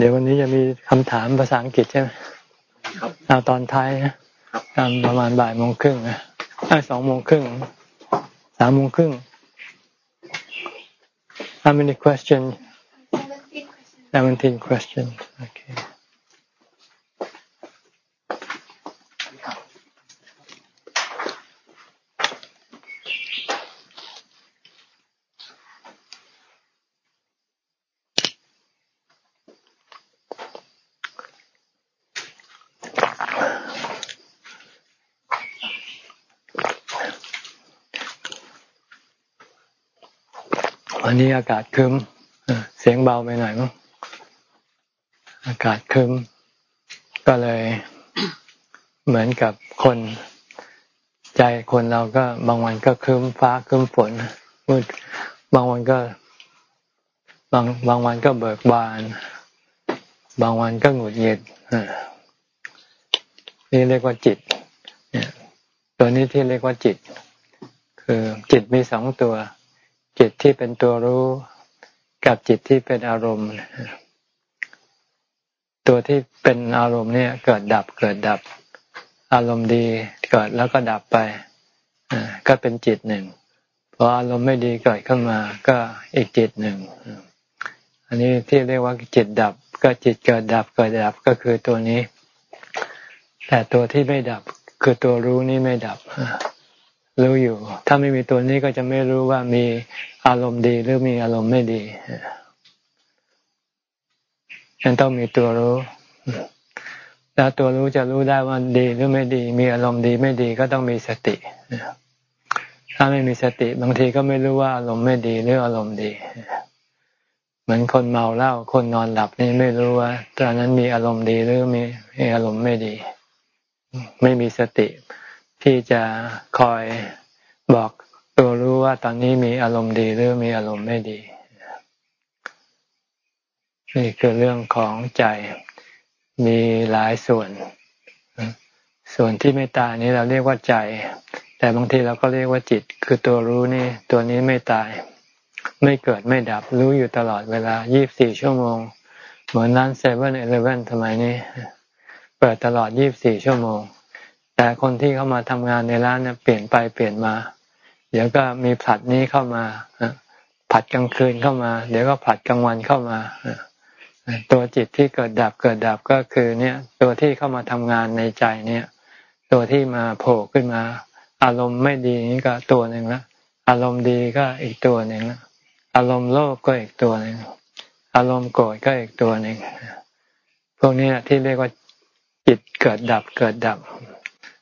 เดี๋ยววันนี้จะมีคำถามภาษาอังกฤษใช่ไหมครับเอาตอนท้ายนะตอนประมาณบ่ายโมงครึ่งนะสองโมงครึ่งสามโมงครึ่ง How many questions? Seventeen questions. Okay. วัน นี้อากาศคึมเสียงเบาไปหน่อยมั้งอากาศคึมก็เลยเหมือนกับคนใจคนเราก็บางวันก็คึมฟ้าคึมฝนมืดบางวันก็ บางบางวันก็เบิกบาน บางวันก็หงุดหงิดนี่เรียกว่าจิต เนี่ย ตัวนี้ที่เรียกว่าจิต คือจิตมีสองตัว จิตที่เป็นตัวรู้ กับจิตที่เป็นอารมณ์ ตัวที่เป็นอารมณ์เนี่ยเกิดดับเกิดดับ อารมณ์ดีเกิดแล้วก็ดับไปก็เป็นจิตหนึ่งพออารมณ์ไม่ดีเกิดขึ้นมา ก็อีกจิตหนึ่งอันนี้ที่เรียกว่าจิตดับ ก็จิตเกิดดับเกิดดับก็คือตัวนี้ แต่ตัวที่ไม่ดับคือตัวรู้นี่ไม่ดับ รู้อยู่ ถ้าไม่มีตัวนี้ก็จะไม่รู้ว่ามีอารมณ์ดีหรือมีอารมณ์ไม่ดีฉันต้องมีตัวรู้ แล้วตัวรู้จะรู้ได้ว่าดีหรือไม่ดี มีอารมณ์ดีไม่ดีก็ต้องมีสติ ถ้าไม่มีสติ บางทีก็ไม่รู้ว่าอารมณ์ไม่ดีหรืออารมณ์ดีเหมือนคนเมาเหล้าคนนอนหลับนี่ไม่รู้ว่าตอนนั้นมีอารมณ์ดีหรือมีมีอารมณ์ไม่ดี ไม่มีสติที่จะคอย บอกตัวรู้ว่าตอนนี้มีอารมณ์ดีหรือมีอารมณ์ไม่ดี นี่คือเรื่องของใจมีหลายส่วน ส่วนที่ไม่ตายนี้เราเรียกว่าใจ แต่บางทีเราก็เรียกว่าจิต คือตัวรู้นี่ ตัวนี้ไม่ตาย ไม่เกิดไม่ดับ รู้อยู่ตลอดเวลา 24 ชั่วโมง เหมือนร้านเซเว่นเอเลเว่นทำไมนี้เปิดตลอด 24 ชั่วโมง แต่คนที่เข้ามาทำงานในร้านเนี่ยเปลี่ยนไปเปลี่ยนมา เดี๋ยวก็มีผัดนี้เข้ามาผัดกลางคืนเข้ามา เดี๋ยวก็ผัดกลางวันเข้ามาตัวจิตที่เกิดดับเกิดดับก็คือ เนี่ย ตัวที่เข้ามาทำงานในใจเนี่ย ตัวที่มาโผล่ขึ้นมา อารมณ์ไม่ดีนี่ก็ตัวหนึ่งละอารมณ์ดีก็อีกตัวหนึ่งละอารมณ์โลภก็อีกตัวหนึ่งอารมณ์โกรธก็อีกตัวหนึ่งพวกนี้แหละที่เรียกว่าจิตเกิดดับเกิดดับ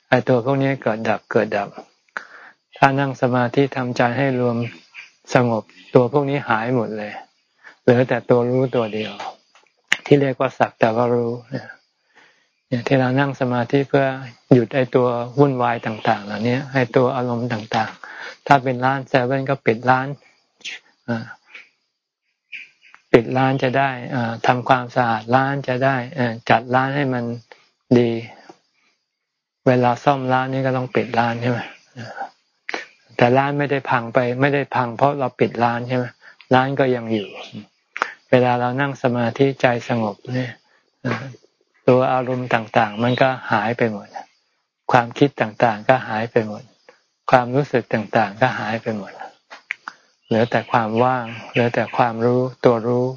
ไอ้ตัวพวกนี้เกิดดับเกิดดับ ถ้านั่งสมาธิทำใจให้รวมสงบตัวพวกนี้หายหมดเลยเหลือแต่ตัวรู้ตัวเดียว ที่เรียกว่าสักแต่ว่ารู้เนี่ยที่เรานั่งสมาธิเพื่อหยุดไอ้ตัววุ่นวายต่างๆเหล่านี้ไอ้ตัวอารมณ์ต่างๆ ถ้าเป็นร้านเซเว่นก็ปิดร้านปิดร้านจะได้ทำความสะอาดร้านจะได้จัดร้านให้มันดี เวลาซ่อมร้านนี่ก็ต้องปิดร้านใช่ไหม แต่ร้านไม่ได้พังไป ไม่ได้พัง เพราะเราปิดร้านใช่ไหมร้านก็ยังอยู่ เวลาเรานั่งสมาธิใจสงบเนี่ยตัวอารมณ์ต่างๆ มันก็หายไปหมด ความคิดต่างๆ ก็หายไปหมด ความรู้สึกต่างๆ ก็หายไปหมด เหลือแต่ความว่าง เหลือแต่ความรู้ตัวรู้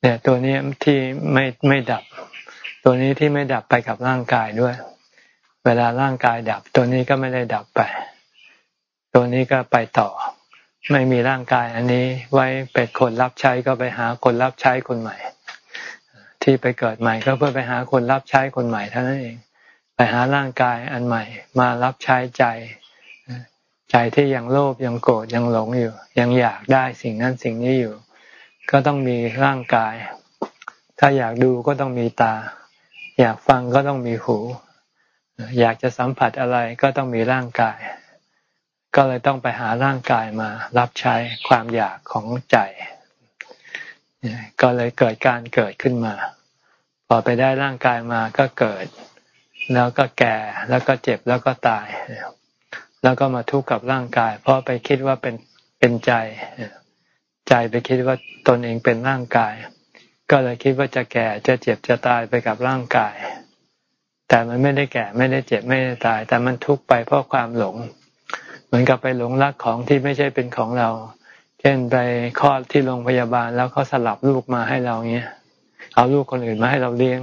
เนี่ยตัวนี้ที่ไม่ไม่ดับ ตัวนี้ที่ไม่ดับไปกับร่างกายด้วย เวลาร่างกายดับ ตัวนี้ก็ไม่ได้ดับไป ตัวนี้ก็ไปต่อ ไม่มีร่างกายอันนี้ไว้เป็นคนรับใช้ก็ไปหาคนรับใช้คนใหม่ ที่ไปเกิดใหม่ก็เพื่อไปหาคนรับใช้คนใหม่เท่านั้นเอง ไปหาร่างกายอันใหม่ มารับใช้ใจใจที่ยังโลภยังโกรธยังหลงอยู่ ยังอยากได้สิ่งนั้นสิ่งนี้อยู่ ก็ต้องมีร่างกาย ถ้าอยากดูก็ต้องมีตา อยากฟังก็ต้องมีหู อยากจะสัมผัสอะไรก็ต้องมีร่างกาย ก็เลยต้องไปหาร่างกายมารับใช้ความอยากของใจ ก็เลยเกิดการเกิดขึ้นมา พอไปได้ร่างกายมาก็เกิด แล้วก็แก่แล้วก็เจ็บแล้วก็ตาย แล้วก็มาทุกข์กับร่างกาย เพราะไปคิดว่าเป็นเป็นใจ ใจไปคิดว่าตนเองเป็นร่างกาย ก็เลยคิดว่าจะแก่จะเจ็บจะตายไปกับร่างกาย แต่มันไม่ได้แก่ไม่ได้เจ็บไม่ได้ตาย แต่มันทุกข์ไปเพราะความหลงเหมือนกับไปหลงรักของที่ไม่ใช่เป็นของเรา เช่นไปคลอดที่โรงพยาบาลแล้วเขาสลับลูกมาให้เราเงี้ย เอาลูกคนอื่นมาให้เราเลี้ยง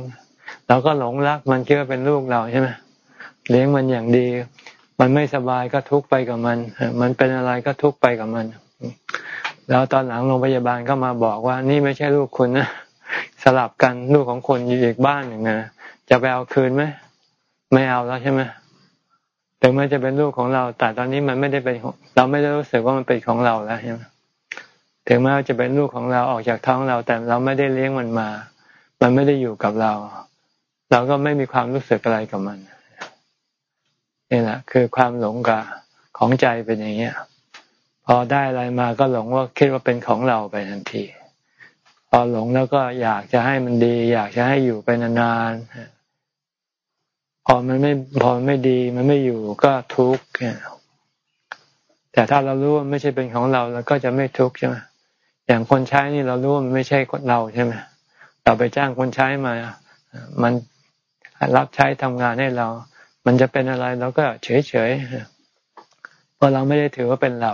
เราก็หลงรักมันคิดว่าเป็นลูกเราใช่ไหมเลี้ยงมันอย่างดี มันไม่สบายก็ทุกไปกับมัน มันเป็นอะไรก็ทุกไปกับมัน แล้วตอนหลังโรงพยาบาลก็มาบอกว่านี่ไม่ใช่ลูกคุณนะสลับกันลูกของคนอยู่อีกบ้านหนึ่งนะจะไปเอาคืนไหมไม่เอาแล้วใช่ไหม ถึงแม้จะเป็นลูกของเรา แต่ตอนนี้มันไม่ได้เป็นเราไม่ได้รู้สึกว่ามันเป็นของเราแล้วใช่ไหมถึงแม้จะเป็นลูกของเราออกจากท้องเรา แต่เราไม่ได้เลี้ยงมันมา มันไม่ได้อยู่กับเรา เราก็ไม่มีความรู้สึกอะไรกับมันนี่แหละคือความหลงกับของใจเป็นอย่างเงี้ย พอได้อะไรมาก็หลงว่าคิดว่าเป็นของเราไปทันที พอหลงแล้วก็อยากจะให้มันดี อยากจะให้อยู่ไปนานๆ อมันไม่พอไม่ดี มันไม่อยู่ก็ทุกข์แต่ถ้าเรารู้ว่าไม่ใช่เป็นของเราเราก็จะไม่ทุกข์ใช่ไหมอย่างคนใช้นี่เรารู้ว่ามันไม่ใช่เราใช่ไหมเราไปจ้างคนใช้มา มันรับใช้ทำงานให้เรา มันจะเป็นอะไรเราก็เฉยเฉยเพราะเราไม่ได้ถือว่าเป็นเรา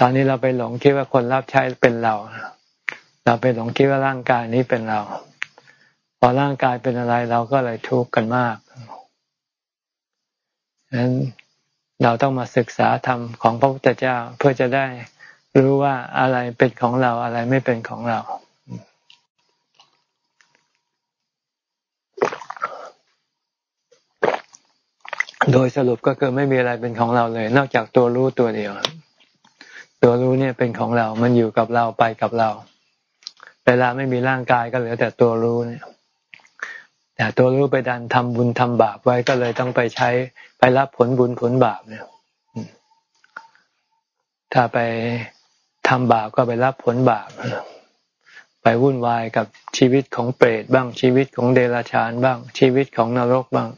ตอนนี้เราไปหลงคิดว่าคนรับใช้เป็นเรา เราไปหลงคิดว่าร่างกายนี้เป็นเรา พอร่างกายเป็นอะไรเราก็เลยทุกข์กันมากฉะนั้นเราต้องมาศึกษาธรรมของพระพุทธเจ้าเพื่อจะได้รู้ว่าอะไรเป็นของเราอะไรไม่เป็นของเรา โดยสรุปก็คือไม่มีอะไรเป็นของเราเลย นอกจากตัวรู้ตัวเดียว ตัวรู้เนี่ยเป็นของเรา มันอยู่กับเราไปกับเรา เวลาไม่มีร่างกายก็เหลือแต่ตัวรู้เนี่ย แต่ตัวรู้ไปดันทำบุญทำบาปไว้ก็เลยต้องไปใช้ไปรับผลบุญผลบาปเนี่ย ถ้าไปทำบาปก็ไปรับผลบาปไปวุ่นวายกับชีวิตของเปรตบ้างชีวิตของเดรัจฉานบ้าง ชีวิตของนรกบ้าง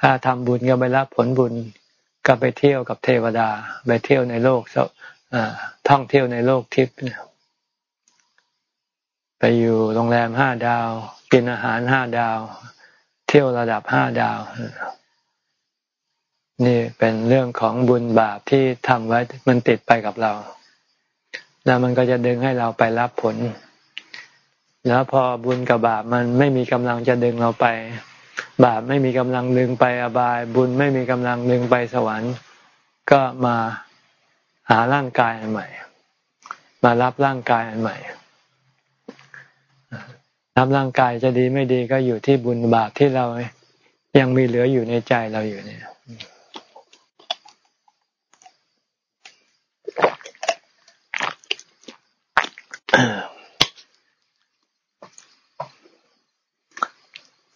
ถ้าทำบุญก็ไปรับผลบุญ ก็ไปเที่ยวกับเทวดา ไปเที่ยวในโลกท่องเที่ยวในโลกทิพย์ ไปอยู่โรงแรมห้าดาว กินอาหารห้าดาว เที่ยวระดับห้าดาว นี่เป็นเรื่องของบุญบาปที่ทำไว้มันติดไปกับเรา แล้วมันก็จะดึงให้เราไปรับผล แล้วพอบุญกับบาปมันไม่มีกำลังจะดึงเราไป บาปไม่มีกำลังดึงไปอบาย บุญไม่มีกำลังดึงไปสวรรค์ ก็มาหาร่างกายอันใหม่ มารับร่างกายอันใหม่ รับร่างกายจะดีไม่ดีก็อยู่ที่บุญบาปที่เรายังมีเหลืออยู่ในใจเราอยู่เนี่ย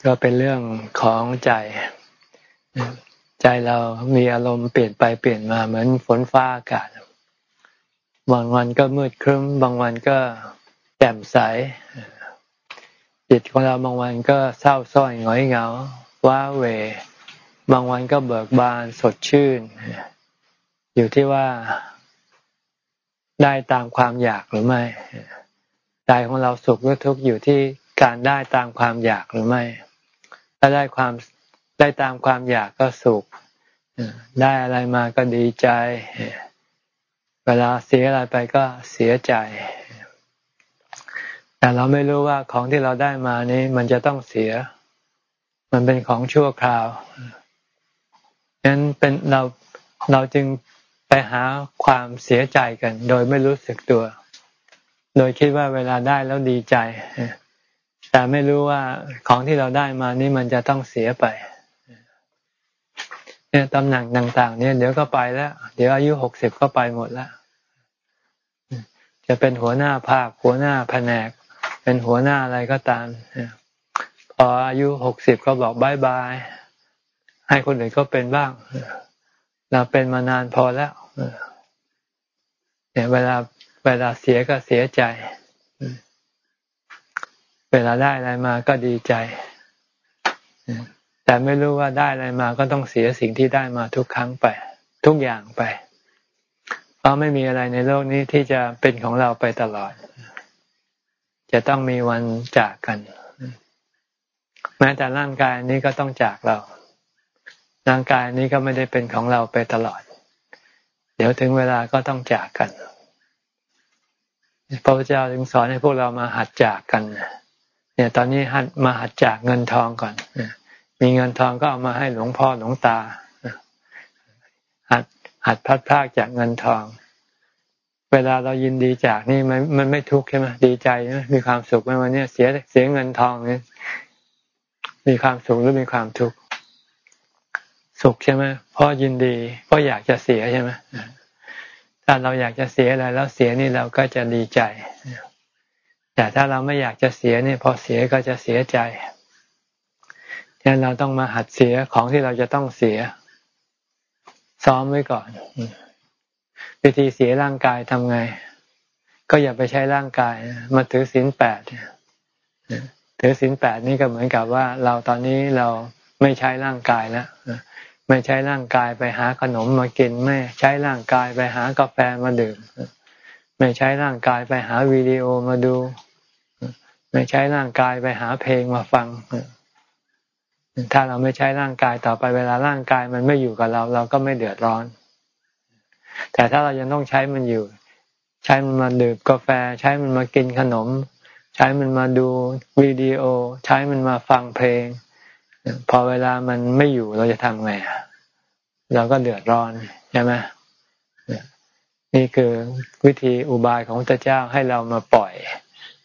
ก็เป็นเรื่องของใจ ใจเรามีอารมณ์เปลี่ยนไปเปลี่ยนมาเหมือนฝนฟ้าอากาศ บางวันก็มืดครึ้ม บางวันก็แจ่มใส จิตของเราบางวันก็เศร้าส้อยหงอยเหงา ว้าเหวบางวันก็เบิกบานสดชื่น อยู่ที่ว่าได้ตามความอยากหรือไม่ใจของเราสุขหรือทุกข์อยู่ที่การได้ตามความอยากหรือไม่ ถ้าได้ความได้ตามความอยากก็สุขได้อะไรมาก็ดีใจ เวลาเสียอะไรไปก็เสียใจ แต่เราไม่รู้ว่าของที่เราได้มานี้มันจะต้องเสีย มันเป็นของชั่วคราวนั้นเป็นเราเราจึงไปหาความเสียใจกัน โดยไม่รู้สึกตัว โดยคิดว่าเวลาได้แล้วดีใจ แต่ไม่รู้ว่าของที่เราได้มานี่มันจะต้องเสียไปเนี่ยตำแหน่งต่าง ๆ เนี่ยเดี๋ยวก็ไปแล้ว เดี๋ยวอายุหกสิบก็ไปหมดแล้ว จะเป็นหัวหน้าภาคหัวหน้าแผนก เป็นหัวหน้าอะไรก็ตามพออายุหกสิบก็บอกบายบายให้คนอื่นก็เป็นบ้างเราเป็นมานานพอแล้วเนี่ยเวลาเวลาเสียก็เสียใจ เวลาได้อะไรมาก็ดีใจ แต่ไม่รู้ว่าได้อะไรมาก็ต้องเสียสิ่งที่ได้มาทุกครั้งไป ทุกอย่างไป เพราะไม่มีอะไรในโลกนี้ที่จะเป็นของเราไปตลอด จะต้องมีวันจากกัน แม้แต่ร่างกายนี้ก็ต้องจากเรา ร่างกายนี้ก็ไม่ได้เป็นของเราไปตลอด เดี๋ยวถึงเวลาก็ต้องจากกันพระพุทธเจ้าจึงสอนให้พวกเรามาหัดจากกันเนี่ย ตอนนี้หัดมาหัดจากเงินทองก่อนมีเงินทองก็เอามาให้หลวงพ่อหลวงตาหัดหัดพัดพากจากเงินทอง เวลาเรายินดีจากนี่มันมันไม่ทุกข์ใช่ไหมดีใจไหมมีความสุขไหมวันนี้เสียเสียเงินทองเนี่มีความสุขหรือมีความทุกข์สุขใช่ไหมเพราะยินดีเพราะอยากจะเสียใช่ไหมถ้าเราอยากจะเสียอะไรแล้วเสียนี่เราก็จะดีใจ แต่ถ้าเราไม่อยากจะเสียนี่พอเสียก็จะเสียใจฉะนั้นเราต้องมาหัดเสียของที่เราจะต้องเสีย ซ้อมไว้ก่อน วิธีเสียร่างกายทำไง ก็อย่าไปใช้ร่างกายมาถือศีลแปดถือศีลแปดนี่ก็เหมือนกับว่า เราตอนนี้เราไม่ใช้ร่างกายแล้วไม่ใช้ร่างกายไปหาขนมมากิน ไม่ใช้ร่างกายไปหากาแฟมาดื่ม ไม่ใช้ร่างกายไปหาวิดีโอมาดู ไม่ใช้ร่างกายไปหาเพลงมาฟังถ้าเราไม่ใช้ร่างกายต่อไปเวลาร่างกายมันไม่อยู่กับเรา เราก็ไม่เดือดร้อน แต่ถ้าเรายังต้องใช้มันอยู่ ใช้มันมาดื่มกาแฟ ใช้มันมากินขนม ใช้มันมาดูวิดีโอ ใช้มันมาฟังเพลง พอเวลามันไม่อยู่เราจะทำไงเราก็เดือดร้อนใช่ไหมนี่คือวิธีอุบายของพระเจ้าให้เรามาปล่อย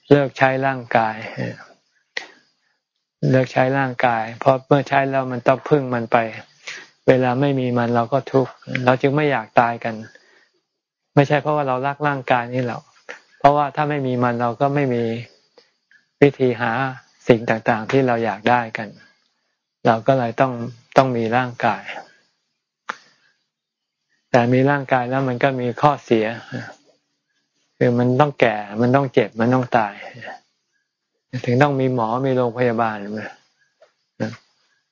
เลิกใช้ร่างกาย เลิกใช้ร่างกาย เพราะเมื่อใช้แล้วมันต้องพึ่งมันไป เวลาไม่มีมันเราก็ทุกข์เราจึงไม่อยากตายกัน ไม่ใช่เพราะว่าเรารักร่างกายนี่หรอกเพราะว่าถ้าไม่มีมันเราก็ไม่มีวิธีหาสิ่งต่างๆ ที่เราอยากได้กัน เราก็เลยต้องต้องมีร่างกาย แต่มีร่างกายแล้วมันก็มีข้อเสีย คือมันต้องแก่มันต้องเจ็บมันต้องตาย ถึงต้องมีหมอมีโรงพยาบาลเพ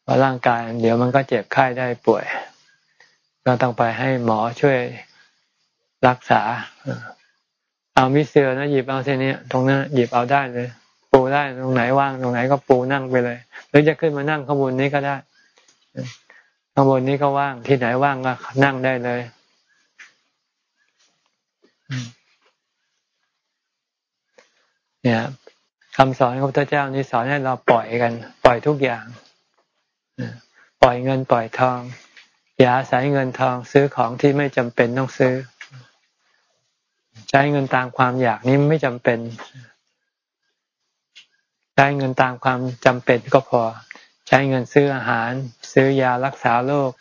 ราะร่างกายเดี๋ยวมันก็เจ็บไข้ได้ป่วย ก็ต้องไปให้หมอช่วยรักษา เอามิเสือนะหยิบเอาเส้นนี้ตรงนั้นหยิบเอาได้เลย ปูได้ตรงไหนว่างตรงไหนก็ปูนั่งไปเลย หรือจะขึ้นมานั่งข้างบนนี้ก็ได้ข้างบนนี้ก็ว่างที่ไหนว่างก็นั่งได้เลยเนี่ยคำสอนของพระเจ้านี้สอนให้เราปล่อยกัน ปล่อยทุกอย่าง ปล่อยเงินปล่อยทอง อย่าอาศัยเงินทองซื้อของที่ไม่จำเป็นต้องซื้อ ใช้เงินตามความอยากนี้ไม่จำเป็น ใช้เงินตามความจำเป็นก็พอ ใช้เงินซื้ออาหาร ซื้อยารักษาโรค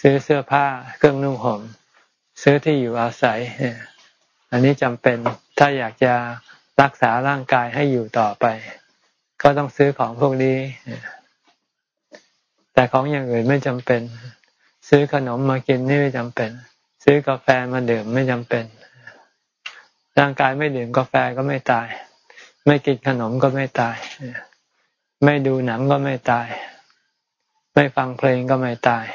ซื้อเสื้อผ้าเครื่องนุ่งห่มซื้อที่อยู่อาศัย อันนี้จำเป็นถ้าอยากจะรักษาร่างกายให้อยู่ต่อไป ก็ต้องซื้อของพวกนี้ แต่ของอย่างอื่นไม่จำเป็น ซื้อขนมมากินนี่ไม่จำเป็น ซื้อกาแฟมาดื่มไม่จำเป็น ร่างกายไม่ดื่มกาแฟก็ไม่ตาย ไม่กินขนมก็ไม่ตาย ไม่ดูหนังก็ไม่ตาย ไม่ฟังเพลงก็ไม่ตาย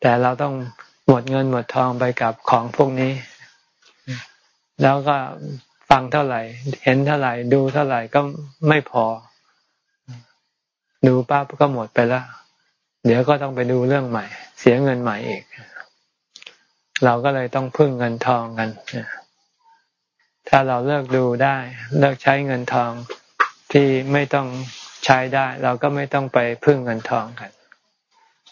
แต่เราต้องหมดเงินหมดทองไปกับของพวกนี้ แล้วก็ฟังเท่าไหร่ เห็นเท่าไหร่ ดูเท่าไหร่ก็ไม่พอ ดูปั๊บก็หมดไปแล้ว เดี๋ยวก็ต้องไปดูเรื่องใหม่ เสียเงินใหม่อีก เราก็เลยต้องพึ่งเงินทองกัน ถ้าเราเลิกดูได้ เลิกใช้เงินทองที่ไม่ต้องใช้ได้ เราก็ไม่ต้องไปพึ่งเงินทองกัน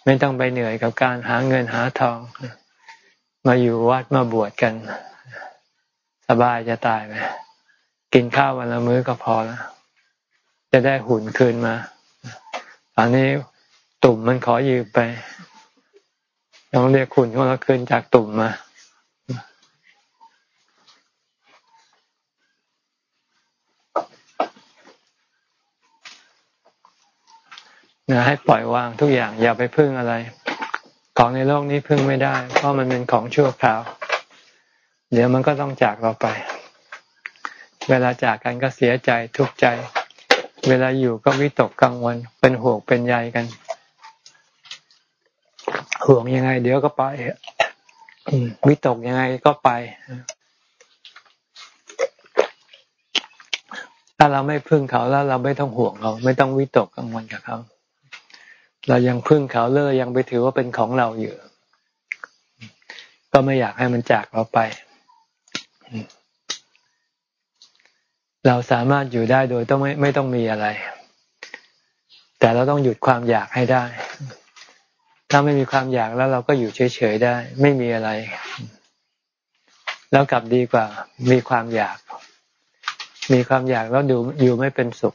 ไม่ต้องไปเหนื่อยกับการหาเงินหาทอง มาอยู่วัดมาบวชกัน สบายจะตายไหมกินข้าววันละมื้อก็พอแล้วจะได้หุ่นคืนมา อันนี้ตุ่มมันขอยืมไปต้องเรียกคุณขาแล้วคืนจากตุ่มมานะให้ปล่อยวางทุกอย่างอย่าไปพึ่งอะไร ของในโลกนี้พึ่งไม่ได้ เพราะมันเป็นของชั่วคราว เดี๋ยวมันก็ต้องจากเราไป เวลาจากกันก็เสียใจทุกข์ใจ เวลาอยู่ก็วิตกกังวลเป็นห่วงเป็นใยกัน ห่วงยังไง เดี๋ยวก็ไปวิตกยังไงก็ไป ถ้าเราไม่พึ่งเขาแล้วเราไม่ต้องห่วงเขาไม่ต้องวิตกกังวลกับเขาเรายังพึ่งเขาเลยยังไปถือว่าเป็นของเราอยู่ ก็ไม่อยากให้มันจากเราไป เราสามารถอยู่ได้โดยต้องไม่ไม่ต้องมีอะไร แต่เราต้องหยุดความอยากให้ได้ ถ้าไม่มีความอยากแล้วเราก็อยู่เฉยๆได้ ไม่มีอะไร แล้วกลับดีกว่า มีความอยาก มีความอยากแล้วดูอยู่ไม่เป็นสุข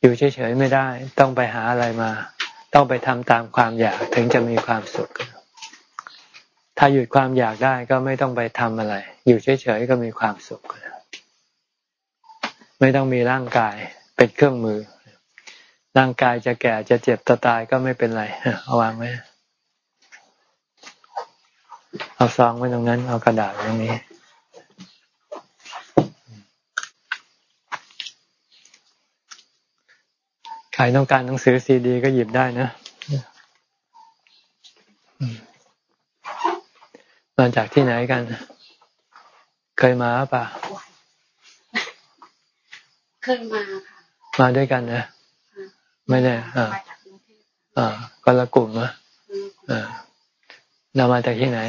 อยู่เฉยๆไม่ได้ ต้องไปหาอะไรมา ต้องไปทำตามความอยากถึงจะมีความสุข ถ้าหยุดความอยากได้ก็ไม่ต้องไปทำอะไร อยู่เฉยๆก็มีความสุข ไม่ต้องมีร่างกายเป็นเครื่องมือ ร่างกายจะแก่จะเจ็บจะตายก็ไม่เป็นไรเอาวางไว้เอาซองไว้ตรงนั้น เอากระดาษตรงนี้ ใครต้องการหนังสือซีดี ก็หยิบได้นะ มาจากที่ไหนกัน เคยมาป่ะ เคยมาค่ะมาด้วยกันนะ ไม่ได้อ่าอ่าก็ละกลุ่มนะอ่าเรามาจากที่ไหน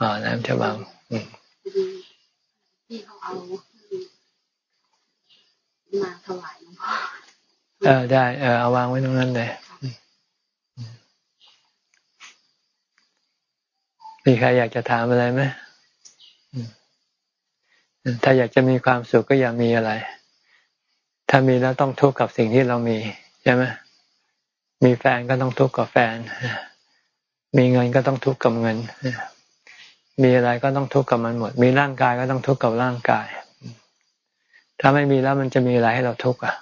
อ่าน้ำฉบังที่เขาเอามาถวายหลวงพ่อเออได้ เออเอาวางไว้ตรงนั้นเลยมีใครอยากจะถามอะไรไหม ถ้าอยากจะมีความสุขก็อย่ามีอะไร ถ้ามีแล้วต้องทุกข์กับสิ่งที่เรามีใช่ไหมมีแฟนก็ต้องทุกข์กับแฟน มีเงินก็ต้องทุกข์กับเงิน มีอะไรก็ต้องทุกข์กับมันหมด มีร่างกายก็ต้องทุกข์กับร่างกาย ถ้าไม่มีแล้วมันจะมีอะไรให้เราทุกข์อะ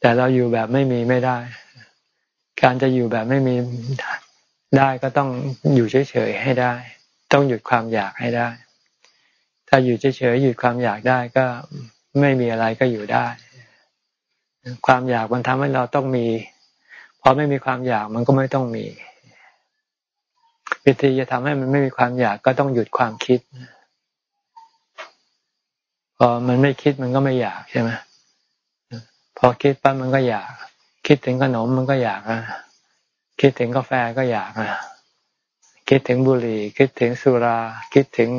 แต่เราอยู่แบบไม่มีไม่ได้ การจะอยู่แบบไม่มีได้ก็ต้องอยู่เฉยๆให้ได้ ต้องหยุดความอยากให้ได้ ถ้าอยู่เฉยๆหยุดความอยากได้ก็ไม่มีอะไรก็อยู่ได้ ความอยากมันทำให้เราต้องมีพอไม่มีความอยากมันก็ไม่ต้องมีวิธีจะทำให้มันไม่มีความอยากก็ต้องหยุดความคิดพอมันไม่คิดมันก็ไม่อยากใช่ไหมพอคิดปั๊บมันก็อยาก คิดถึงขนมมันก็อยากอะคิดถึงกาแฟก็อยากอะ คิดถึงบุหรี่ คิดถึงสุรา คิดถึง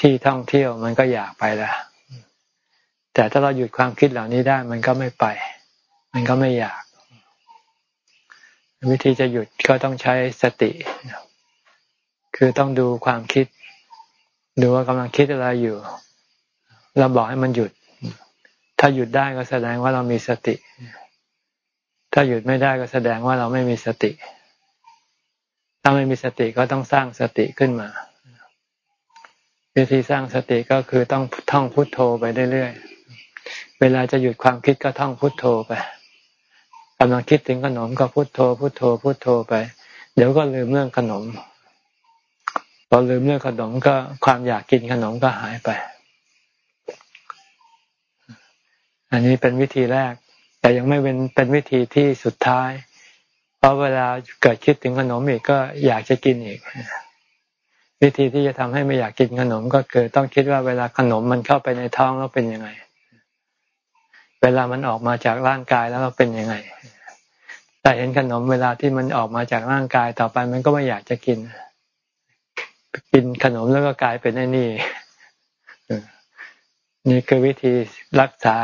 ที่ท่องเที่ยวมันก็อยากไปละแต่ถ้าเราหยุดความคิดเหล่านี้ได้มันก็ไม่ไป มันก็ไม่อยาก วิธีจะหยุดก็ต้องใช้สติ คือต้องดูความคิด ดูว่ากำลังคิดอะไรอยู่ เราบอกให้มันหยุด ถ้าหยุดได้ก็แสดงว่าเรามีสติ ถ้าหยุดไม่ได้ก็แสดงว่าเราไม่มีสติ ถ้าไม่มีสติก็ต้องสร้างสติขึ้นมา วิธีสร้างสติก็คือต้องท่องพุทโธไปเรื่อยๆ เวลาจะหยุดความคิดก็ท่องพุทโธไปกำลังคิดถึงขนมก็พุทโธ พุทโธ พุทโธไป เดี๋ยวก็ลืมเรื่องขนมพอลืมเรื่องขนมก็ความอยากกินขนมก็หายไป อันนี้เป็นวิธีแรก แต่ยังไม่เป็นเป็นวิธีที่สุดท้าย ราะเวลาเกิดคิดถึงขนมอีกก็อยากจะกินอีก วิธีที่จะทำให้ไม่อยากกินขนมก็คือ ต้องคิดว่าเวลาขนมมันเข้าไปในท้องแล้วเป็นยังไง เวลามันออกมาจากร่างกายแล้วเราเป็นยังไง แต่เห็นขนมเวลาที่มันออกมาจากร่างกายต่อไปมันก็ไม่อยากจะกิน กินขนมแล้วก็กลายเป็นไอ้นี่นี่คือวิธีรักษา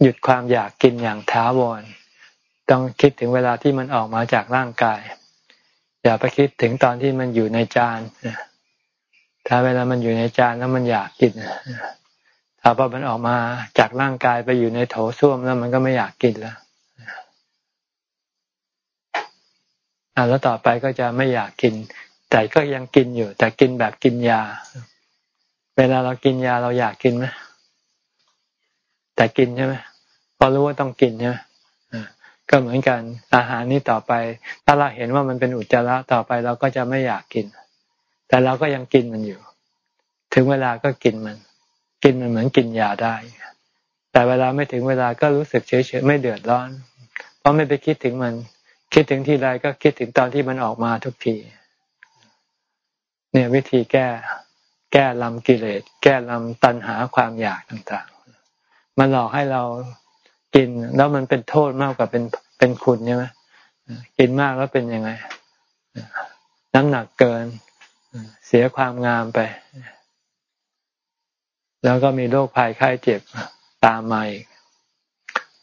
หยุดความอยากกินอย่างท้าวร ต้องคิดถึงเวลาที่มันออกมาจากร่างกาย อย่าไปคิดถึงตอนที่มันอยู่ในจานถ้าเวลามันอยู่ในจานแล้วมันอยากกินถ้าพอมันออกมาจากร่างกายไปอยู่ในโถส้วมแล้วมันก็ไม่อยากกินแล้วอ่าแล้วต่อไปก็จะไม่อยากกิน แต่ก็ยังกินอยู่ แต่กินแบบกินยา เวลาเรากินยาเราอยากกินไหมแต่กินใช่ไหมพอรู้ว่าต้องกินใช่ไหม ก็เหมือนกันอาหารนี้ต่อไป ถ้าเราเห็นว่ามันเป็นอุจจาระต่อไปเราก็จะไม่อยากกิน แต่เราก็ยังกินมันอยู่ ถึงเวลาก็กินมัน กินมันเหมือนกินยาได้ แต่เวลาไม่ถึงเวลาก็รู้สึกเฉยๆไม่เดือดร้อน เพราะไม่ไปคิดถึงมัน คิดถึงที่ไรก็คิดถึงตอนที่มันออกมาทุกที เนี่ยวิธีแก้ แก้ลำกิเลส แก้ลำตัณหาความอยากต่างๆ มันหลอกให้เรา กินแล้วมันเป็นโทษมากกว่าเป็นเป็นคุณใช่ไหมกินมากแล้วเป็นยังไง น้ำหนักเกิน เสียความงามไป แล้วก็มีโรคภัยไข้เจ็บตามมาอีก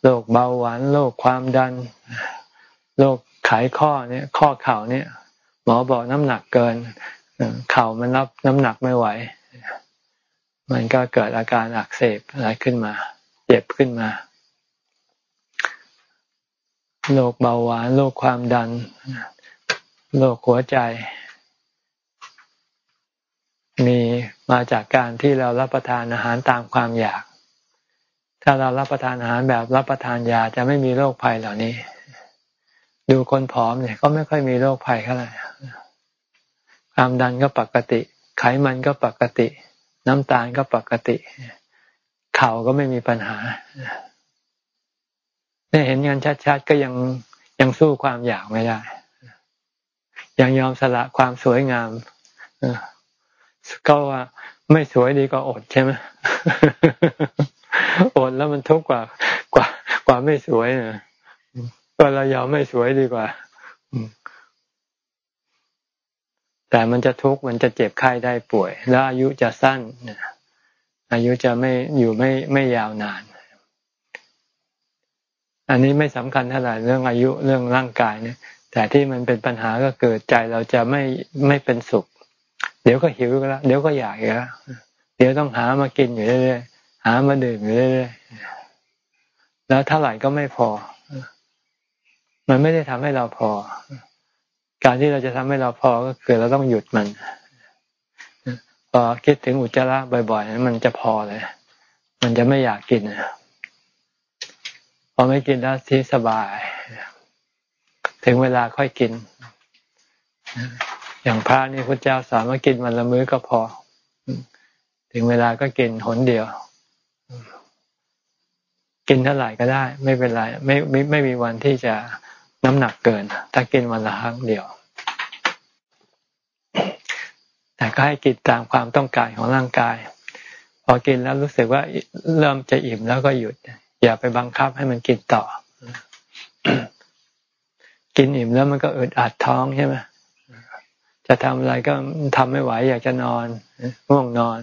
โรคเบาหวานโรคความดันโรคไขข้อเนี่ย ข้อเข่าเนี่ย หมอบอกน้ำหนักเกินเข่ามันรับน้ำหนักไม่ไหว มันก็เกิดอาการอักเสบอะไรขึ้นมา เจ็บขึ้นมา โรคเบาหวานโรคความดันโรคหัวใจ มีมาจากการที่เรารับประทานอาหารตามความอยาก ถ้าเรารับประทานอาหารแบบรับประทานยาจะไม่มีโรคภัยเหล่านี้ ดูคนผอมเนี่ย ก็ไม่ค่อยมีโรคภัยเท่าไหร่ความดันก็ปกติ ไขมันก็ปกติ น้ำตาลก็ปกติ เข่าก็ไม่มีปัญหา เนี่ยเห็นงานชัดๆก็ยังยังสู้ความอยากไม่ได้ ยังยอมสละความสวยงามก็ว่าไม่สวยดีกว่าอดใช่ไหมอดแล้วมันทุกข์กว่ากว่ากว่าไม่สวยนะก็เรายอมไม่สวยดีกว่าแต่มันจะทุกข์มันจะเจ็บไข้ได้ป่วย แล้วอายุจะสั้นอายุจะไม่อยู่ไม่ไม่ยาวนาน อันนี้ไม่สำคัญเท่าไหร่เรื่องอายุเรื่องร่างกายเนี่ย แต่ที่มันเป็นปัญหาก็เกิดใจเราจะไม่ไม่เป็นสุข เดี๋ยวก็หิวแล้วเดี๋ยวก็อยากแล้วเดี๋ยวต้องหามากินอยู่เรื่อยๆหามาดื่มอยู่เรื่อยๆแล้วเท่าไหร่ก็ไม่พอ มันไม่ได้ทำให้เราพอ การที่เราจะทำให้เราพอก็คือเราต้องหยุดมันพอคิดถึงอุจจาระบ่อยๆมันจะพอเลย มันจะไม่อยากกินพ อไม่กินแล้วที่สบาย ถึงเวลาค่อยกิน อย่างพระนี่พระเจ้าสามารถกินวันละมื้อก็พอ ถึงเวลาก็กินหนเดียว กินเท่าไหร่ก็ได้ ไม่เป็นไรไม่ไม่ไม่มีวันที่จะน้ำหนักเกิน ถ้ากินวันละครั้งเดียว แต่ก็ให้กินตามความต้องการของร่างกาย พอกินแล้วรู้สึกว่าเริ่มจะอิ่มแล้วก็หยุด อย่าไปบังคับให้มันกินต่อ กินอิ่มแล้วมันก็อึดอัดท้องใช่ไหมจะทำอะไรก็ทำไม่ไหวอยากจะนอนง่วงนอน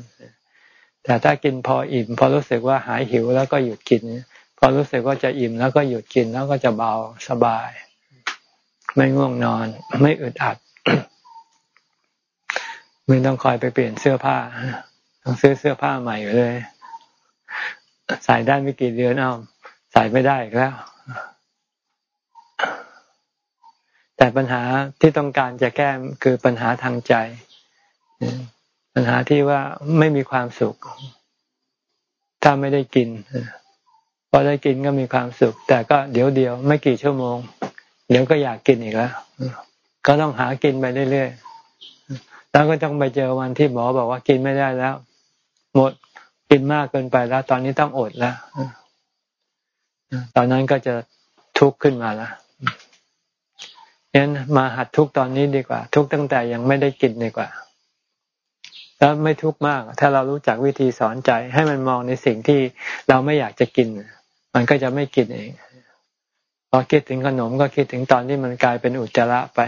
แต่ถ้ากินพออิ่ม พอรู้สึกว่าหายหิวแล้วก็หยุดกิน พอรู้สึกว่าจะอิ่มแล้วก็หยุดกินแล้วก็จะเบาสบาย ไม่ง่วงนอน ไม่อึดอัด ไม่ต้องคอยไปเปลี่ยนเสื้อผ้า ต้องซื้อเสื้อผ้าใหม่เลย ใส่ได้ไม่กี่เดือนเอาใส่ไม่ได้แล้ว แต่ปัญหาที่ต้องการจะแก้คือปัญหาทางใจ ปัญหาที่ว่าไม่มีความสุข ถ้าไม่ได้กินพอได้กินก็มีความสุข แต่ก็เดี๋ยวเดียวไม่กี่ชั่วโมง เดี๋ยวก็อยากกินอีกแล้วก็ต้องหากินไปเรื่อยๆแล้วก็ต้องไปเจอวันที่หมอบอกว่ากินไม่ได้แล้ว หมด กินมากเกินไปแล้ว ตอนนี้ต้องอดแล้วตอนนั้นก็จะทุกข์ขึ้นมาแล้วงั้นมาหัดทุกตอนนี้ดีกว่า ทุกตั้งแต่ยังไม่ได้กินดีกว่า แล้วไม่ทุกข์มาก ถ้าเรารู้จักวิธีสอนใจ ให้มันมองในสิ่งที่เราไม่อยากจะกิน มันก็จะไม่กินเองพอคิดถึงขนมก็คิดถึงตอนที่มันกลายเป็นอุจจาระไป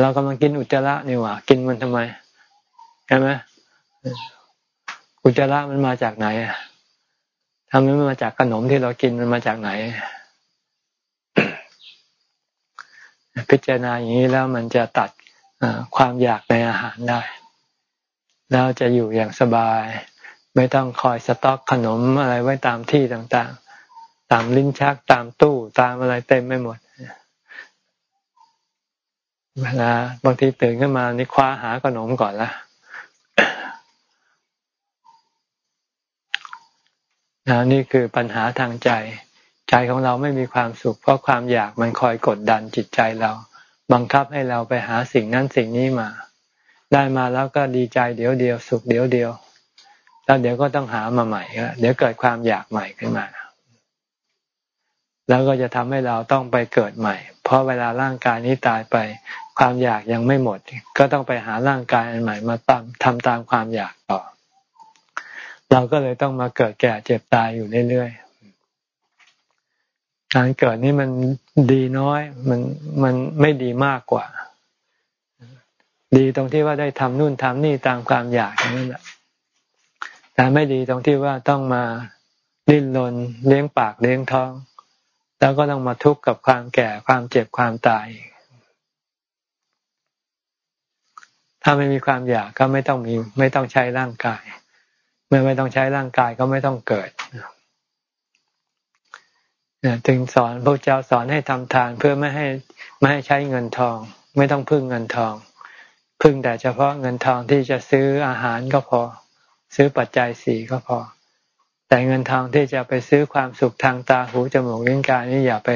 เรากำลังกินอุจจาระนี่หว่า กินมันทำไมใช่ไหม อุจจาระมันมาจากไหนทำมันมาจากขนมที่เรากินมันมาจากไหน พิจารณาอย่างนี้แล้วมันจะตัดความอยากในอาหารได้ แล้วจะอยู่อย่างสบาย ไม่ต้องคอยสต็อกขนมอะไรไว้ตามที่ต่างๆ ตามลิ้นชักตามตู้ตามอะไรเต็มไม่หมดเวลาบางทีตื่นขึ้นมานี่คว้าหาขนมก่อนละ นะนี่คือปัญหาทางใจ ใจของเราไม่มีความสุข เพราะความอยากมันคอยกดดันจิตใจเรา บังคับให้เราไปหาสิ่งนั้นสิ่งนี้มา ได้มาแล้วก็ดีใจเดี๋ยวเดียวสุขเดี๋ยวเดียวแล้วเดี๋ยวก็ต้องหามาใหม่เดี๋ยวเกิดความอยากใหม่ขึ้นมา แล้วก็จะทำให้เราต้องไปเกิดใหม่ เพราะเวลาร่างกายนี้ตายไป ความอยากยังไม่หมด ก็ต้องไปหาร่างกายอันใหม่มาตามทำตามความอยากต่อ เราก็เลยต้องมาเกิดแก่เจ็บตายอยู่เรื่อยๆ การเกิดนี่มันดีน้อย มันมันไม่ดีมากกว่า ดีตรงที่ว่าได้ทำนู่นทำนี่ตามความอยากนั่นแหละแต่ไม่ดีตรงที่ว่าต้องมาดิ้นรนเลี้ยงปากเลี้ยงท้อง แล้วก็ต้องมาทุกข์กับความแก่ความเจ็บความตาย ถ้าไม่มีความอยากก็ไม่ต้องมี ไม่ต้องใช้ร่างกาย เมื่อไม่ต้องใช้ร่างกายก็ไม่ต้องเกิดถึงสอนพระเจ้าสอนให้ทำทานเพื่อไม่ให้ไม่ให้ใช้เงินทอง ไม่ต้องพึ่งเงินทอง พึ่งแต่เฉพาะเงินทองที่จะซื้ออาหารก็พอ ซื้อปัจจัยสี่ก็พอ แต่เงินทองที่จะไปซื้อความสุขทางตาหูจมูกลิ้นกายนี่อย่าไป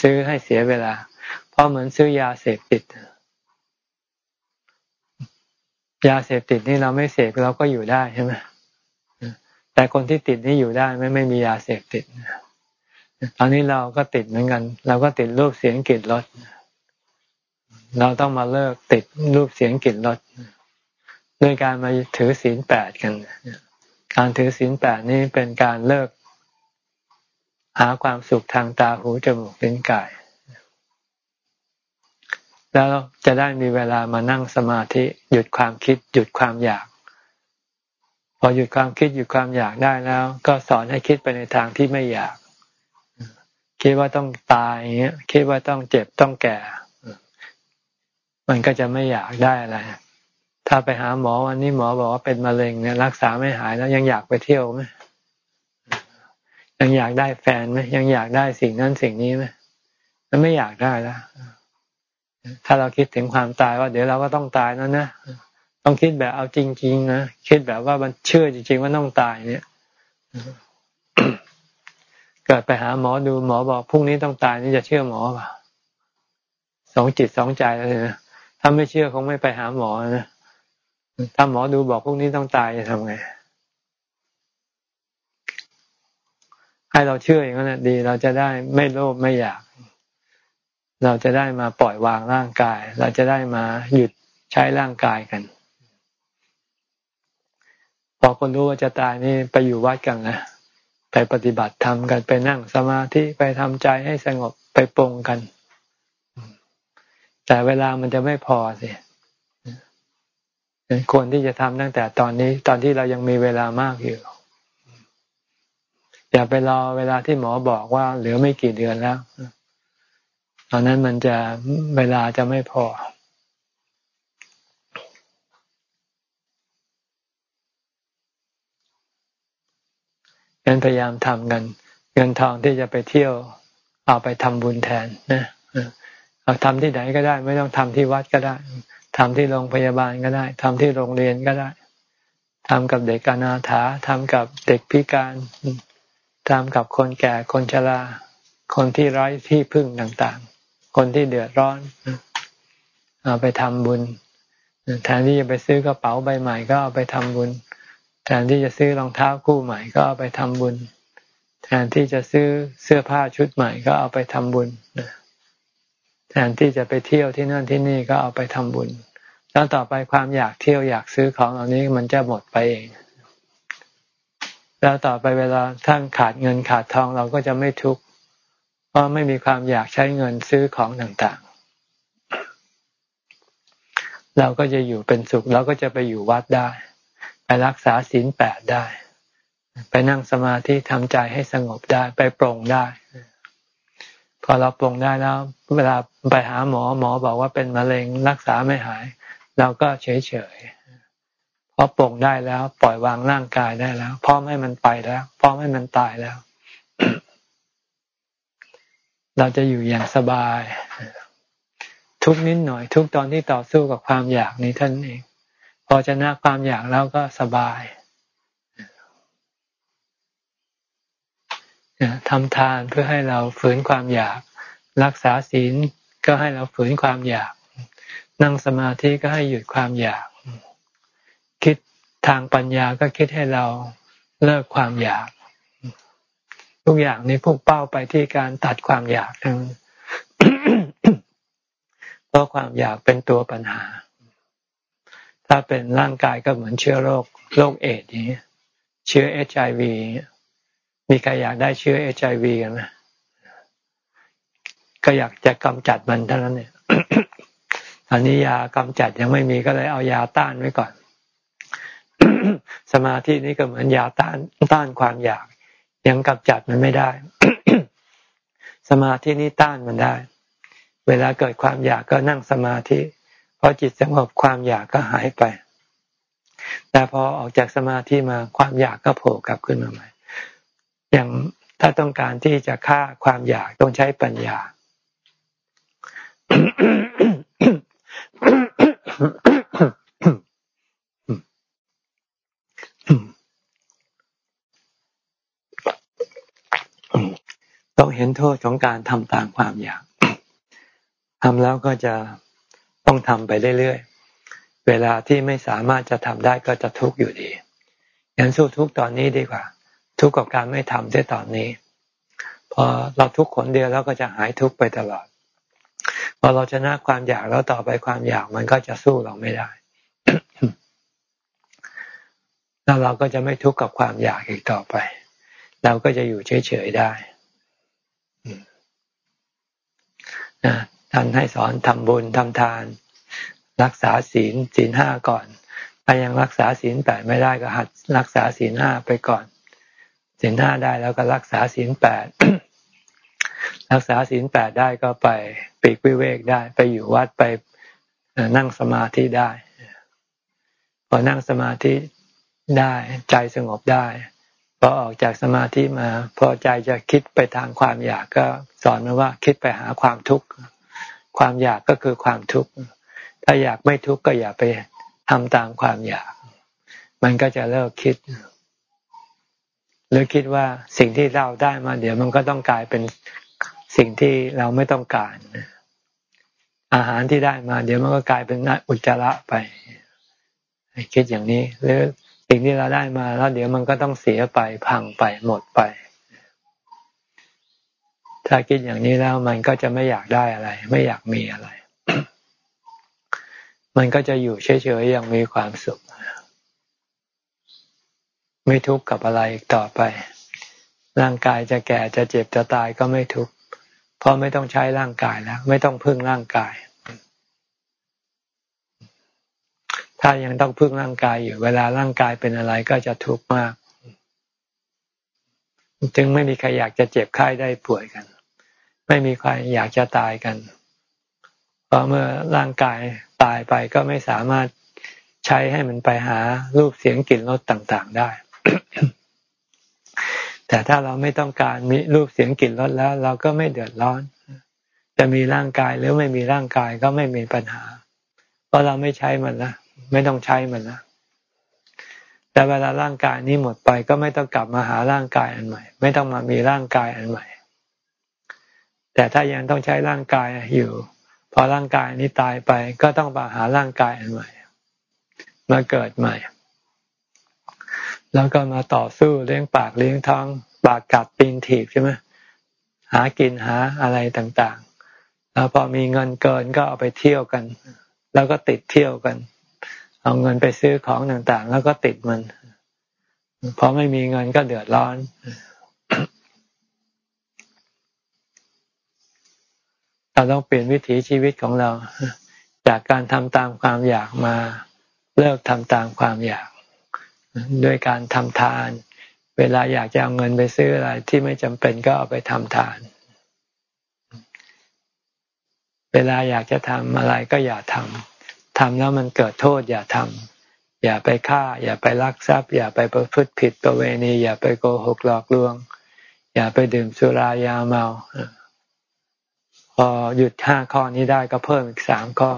ซื้อให้เสียเวลา เพราะเหมือนซื้อยาเสพติด ยาเสพติดนี่เราไม่เสพเราก็อยู่ได้ใช่ไหม แต่คนที่ติดนี่อยู่ได้ไม่ไม่มียาเสพติดตอนนี้เราก็ติดเหมือนกัน เราก็ติดรูปเสียงกลิ่นรสเราต้องมาเลิกติดรูปเสียงกลิ่นรสด้วยการมาถือศีลแปดกันการถือศีลแปดนี้เป็นการเลิก หาความสุขทางตาหูจมูกลิ้นกาย แล้วจะได้มีเวลามานั่งสมาธิ หยุดความคิด หยุดความอยาก พอหยุดความคิดหยุดความอยากได้แล้ว ก็สอนให้คิดไปในทางที่ไม่อยาก คิดว่าต้องตายอย่างเงี้ย คิดว่าต้องเจ็บต้องแก่ มันก็จะไม่อยากได้อะไร ถ้าไปหาหมอวันนี้หมอบอกว่าเป็นมะเร็งเนี่ยรักษาไม่หายแล้วยังอยากไปเที่ยวไหมยังอยากได้แฟนไหมยังอยากได้สิ่งนั้นสิ่งนี้ไหมมันไม่อยากได้แล้วถ้าเราคิดถึงความตายว่า เดี๋ยวเราก็ต้องตายแล้วนะ ต้องคิดแบบเอาจริง ๆ นะคิดแบบว่ามันเชื่อจริง ๆ ว่าต้องตายเนี่ยเกิดไปหาหมอดูหมอบอกพรุ่งนี้ต้องตายนี่จะเชื่อหมอป่ะสองจิตสองใจเลยนะถ้าไม่เชื่อคงไม่ไปหาหมอนะถ้าหมอดูบอกพวกนี้ต้องตายจะทำไงให้เราเชื่ออย่างนั้นดี เราจะได้ไม่โลภไม่อยาก เราจะได้มาปล่อยวางร่างกาย เราจะได้มาหยุดใช้ร่างกายกัน อคนรู้ว่าจะตายนี่ไปอยู่วัดกันนะไปปฏิบัติธรรมกันไปนั่งสมาธิไปทำใจให้สงบไปปรงกัน แต่เวลามันจะไม่พอสิควรที่จะทำตั้งแต่ตอนนี้ ตอนที่เรายังมีเวลามากอยู่ อย่าไปรอเวลาที่หมอบอกว่าเหลือไม่กี่เดือนแล้วตอนนั้นมันจะเวลาจะไม่พอ เันพยายามทำกัน เงินทองที่จะไปเที่ยว เอาไปทำบุญแทนนะเอาทำที่ไหนก็ได้ ไม่ต้องทำที่วัดก็ได้ทำที่โรงพยาบาลก็ได้ทำที่โรงเรียนก็ได้ทำกับเด็กอนาถาทำกับเด็กพิการทำกับคนแก่คนชรา คนที่ไร้ที่พึ่งต่างๆ คนที่เดือดร้อน เอาไปทำบุญแทนที่จะไปซื้อกระเป๋าใบใหม่ก็เอาไปทำบุญ แทนที่จะซื้อรองเท้าคู่ใหม่ก็เอาไปทำบุญ แทนที่จะซื้อเสื้อผ้าชุดใหม่ก็เอาไปทำบุญแทนที่จะไปเที่ยวที่นั่นที่นี่ก็เอาไปทำบุญ แล้วต่อไปความอยากเที่ยวอยากซื้อของเหล่านี้มันจะหมดไปเอง แล้วต่อไปเวลาท่านขาดเงินขาดทองเราก็จะไม่ทุกข์เพราะไม่มีความอยากใช้เงินซื้อของต่างๆ เราก็จะอยู่เป็นสุขเราก็จะไปอยู่วัดได้ ไปรักษาศีลแปดได้ ไปนั่งสมาธิทำใจให้สงบได้ ไปปรงได้ พอเราปรงได้แล้ว เวลาไปหาหมอหมอบอกว่าเป็นมะเร็งรักษาไม่หาย เราก็เฉยเฉยพอปลงได้แล้ว ปล่อยวางร่างกายได้แล้ว พร้อมให้มันไปแล้ว พร้อมให้มันตายแล้ว เราจะอยู่อย่างสบาย ทุกนิดหน่อย ทุกตอนที่ต่อสู้กับความอยากนี้ท่านเอง พอชนะความอยากแล้วก็สบายทำทานเพื่อให้เราฝืนความอยาก รักษาศีลก็ให้เราฝืนความอยาก นั่งสมาธิก็ให้หยุดความอยาก คิดทางปัญญาก็คิดให้เราเลิกความอยาก ทุกอย่างนี้พุ่งเป้าไปที่การตัดความอยากทั้งเพราะความอยากเป็นตัวปัญหา ถ้าเป็นร่างกายก็เหมือนเชื้อโรคโรคเอดส์นี้ เชื้อเอชไอวีมีใครอยากได้เชื้อเอชไอวีกันไหมก็อยากจะกำจัดมันเท่านั้นเนี่ยตอนนี้ยากำจัดยังไม่มีก็เลยเอายาต้านไว้ก่อน สมาธินี่ก็เหมือนยาต้านต้านความอยาก ยังกำจัดมันไม่ได้ สมาธินี่ต้านมันได้ เวลาเกิดความอยากก็นั่งสมาธิ พอจิตสงบความอยากก็หายไป แต่พอออกจากสมาธิมาความอยากก็โผล่กลับขึ้นมาใหม่ อย่างถ้าต้องการที่จะฆ่าความอยากต้องใช้ปัญญา ต้องเห็นโทษของการทำตามความอยากทำแล้วก็จะ ต้องทำไปเรื่อยๆ เวลาที่ไม่สามารถจะทำได้ก็จะทุกข์อยู่ดีงั้นสู้ทุกข์ตอนนี้ดีกว่า ทุกข์กับการไม่ทำได้ตอนนี้ พอเราทุกข์คนเดียวแล้วก็จะหายทุกข์ไปตลอด พอเราชนะความอยากแล้วต่อไปความอยากมันก็จะสู้เราไม่ได้แล้วเราก็จะไม่ทุกข์กับความอยากอีกต่อไป เราก็จะอยู่เฉยๆได้ท่านให้สอนทำบุญทำทาน รักษาศีลศีลห้าก่อน ถ้ายังรักษาศีลแปดไม่ได้ก็หัดรักษาศีลห้าไปก่อนศีลห้าได้แล้วก็รักษาศีลแปดรักษาศีลแปดได้ก็ไปปีกวิเวกได้ ไปอยู่วัดไปนั่งสมาธิได้ พอนั่งสมาธิได้ใจสงบได้พอออกจากสมาธิมา พอใจจะคิดไปทางความอยากก็สอนมาว่าคิดไปหาความทุกข์ความอยากก็คือความทุกข์ ถ้าอยากไม่ทุกข์ก็อย่าไปทำตามความอยาก มันก็จะเลิกคิด หรือคิดว่าสิ่งที่เราได้มา เดี๋ยวมันก็ต้องกลายเป็นสิ่งที่เราไม่ต้องการ อาหารที่ได้มา เดี๋ยวมันก็กลายเป็นอุจจาระไป คิดอย่างนี้ หรือสิ่งที่เราได้มาแล้วเดี๋ยวมันก็ต้องเสียไปพังไปหมดไป ถ้าคิดอย่างนี้แล้วมันก็จะไม่อยากได้อะไร ไม่อยากมีอะไร มันก็จะอยู่เฉยๆอย่างมีความสุข ไม่ทุกข์กับอะไรอีกต่อไป ร่างกายจะแก่จะเจ็บจะตายก็ไม่ทุกข์เพราะไม่ต้องใช้ร่างกายแล้ว ไม่ต้องพึ่งร่างกาย ถ้ายังต้องพึ่งร่างกายอยู่เวลาร่างกายเป็นอะไรก็จะทุกข์มาก จึงไม่มีใครอยากจะเจ็บไข้ได้ป่วยกัน ไม่มีใครอยากจะตายกัน เพราะเมื่อร่างกาย ตายไปก็ไม่สามารถใช้ให้มันไปหารูปเสียงกลิ่นรสต่างๆได้ แต่ถ้าเราไม่ต้องการมีรูปเสียงกลิ่นรสแล้ว เราก็ไม่เดือดร้อน จะมีร่างกายหรือไม่มีร่างกายก็ไม่มีปัญหา เพราะเราไม่ใช้มันละไม่ต้องใช้มันละแต่เวลาร่างกายนี้หมดไปก็ไม่ต้องกลับมาหาร่างกายอันใหม่ ไม่ต้องมามีร่างกายอันใหม่ แต่ถ้ายังต้องใช้ร่างกายอยู่ พอร่างกายนี้ตายไปก็ต้องมาหาร่างกายอันใหม่ มาเกิดใหม่ แล้วก็มาต่อสู้เลี้ยงปากเลี้ยงท้อง ปากกัดปีนถีบใช่ไหมหากินหาอะไรต่างๆ แล้วพอมีเงินเกินก็เอาไปเที่ยวกัน แล้วก็ติดเที่ยวกัน เอาเงินไปซื้อของต่างๆ แล้วก็ติดมัน พอไม่มีเงินก็เดือดร้อน เราต้องเปลี่ยนวิถีชีวิตของเรา จากการทำตามความอยากมาเลิกทำตามความอยากด้วยการทำทาน เวลาอยากจะเอาเงินไปซื้ออะไรที่ไม่จำเป็นก็เอาไปทำทาน เวลาอยากจะทำอะไรก็อย่าทำทำแล้วมันเกิดโทษอย่าทำอย่าไปฆ่า อย่าไปลักทรัพย์ อย่าไปประพฤติผิดประเวณี อย่าไปโกหกหลอกลวง อย่าไปดื่มสุรายาเมา พอหยุดห้าข้อนี้ได้ก็เพิ่มอีกสามข้อ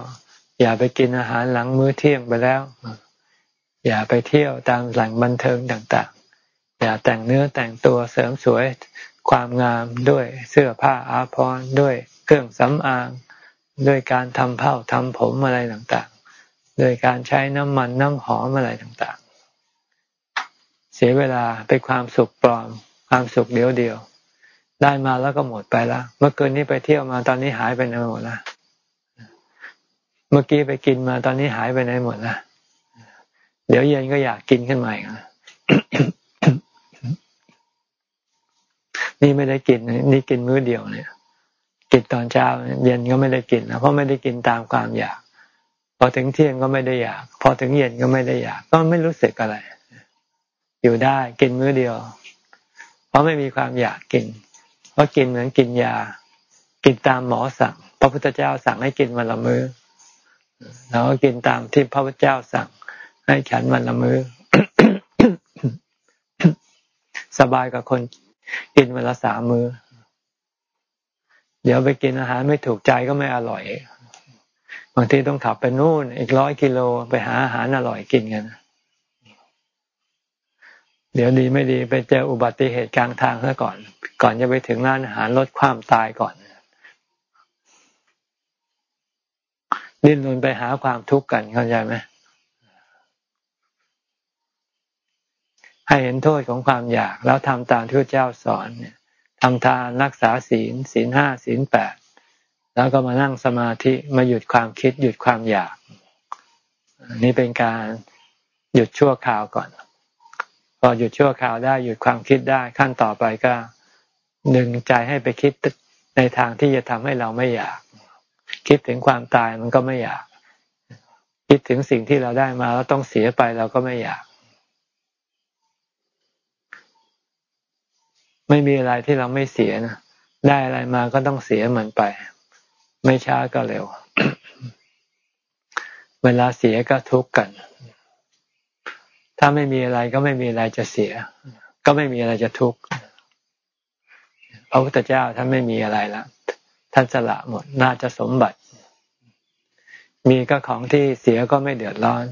อย่าไปกินอาหารหลังมื้อเที่ยงไปแล้ว อย่าไปเที่ยวตามแหล่งบันเทิงต่างๆ อย่าแต่งเนื้อแต่งตัวเสริมสวยความงามด้วยเสื้อผ้าอาภรณ์ด้วยเครื่องสำอาง ด้วยการทำเผ้าทำผมอะไรต่างๆ ด้วยการใช้น้ำมันน้ำหอมอะไรต่างๆ เสียเวลาเป็นความสุขปลอมความสุขเดียวเดียว ได้มาแล้วก็หมดไปแล้ว เมื่อคืนนี้ไปเที่ยวมาตอนนี้หายไปไหนหมดละเมื่อกี้ไปกินมาตอนนี้หายไปไหนหมดละเดี๋ยวเย็นก็อยากกินขึ้นมาอีกนี่ไม่ได้กิน นี่กินมื้อเดียวเนี่ยกินตอนเช้า เย็นก็ไม่ได้กินนะเพราะไม่ได้กินตามความอยาก พอถึงเที่ยงก็ไม่ได้อยาก พอถึงเย็นก็ไม่ได้อยาก ก็ไม่รู้สึกอะไร อยู่ได้กินมื้อเดียว เพราะไม่มีความอยากกิน ราะกินเหมือนกินยา กินตามหมอสั่ง พระพุทธเจ้าสั่งให้กินวันละมือ้อเราก็กินตามที่พระพุทธเจ้าสั่ง ให้ฉันวันละมือ้อสบายกับคนกินวันละสามมือ้อ เดี๋ยวไปกินอาหารไม่ถูกใจก็ไม่อร่อย บางทีต้องขับไปนู่น อีกร้อยกิโลไปหาอาหารอร่อยกินกัน เดี๋ยวดีไม่ดีไปเจออุบัติเหตุกลางทางซะก่อน ก่อนจะไปถึงร้านอาหารลดความตายก่อน ดิ้นรนไปหาความทุกข์กันเข้าใจไหมให้เห็นโทษของความอยาก แล้วทำตามที่พระเจ้าสอนเนี่ยทำทานรักษาศีล ศีลห้าศีลแปดแล้วก็มานั่งสมาธิมาหยุดความคิด หยุดความอยาก นี่เป็นการหยุดชั่วคราวก่อน พอหยุดชั่วคราวได้หยุดความคิดได้ขั้นต่อไปก็ดึงใจให้ไปคิดในทางที่จะทำให้เราไม่อยาก คิดถึงความตายมันก็ไม่อยาก คิดถึงสิ่งที่เราได้มาแล้วต้องเสียไปเราก็ไม่อยาก ไม่มีอะไรที่เราไม่เสียนะได้อะไรมาก็ต้องเสียเหมือนไป ไม่ช้าก็เร็ว เวลาเสียก็ทุกข์กัน ถ้าไม่มีอะไรก็ไม่มีอะไรจะเสีย ก็ไม่มีอะไรจะทุกข์พระพุทธเจ้าท่านไม่มีอะไรละท่านสละหมดน่าจะสมบัติ มีก็ของที่เสียก็ไม่เดือดร้อน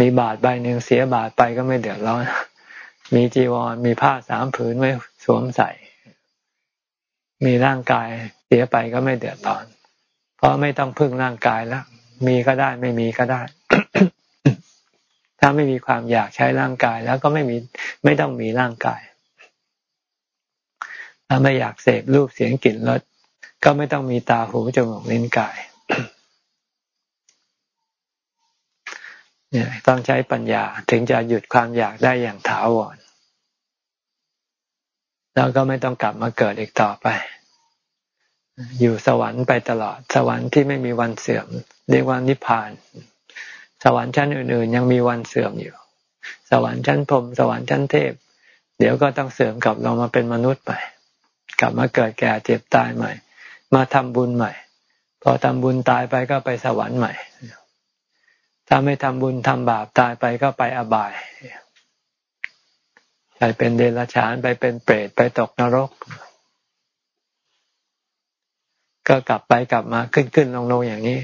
มีบาทใบหนึ่งเสียบาทไปก็ไม่เดือดร้อน มีจีวรมีผ้าสามผืนไว้วมใส่ มีร่างกายเสียไปก็ไม่เดือดร้อน เพราะไม่ต้องพึ่งร่างกายแล้วมีก็ได้ไม่มีก็ได้ ถ้าไม่มีความอยากใช้ร่างกาย แล้วก็ไม่มีไม่ต้องมีร่างกาย ถ้าไม่อยากเสพรูปเสียงกลิ่นรสก็ไม่ต้องมีตาหูจมูกลิ้นกายเนี่ยต้องใช้ปัญญาถึงจะหยุดความอยากได้อย่างถาวรแล้วก็ไม่ต้องกลับมาเกิดอีกต่อไป อยู่สวรรค์ไปตลอดสวรรค์ที่ไม่มีวันเสื่อม เรียกว่านิพพาน สวรรค์ชั้นอื่น ๆ ยังมีวันเสื่อมอยู่ สวรรค์ชั้นพรมสวรรค์ชั้นเทพ เดี๋ยวก็ต้องเสื่อมกลับลงมาเป็นมนุษย์ใหม่กลับมาเกิดแก่เจ็บตายใหม่ มาทำบุญใหม่ พอทำบุญตายไปก็ไปสวรรค์ใหม่ถ้าไม่ทำบุญทำบาปตายไปก็ไปอบายไปเป็นเดรัจฉานไปเป็นเปรตไปตกนรก ก็กลับไปกลับมาขึ้นขึ้นลงลงอย่างนี้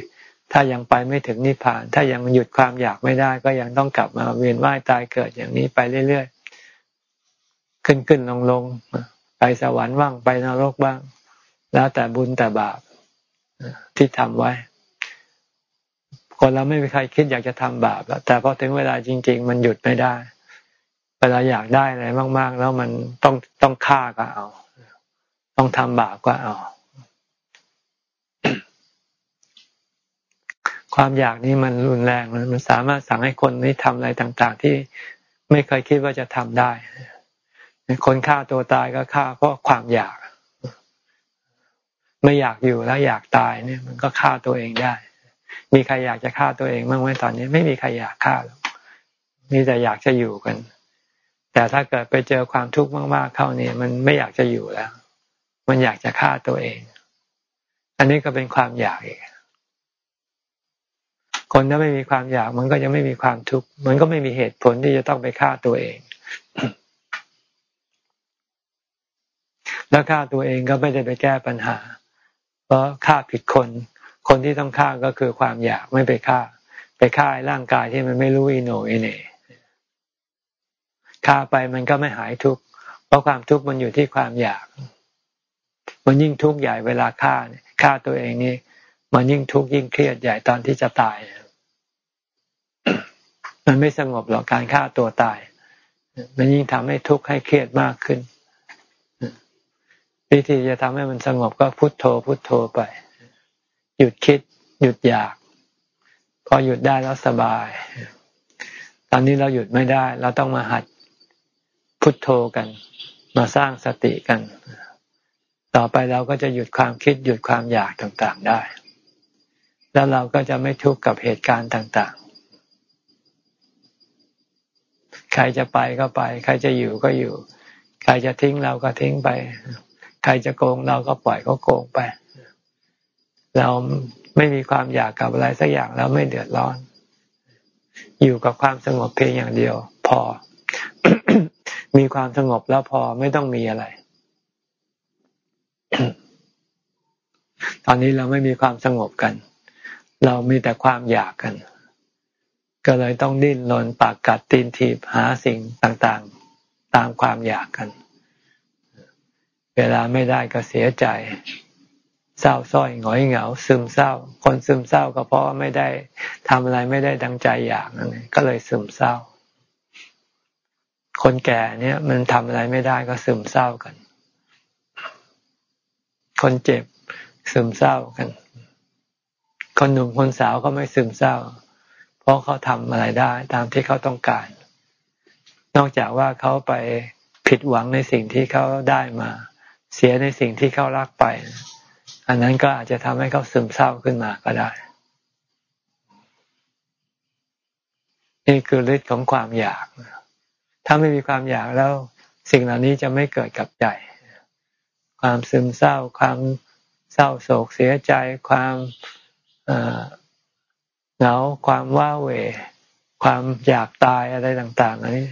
ถ้ายังไปไม่ถึงนิพพาน ถ้ายังหยุดความอยากไม่ได้ ก็ยังต้องกลับมาเวียนว่ายตายเกิดอย่างนี้ไปเรื่อยๆ ขึ้นขึ้นลงลงไปสวรรค์บ้างไปนรกบ้าง แล้วแต่บุญแต่บาปที่ทำไว้ คนเราไม่มีใครคิดอยากจะทำบาปแต่พอถึงเวลาจริง ๆ มันหยุดไม่ได้ เวลาอยากได้อะไรมาก ๆ แล้วมันต้องต้องฆ่าก็เอา ต้องทำบาปก็เอา ความอยากนี้มันรุนแรงมันสามารถสั่งให้คนนี้ทำอะไรต่างๆ ที่ไม่เคยคิดว่าจะทำได้ คนฆ่าตัวตายก็ฆ่าเพราะความอยาก ไม่อยากอยู่แล้วอยากตายเนี่ย มันก็ฆ่าตัวเองได้ มีใครอยากจะฆ่าตัวเองบ้างไหมตอนนี้ ไม่มีใครอยากฆ่าหรอกมีแต่อยากจะอยู่กัน แต่ถ้าเกิดไปเจอความทุกข์มากๆเข้าเนี่ย มันไม่อยากจะอยู่แล้ว มันอยากจะฆ่าตัวเอง อันนี้ก็เป็นความอยากเอง คนถ้าไม่มีความอยากมันก็จะไม่มีความทุกข์มันก็ไม่มีเหตุผลที่จะต้องไปฆ่าตัวเอง แล้วฆ่าตัวเองก็ไม่ได้ไปแก้ปัญหา เพราะฆ่าผิดคน คนที่ต้องฆ่าก็คือความอยากไม่ไปฆ่า ไปฆ่าร่างกายที่มันไม่รู้อิโนอิเน่ฆ่าไปมันก็ไม่หายทุกข์เพราะความทุกข์มันอยู่ที่ความอยาก มันยิ่งทุกข์ใหญ่เวลาฆ่าฆ่าตัวเองนี่มันยิ่งทุกข์ยิ่งเครียดใหญ่ตอนที่จะตาย มันไม่สงบหรอกการฆ่าตัวตาย มันยิ่งทำให้ทุกข์ให้เครียดมากขึ้น วิธีจะทำให้มันสงบก็พุโทโธ พุโทโธไป หยุดคิด หยุดอยาก พอหยุดได้แล้วสบาย ตอนนี้เราหยุดไม่ได้ เราต้องมาหัดพุทโธกัน มาสร้างสติกัน ต่อไปเราก็จะหยุดความคิด หยุดความอยากต่างๆได้ แล้วเราก็จะไม่ทุกข์กับเหตุการณ์ต่างๆ ใครจะไปก็ไป ใครจะอยู่ก็อยู่ ใครจะทิ้งเราก็ทิ้งไป ใครจะโกงเราก็ปล่อยเขาโกงไป เราไม่มีความอยากกับอะไรสักอย่างแล้วไม่เดือดร้อน อยู่กับความสงบเพียงอย่างเดียว พอ มีความสงบแล้วพอไม่ต้องมีอะไร ตอนนี้เราไม่มีความสงบกัน เรามีแต่ความอยากกัน ก็เลยต้องดิ้นรนปากกัดตีนถีบหาสิ่งต่างๆ ตามความอยากกัน เวลาไม่ได้ก็เสียใจ เศร้าส้อยหงอยเหงา ซึมเศร้า คนซึมเศร้าก็เพราะไม่ได้ทำอะไรไม่ได้ดังใจอยากนั่นก็เลยซึมเศร้า คนแก่เนี่ยมันทำอะไรไม่ได้ก็ซึมเศร้ากัน คนเจ็บซึมเศร้ากัน คนหนุ่มคนสาวก็ไม่ซึมเศร้า เพราะเขาทำอะไรได้ตามที่เขาต้องการ นอกจากว่าเขาไปผิดหวังในสิ่งที่เขาได้มา เสียในสิ่งที่เขารักไป อันนั้นก็อาจจะทำให้เขาซึมเศร้าขึ้นมาก็ได้ นี่คือฤทธิ์ของความอยาก ถ้าไม่มีความอยากแล้ว สิ่งเหล่านี้จะไม่เกิดกับใจความซึมเศร้า ความเศร้าโศกเสียใจ ความ เหงาความว้าเหวความอยากตายอะไรต่างๆอันนี้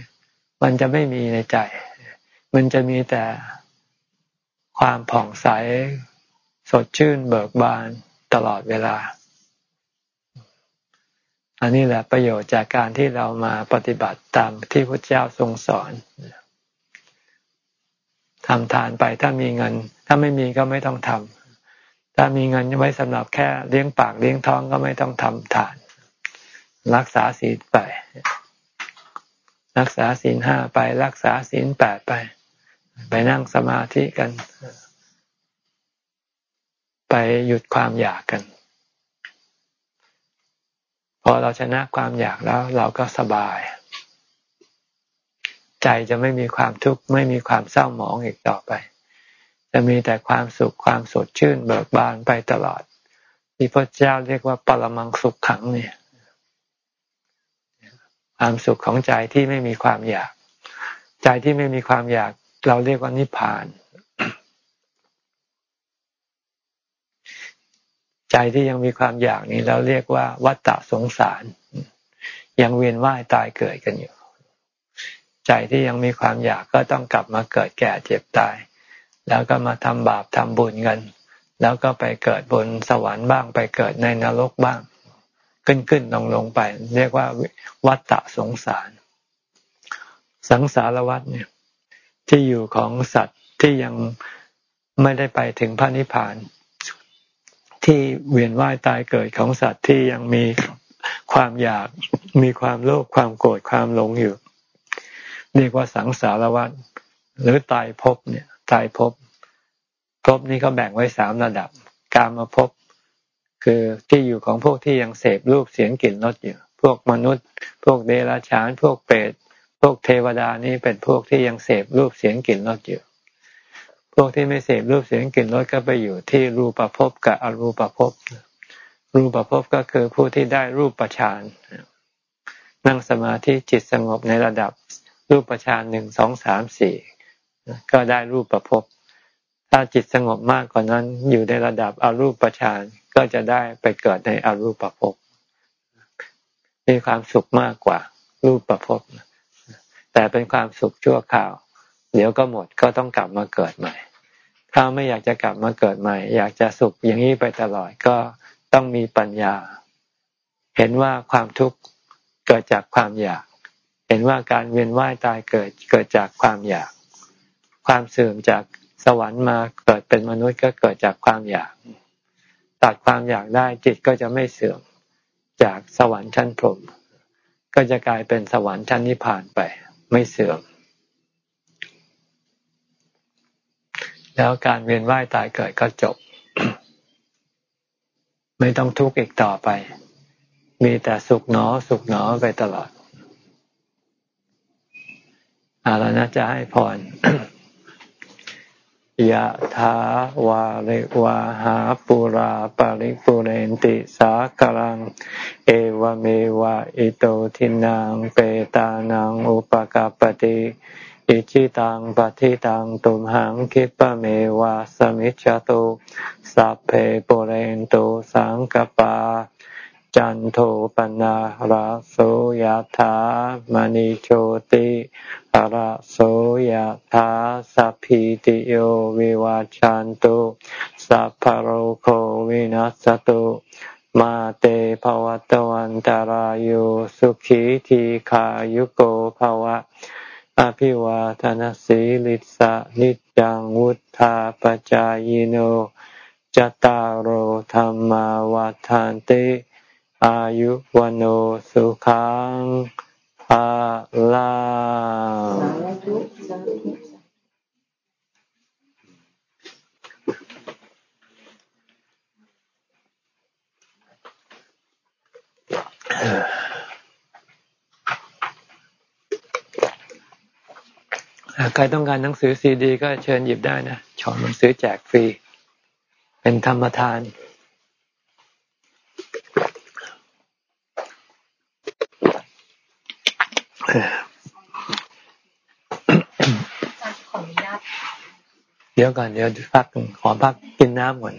มันจะไม่มีในใจ มันจะมีแต่ความผ่องใส สดชื่นเบิกบานตลอดเวลา อันนี้แหละประโยชน์จากการที่เรามาปฏิบัติตามที่พระเจ้าทรงสอนทำทานไปถ้ามีเงิน ถ้าไม่มีก็ไม่ต้องทำ ถ้ามีเงินไว้สำหรับแค่เลี้ยงปากเลี้ยงท้องก็ไม่ต้องทำทาน รักษาศีลไป รักษาศีลห้าไป รักษาศีลแปดไป ไปนั่งสมาธิกัน ไปหยุดความอยากกัน พอเราชนะความอยากแล้ว เราก็สบาย ใจจะไม่มีความทุกข์ไม่มีความเศร้าหมองอีกต่อไป จะมีแต่ความสุขความสดชื่นเบิกบานไปตลอด ที่พระเจ้าเรียกว่าปรมังสุขขังเนี่ยความสุขของใจที่ไม่มีความอยาก ใจที่ไม่มีความอยาก เราเรียกว่านิพพาน ใจที่ยังมีความอยากนี้เราเรียกว่าวัฏฏะสงสาร ยังเวียนว่ายตายเกิดกันอยู่ ใจที่ยังมีความอยากก็ต้องกลับมาเกิดแก่เจ็บตาย แล้วก็มาทำบาปทำบุญกัน แล้วก็ไปเกิดบนสวรรค์บ้าง ไปเกิดในนรกบ้าง ขึ้นขึ้นลงลงไป เรียกว่าวัฏฏะสงสาร สังสารวัฏเนี่ย ที่อยู่ของสัตว์ที่ยังไม่ได้ไปถึงพระนิพพาน ที่เวียนว่ายตายเกิดของสัตว์ที่ยังมีความอยากมีความโลภความโกรธความหลงอยู่ เรียกว่าสังสารวัฏหรือตายภพเนี่ย ตายภพภพนี้เขาแบ่งไว้สามระดับ กามาภพคือที่อยู่ของพวกที่ยังเสพรูปเสียงกลิ่นรสอยู่ พวกมนุษย์ พวกเดรัจฉาน พวกเปรตพวกเทวดานี่เป็นพวกที่ยังเสพรูปเสียงกลิ่นรสอยู่ พวกที่ไม่เสพรูปเสียงกลิ่นรสก็ไปอยู่ที่รูปภพกับอรูปภพรูปภพก็คือผู้ที่ได้รูปฌานนั่งสมาธิจิตสงบในระดับรูปฌานหนึ่งสองสามสี่ ก็ได้รูปภพบถ้าจิตสงบมากกว่านั้นอยู่ในระดับอรูปฌานก็จะได้ไปเกิดในอรูปภพมีความสุขมากกว่า รูปภพแต่เป็นความสุขชั่วคราว เดี๋ยวก็หมดก็ต้องกลับมาเกิดใหม่ ถ้าไม่อยากจะกลับมาเกิดใหม่ อยากจะสุขอย่างนี้ไปตลอดก็ต้องมีปัญญา เห็นว่าความทุกข์เกิดจากความอยาก เห็นว่าการเวียนว่ายตายเกิดเกิดจากความอยาก ความเสื่อมจากสวรรค์มาเกิดเป็นมนุษย์ก็เกิดจากความอยาก ตัดความอยากได้จิตก็จะไม่เสื่อมจากสวรรค์ชั้นพรหมก็จะกลายเป็นสวรรค์ชั้นนิพพานไป ไม่เสื่อม แล้วการเวียนว่ายตายเกิดก็จบ ไม่ต้องทุกข์อีกต่อไป มีแต่สุขหนอสุขหนอไปตลอดอาแล้วนะจะให้พร ยะถาวาริวาหาปุราปาริปุเรนติสากลัง เอวเมวะอิโตทินังเปตานังอุปกาปติอิจิตังปฏิตังตุมหังคิปะเมวะสมิจจตุสัพเพปุเรนตุสังกปา จันโทปนะระโสยธามณิโชติระโสยธาสัพพิติโยวิวาจันตุสัพพโรโควินัสตุมาเตภวัตวันตารโยสุขีทีขายุโกภวะ อภิวาทนสีลิสะนิจังวุธาปจายโนจตารโหธรรมวาทานติ อายุวันโอสุขังภาลาใครต้องการหนังสือซีดี ก็เชิญหยิบได้นะช่องหนังสือแจกฟรี เป็นธรรมทาน เดี๋ยวก่อนเดี๋ยวพักขอพักกินน้ำก่อน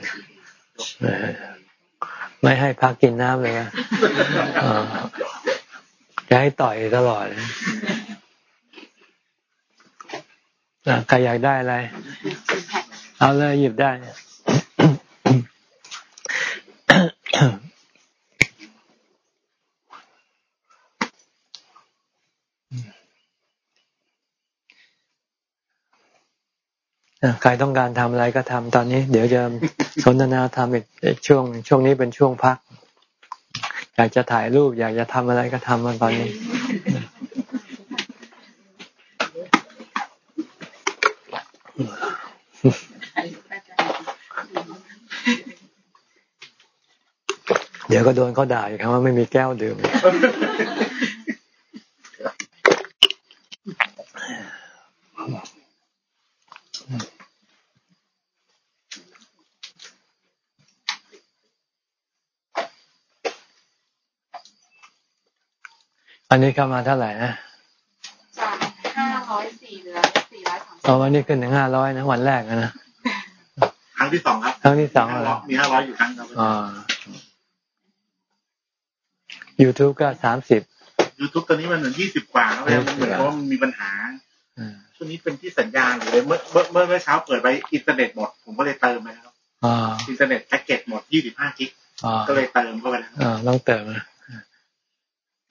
ไม่ให้พักกินน้ำเลยนะจะให้ต่อยตลอดใครอยากได้อะไร เอาเลยหยิบได้ ใครต้องการทำอะไรก็ทำตอนนี้ เดี๋ยวจะสนทนาทำอีกช่วง ช่วงนี้เป็นช่วงพัก อยากจะถ่ายรูป อยากจะทำอะไรก็ทำมันตอนนี้เดี๋ยวก็โดนเขาด่าอีกครับว่าไม่มีแก้วดื่ม อันนี้เข้ามาเท่าไหร่นะจากห้าร้อยสี่เหลือสี่ร้อยสามสิบวันนี้ขึ้นถึงห้าร้อยนะวันแรกนะครั้งที่สองครับครั้งที่สองเหรอมีห้าร้อยอยู่ครั้งครับอ่า YouTube ก็สามสิบ YouTube ตอนนี้มันเหมือนยี่สิบกว่าแล้วมันเหมือนว่ามันมีปัญหาช่วงนี้เป็นที่สัญญาณอยู่เลยเมื่อเมื่อเมื่อเช้าเปิดไปอินเทอร์เน็ตหมด ผมก็เลยเติมไปแล้วอินเทอร์เน็ตแพ็กเกจหมดยี่สิบห้า gigก็เลยเติมเข้าไปแล้วต้องเติมนะ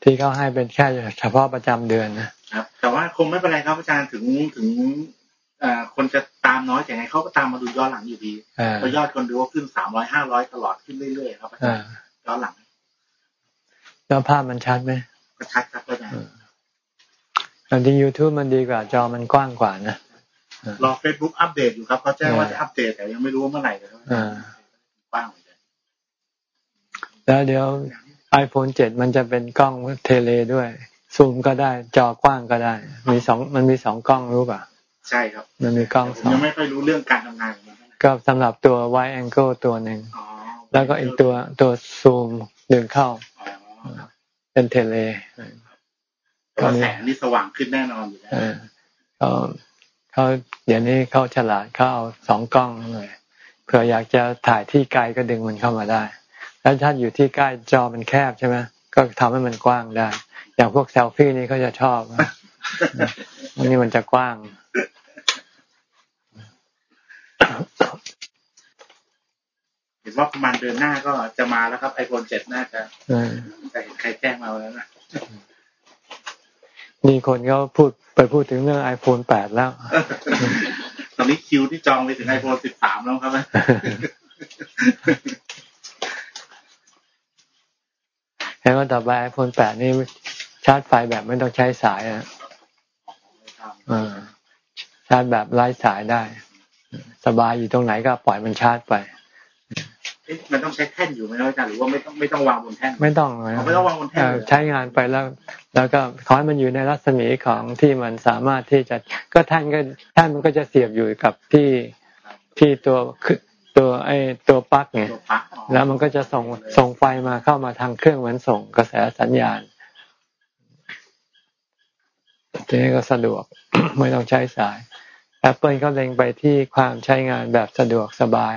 ที่เขาให้เป็นแค่เฉพาะประจำเดือนนะครับแต่ว่าคงไม่เป็นไรครับอาจารย์ถึงถึงคนจะตามน้อยแต่ไงเขาก็ตามมาดูย้อนหลังอยู่ดีเพราะยอดคนดูก็ขึ้นสามร้อยห้าร้อยตลอดขึ้นเรื่อยๆครับอาจารย์ย้อนหลังแล้วภาพมันชัดไหมชัดครับอาจารย์แต่ที่ยูทูบมันดีกว่าจอมันกว้างกว่านะรอ Facebook update อยู่ครับเขาแจ้งว่าจะอัปเดตแต่ยังไม่รู้ว่าเมื่อไหร่เลยกว้างแล้วเดี๋ยว iPhone เจ็ดมันจะเป็นกล้อง tele ด้วย ซูมก็ได้จอกว้างก็ได้ มีสองมันมีสองกล้องรู้ป่ะ ใช่ครับ มันมีกล้องสองยังไม่ค่อยรู้เรื่องการทำงาน ก็สำหรับตัว wide angle ตัวหนึ่งแล้วก็อีกตัวตัวซูมดึงเข้าเป็น teleก็แสงนี่สว่างขึ้นแน่นอนอยู่แล้วเขาเขาเดี๋ยวนี้เขาฉลาดเขาเอาสองกล้องเลยเผื่ออยากจะถ่ายที่ไกลก็ดึงมันเข้ามาได้ แล้วถ้าอยู่ที่ใกล้จอมันแคบใช่ไหมก็ทำให้มันกว้างได้ อย่างพวกเซลฟี่นี่เขาจะชอบอันนี้มันจะกว้าง เห็นว่าประมาณเดือนหน้าก็จะมาแล้วครับไอโฟนเจ็ดน่าจะจะเห็นใครแจ้งมาแล้วนะมีคนเขาพูดไปพูดถึงเรื่องไอโฟนแปดแล้ว ตอนนี้คิวที่จองไปถึงไอโฟนสิบสามแล้วครับ เห็นว่าต่อไปไอโฟนแปดนี่ชาร์จไฟแบบไม่ต้องใช้สายอะชาร์จแบบไร้สายได้ สบายอยู่ตรงไหนก็ปล่อยมันชาร์จไปมันต้องใช้แท่นอยู่ไหมอาจารย์หรือว่าไม่ต้องไม่ต้องวางบนแท่นไม่ต้องไม่ต้องวางบนแท่นใช้งานไปแล้ว แล้วก็ขอให้มันอยู่ในรัศมีของที่มันสามารถที่จะก็แท่นก็แท่นมันก็จะเสียบอยู่กับที่ที่ตัวคือ ตัวไอ้ตัวปลั๊กไงแล้วมันก็จะส่งส่งไฟมาเข้ามาทางเครื่องเหมือนส่งกระแสสัญญาณทีนี้ก็สะดวกไม่ต้องใช้สาย Apple ก็เล็งไปที่ความใช้งานแบบสะดวกสบาย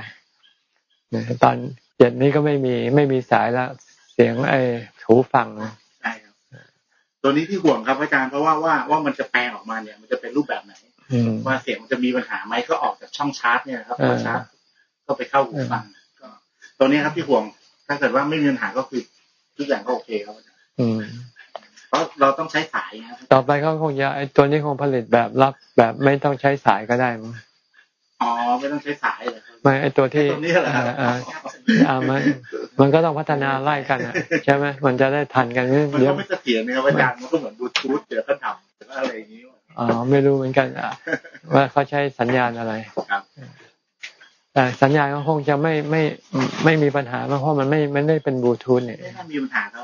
ตอนเย็นนี้ก็ไม่มีไม่มีสายแล้วเสียงไอ้หูฟังใช่ครับตัวนี้ที่ห่วงครับอาจารย์เพราะว่าว่าว่ามันจะแปลงออกมาเนี่ย มันจะเป็นรูปแบบไหนว่าเสียงมันจะมีปัญหาไหมก็ออกจากช่องชาร์จเนี่ยครับชาร์จ ก็ไปเข้าหูฟังก็ตัวนี้ครับที่ห่วง ถ้าเกิดว่าไม่มีปัญหาก็คือทุกอย่างก็โอเคครับอาจารย์เพราะเราต้องใช้สายครับต่อไปเขาคงจะไอ้ตัวนี้คงผลิตแบบรับแบบไม่ต้องใช้สายก็ได้มั้งอ๋อไม่ต้องใช้สายเลยไม่ไอตัวที่ตัวนี้เหรออ่าอ่ามันมันก็ต้องพัฒนาไล่กันใช่ไหมมันจะได้ทันกันเดี๋ยวไม่เสถียรเนี่ยอาจารย์มันก็เหมือนบลูทูธเดี๋ยวเขาทำหรืออะไรอย่างนี้อ๋อไม่รู้เหมือนกันว่าเขาใช้สัญญาณอะไรครับ แต่สัญญาณก็คงจะไม่ไม่ไม่มีปัญหาเพราะมันไม่ไม่ได้เป็นบลูทูธเนี่ยถ้ามีปัญหาเขา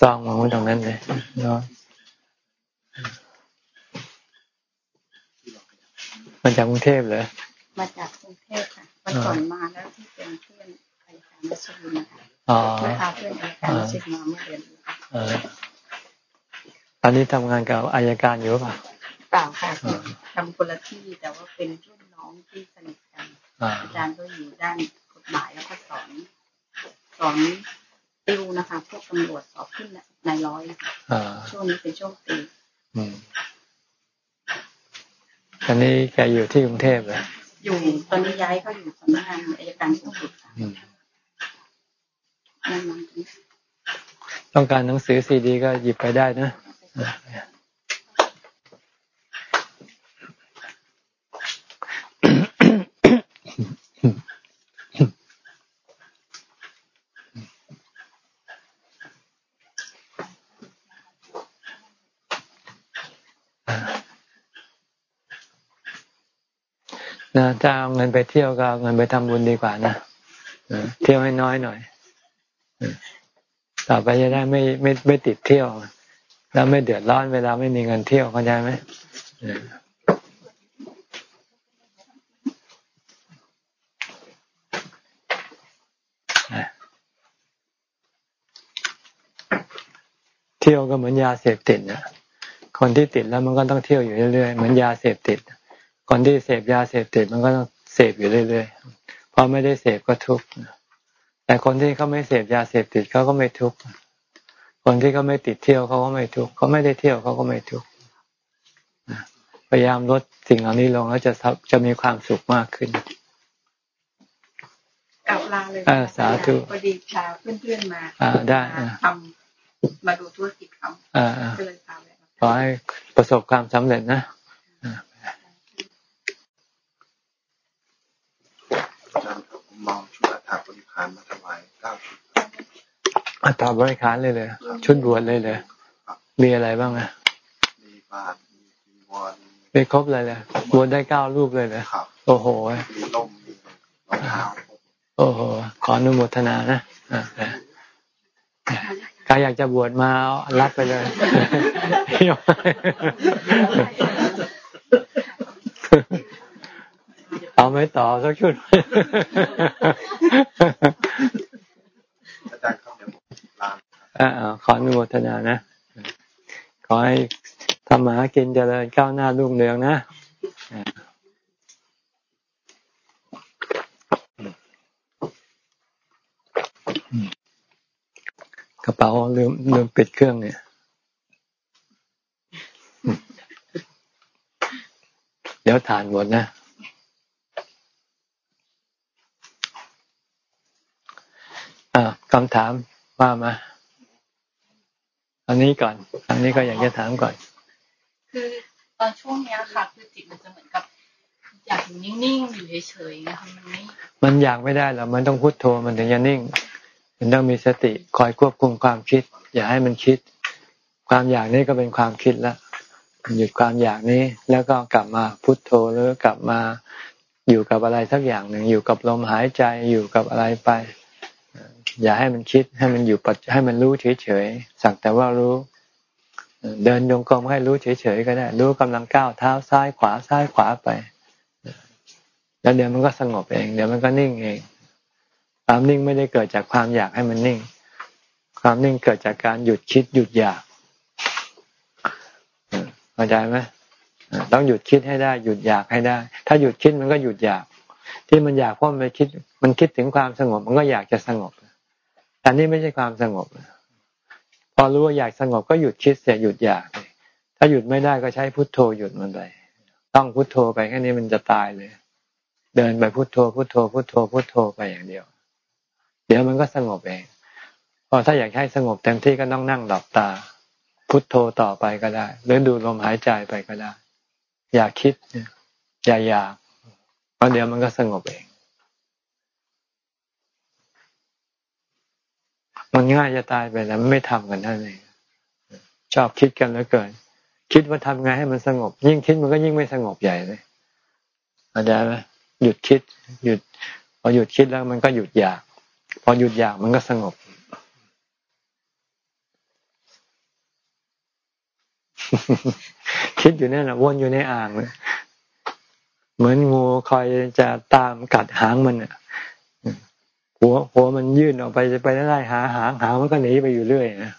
ซองมาไว้ตรงนั้นเลยเนาะมาจากกรุงเทพเหรอ มาจากกรุงเทพค่ะวันก่อนมาแล้วที่เป็นเพื่อนอายการมัสยิดนะคะเมื่อพาเพื่อนอายการมัสยิดมาเมื่อเดือนตอนนี้ทำงานกับอายการอยู่ป่ะเปล่าค่ะทำคนละที่แต่ว่าเป็นรุ่นน้องที่สนิทกันอาจารย์ก็อยู่ด้านกฎหมายแล้วก็สอนสอนติวนะคะ พวกตำรวจสอบขึ้นในร้อยช่วงนี้เป็นช่วงตีตอนนี้แกอยู่ที่กรุงเทพเลย อยู่ตอนนี้ย้ายเขาอยู่สำนักงานอายการสูงสุดต้องการหนังสือซีดี ก็หยิบไปได้นะ นะถ้าเอาเงินไปเที่ยวก็เอาเงินไปทำบุญดีกว่านะเที่ยวให้น้อยหน่อยต่อไปจะได้ไม่ไม่ไม่ติดเที่ยว แล้วไม่เดือดร้อนเวลาไม่มีเงินเที่ยวเข้าใจไหมเที่ยวก็เหมือนยาเสพติดนะคนที่ติดแล้วมันก็ต้องเที่ยวอยู่เรื่อยๆเหมือนยาเสพติด คนที่เสพยาเสพติดมันก็ต้องเสพอยู่เรื่อยๆพอไม่ได้เสพก็ทุกข์แต่คนที่เขาไม่เสพยาเสพติดเขาก็ไม่ทุกข์คนที่เขาไม่ติดเที่ยวเขาก็ไม่ทุกข์เขาไม่ได้เที่ยวเขาก็ไม่ทุกข์พยายามลดสิ่งเหล่านี้ลงแล้วจะจะมีความสุขมากขึ้นกลับลาเลยสาธุพอดีพาเพื่อนๆมาได้ทำมาดูธุรกิจเขาก็เลยพาไปขอให้ประสบความสำเร็จนะารมาถวายเก้าชุดอัตราบริการเลยเลย ชุดบวชเลยเลย มีอะไรบ้างอะมีบาตรมีจีวรมีครบเลยเลยบวชได้เก้ารูปเลยเลยโอ้โหมีล่มมีรองเท้าโอ้โห ขออนุโมทนานะใครอยากจะบวชมารับไปเลย เอาไม่ต่อสักชุดอาจารย์ครับเดี๋ยวลาอ่าขออนุโมทนานะ ขอให้ทำมาหากินเจริญก้าวหน้ารุ่งเรืองนะกระเป๋าลืมลืมปิดเครื่องเนี่ย เดี๋ยวทานหมดนะ คำถามว่ามาอันนี้ก่อน อันนี้ก็อยากจะถามก่อน คือตอนช่วงเนี้ยค่ะ คือจิตมันจะเหมือนกับ อยากอยู่นิ่งๆอยู่เฉยๆนะคะมันไม่มันอยากไม่ได้หรอกมันต้องพุโทโธมันถึงจะนิ่ง มันต้องมีสติคอยควบคุมความคิด อย่าให้มันคิด ความอยากนี้ก็เป็นความคิดแล้วหยุดความอยากนี้ แล้วก็กลับมาพุโทโธหรือกลับมาอยู่กับอะไรสักอย่างหนึ่งอยู่กับลมหายใจอยู่กับอะไรไป อย่าให้มันคิดให้มันอยู่ปัจให้มันรู้เฉยๆสักแต่ว่ารู้ เดินยงกลมให้รู้เฉยๆก็ได้ รู้กำลังก้าวเท้าซ้ายขวาซ้ายขวาไป แล้วเดี๋ยวมันก็สงบเอง เดี๋ยวมันก็นิ่งเอง ความนิ่งไม่ได้เกิดจากความอยากให้มันนิ่ง ความนิ่งเกิดจากการหยุดคิดหยุดอยากเข้าใจไหมต้องหยุดคิดให้ได้ หยุดอยากให้ได้ ถ้าหยุดคิดมันก็หยุดอยาก ที่มันอยากเพราะมันคิด มันคิดถึงความสงบ มันก็อยากจะสงบ แต่นี่ไม่ใช่ความสงบ พอรู้ว่าอยากสงบก็หยุดคิดเสียหยุดอยาก ถ้าหยุดไม่ได้ก็ใช้พุทโธหยุดมันไป ต้องพุทโธไปแค่นี้มันจะตายเลย เดินไปพุทโธพุทโธพุทโธพุทโธไปอย่างเดียว เดี๋ยวมันก็สงบเอง พอถ้าอยากให้สงบเต็มที่ก็ต้องนั่งหลับตา พุทโธต่อไปก็ได้ หรือดูลมหายใจไปก็ได้ อย่าคิด อย่าอยากเพราะเดี๋ยวมันก็สงบเอง มันง่ายจะตายไปแล้วไม่ทำกันนั่นเองชอบคิดกันแล้วเกิน คิดว่าทำไงให้มันสงบ ยิ่งคิดมันก็ยิ่งไม่สงบใหญ่เลยอาจารย์ไหมหยุดคิด หยุดพอหยุดคิดแล้วมันก็หยุดอยาก พอหยุดอยากมันก็สงบคิดอยู่นั่นแหละวนอยู่ในอ่างเลยเหมือนงูคอยจะตามกัดหางมันอะ หัวหัวมันยื่นออกไปจะไปไล่หาหางหางมันก็หนีไปอยู่เรื่อยนะ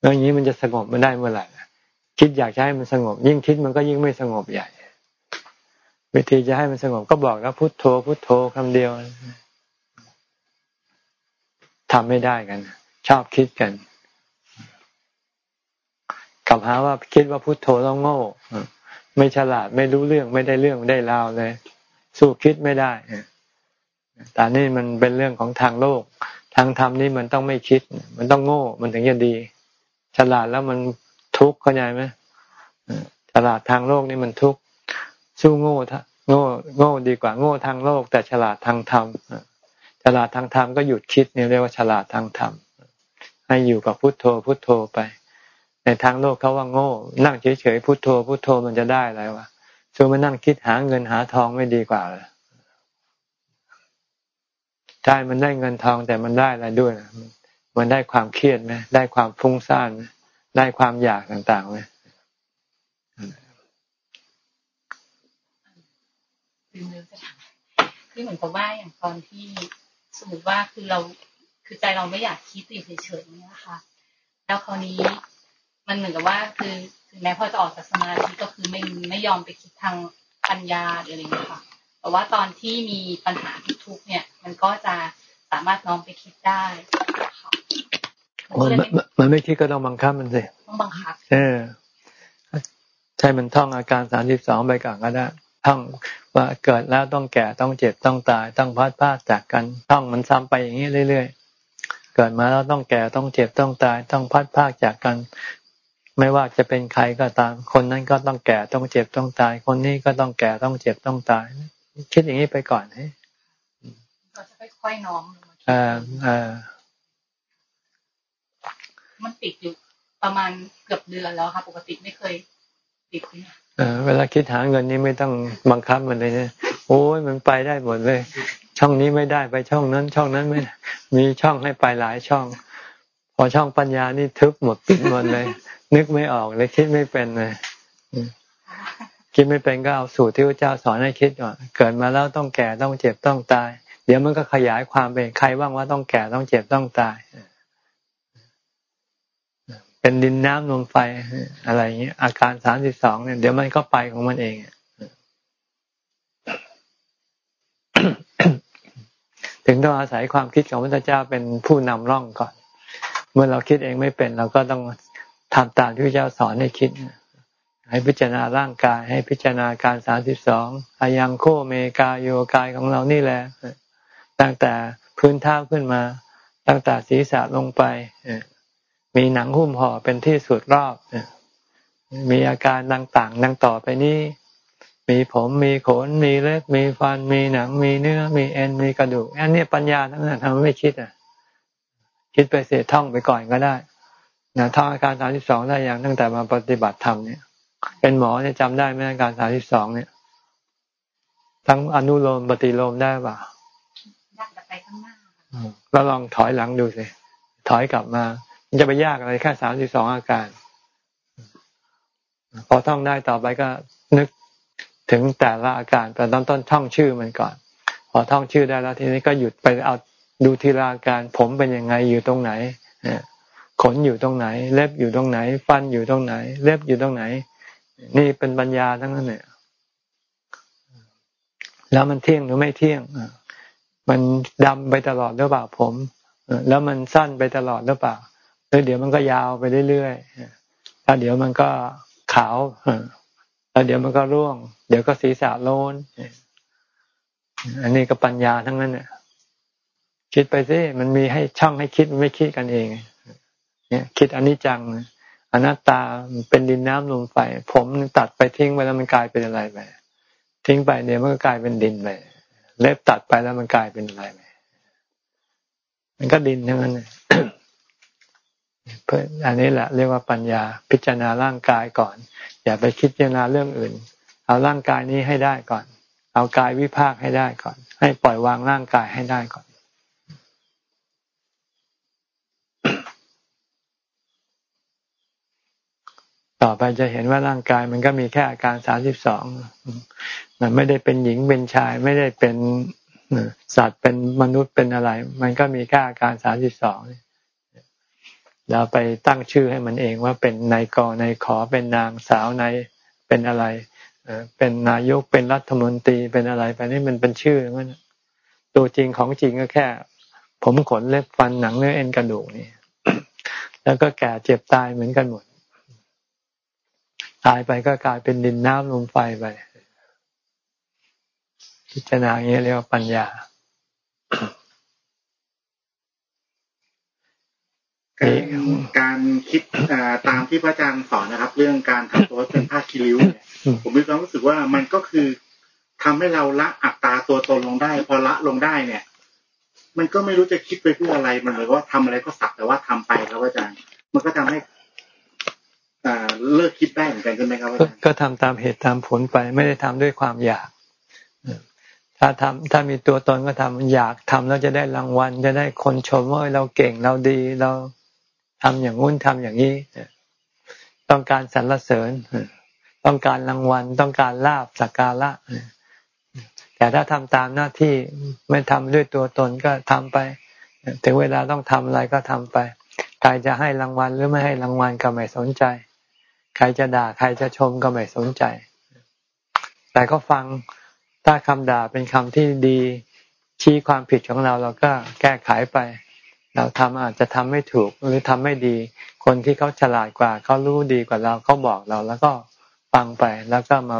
แล้วอย่างนี้มันจะสงบมันได้เมื่อไหร่คิดอยากจะให้มันสงบ ยิ่งคิดมันก็ยิ่งไม่สงบใหญ่วิธีจะให้มันสงบก็บอกแล้วพุทโธพุทโธคำเดียวทำไม่ได้กัน ชอบคิดกันกับหาว่าคิดว่าพุทโธต้องโง่ไม่ฉลาดไม่รู้เรื่องไม่ได้เรื่องไม่ได้ราวเลย สู้คิดไม่ได้ แต่นี่มันเป็นเรื่องของทางโลก ทางธรรมนี่มันต้องไม่คิด มันต้องโง่ มันถึงจะดี ฉลาดแล้วมันทุกข์เข้าใจไหมฉลาดทางโลกนี่มันทุกข์สู้โง่โง่โง่ดีกว่าโง่ทางโลก แต่ฉลาดทางธรรมฉลาดทางธรรมก็หยุดคิดนี่เรียกว่าฉลาดทางธรรมให้อยู่กับพุทโธพุทโธไป ในทางโลกเขาว่าโง่ นั่งเฉยๆพุทโธพุทโธมันจะได้อะไรวะชวนมานั่งคิดหาเงินหาทองไม่ดีกว่าเลย ใช่มันได้เงินทองแต่มันได้อะไรด้วยนะมันได้ความเครียดไหมได้ความฟุ้งซ่านไหมได้ความอยากต่างๆไหมคือเหมือนกับว่าอย่างตอนที่สมมติว่าคือเราคือใจเราไม่อยากคิดอยู่เฉยๆนี่นะคะแล้วคราวนี้มันเหมือนกับว่าคือถึงแม้พอจะออกจากสมาธิก็คือไม่ไม่ยอมไปคิดทางปัญญาหรืออะไรอย่างนี้ค่ะ แต่ว่าตอนที่มีปัญหาทุกเนี่ย มันก็จะสามารถน้อมไปคิดได้ค่ะมันไม่คิดก็ต้องบังคับมันสิต้องบังคับเออใช่มันท่องอาการสามสิบสองไปก่อนก็ได้ท่องว่าเกิดแล้วต้องแก่ต้องเจ็บต้องตายต้องพัดพาดจากกันท่องมันซ้ำไปอย่างนี้เรื่อยๆเกิดมาแล้วต้องแก่ต้องเจ็บต้องตาย ต้องพัดพาดจากกัน ไม่ว่าจะเป็นใครก็ตาม คนนั้นก็ต้องแก่ต้องเจ็บต้องตาย คนนี้ก็ต้องแก่ต้องเจ็บต้องตาย คิดอย่างนี้ไปก่อนให้เราจะค่อยๆน้อมอ่าอ่ามันติดอยู่ประมาณเกือบเดือนแล้วค่ะ ปกติไม่เคยติดเนี่ยเวลาคิดหาเงินนี้ไม่ต้องบังคับมันเลยนะโอ้ยมันไปได้หมดเลย ช่องนี้ไม่ได้ไปช่องนั้น ช่องนั้นไม่มีช่องให้ไปหลายช่อง พอช่องปัญญานี่ทึบหมดปิดหมดเลย นึกไม่ออกเลยคิดไม่เป็นเลย คิดไม่เป็นก็เอาสูตรที่พระเจ้าสอนให้คิดก่อนเกิดมาแล้วต้องแก่ต้องเจ็บต้องตาย เดี๋ยวมันก็ขยายความเป็นใครว่างว่าต้องแก่ต้องเจ็บต้องตาย เป็นดินน้ำลมไฟอะไรอย่างเงี้ยอาการสามสิบสองเนี่ยเดี๋ยวมันก็ไปของมันเองถึงต้องอาศัยความคิดของพระเจ้าเป็นผู้นำร่องก่อน เมื่อเราคิดเองไม่เป็น เราก็ต้องทำตามที่พระเจ้าสอนให้คิด ให้พิจารณาร่างกาย ให้พิจารณาการสามสิบสองอายังโคเมกาโยกายของเรานี่แหละตั้งแต่พื้นเท้าขึ้นมา ตั้งแต่ศีรษะลงไปมีหนังหุ้มห่อเป็นที่สุดรอบมีอาการต่างๆดังต่อไปนี้ มีผมมีขน มีเล็บมีฟัน มีหนัง มีเนื้อ มีเอ็น มีกระดูก อันนี้ปัญญาทั้งนั้นทำไม่คิดอะ คิดไปเสียท่องไปก่อนก็ได้นะท่องอาการสามสิบสองได้อย่างตั้งแต่มาปฏิบัติธรรมเนี่ย เป็นหมอเนี่ยจำได้ไหมอาการสามสิบสองเนี่ย ทั้งอนุโลมปฏิโลมได้ป่ะยากไปข้างหน้าแล้วลองถอยหลังดูสิถอยกลับมา มันจะไปยากอะไรแค่สามสิบสองอาการ พอท่องได้ต่อไปก็นึกถึงแต่ละอาการแต่ตอนต้นท่องชื่อมันก่อน พอท่องชื่อได้แล้วทีนี้ก็หยุดไปเอาดูทีละอาการผมเป็นยังไงอยู่ตรงไหนขนอยู่ตรงไหน เล็บอยู่ตรงไหน ฟันอยู่ตรงไหน เล็บอยู่ตรงไหน นี่เป็นปัญญาทั้งนั้นเนี่ยแล้วมันเที่ยงหรือไม่เที่ยงมันดำไปตลอดหรือเปล่าผมแล้วมันสั้นไปตลอดหรือเปล่าแล้วเดี๋ยวมันก็ยาวไปเรื่อยๆแล้วเดี๋ยวมันก็ขาวแล้วเดี๋ยวมันก็ร่วง เดี๋ยวก็ศีรษะโลนอันนี้ก็ปัญญาทั้งนั้นเนี่ยคิดไปสิมันมีให้ช่องให้คิดไม่คิดกันเอง เนี่ย คิดอันนี้จัง อนัตตาเป็นดินน้ำลมไฟผมตัดไปทิ้งไปแล้วมันกลายเป็นอะไรไปทิ้งไปเนี่ยมันก็กลายเป็นดินไปเล็บตัดไปแล้วมันกลายเป็นอะไรไปมันก็ดินทั้งนั้นเพื่ออันนี้แหละเรียกว่าปัญญาพิจารณาร่างกายก่อน อย่าไปคิดพิจารณาเรื่องอื่น เอาร่างกายนี้ให้ได้ก่อน เอากายวิภาคให้ได้ก่อน ให้ปล่อยวางร่างกายให้ได้ก่อน ต่อไปจะเห็นว่าร่างกายมันก็มีแค่อาการสามสิบสองมันไม่ได้เป็นหญิงเป็นชายไม่ได้เป็นสัตว์เป็นมนุษย์เป็นอะไร มันก็มีแค่อาการสามสิบสองเราไปตั้งชื่อให้มันเองว่าเป็นนายกนายขอเป็นนางสาวนายเป็นอะไรเป็นนายกเป็นรัฐมนตรีเป็นอะไรไปนี่มันเป็นชื่อมันตัวจริงของจริงก็แค่ ผมขนเล็บฟันหนังเนื้อเอ็นกระดูกนี่แล้วก็แก่เจ็บตายเหมือนกันหมด ตายไปก็กลายเป็นดินน้ำลมไฟไป พิจารณาอย่างนี้เรียกว่าปัญญา การคิดตามที่พระอาจารย์สอนนะครับ เรื่องการทำตัวเป็นผ้าคิริ้วเนี่ยผมมีความรู้สึกว่ามันก็คือทำให้เราละอัตตาตัวตนลงได้ พอละลงได้เนี่ย มันก็ไม่รู้จะคิดไปเพื่ออะไรมันเลยว่าทำอะไรก็สักแต่ว่าทำไปครับอาจารย์ มันก็ทำให้ เลิกคิดได้เหมือนกันใช่ไหมครับก็ทำตามเหตุตามผลไป ไม่ได้ทำด้วยความอยากถ้าทำถ้ามีตัวตนก็ทำอยากทำแล้วจะได้รางวัล จะได้คนชมว่าเราเก่งเราดีเราทำอย่างงู้นทำอย่างนี้ต้องการสรรเสริญต้องการรางวัล ต้องการลาบสักการะแต่ถ้าทำตามหน้าที่ไม่ทำด้วยตัวตนก็ทำไป ถึงเวลาต้องทำอะไรก็ทำไปใครจะให้รางวัลหรือไม่ให้รางวัลก็ไม่สนใจ ใครจะด่าใครจะชมก็ไม่สนใจ แต่ก็ฟังถ้าคำด่าเป็นคำที่ดีชี้ความผิดของเราเราก็แก้ไขไป เราทำอาจจะทำไม่ถูกหรือทำไม่ดี คนที่เขาฉลาดกว่าเขารู้ดีกว่าเราเขาบอกเราแล้วก็ฟังไปแล้วก็มา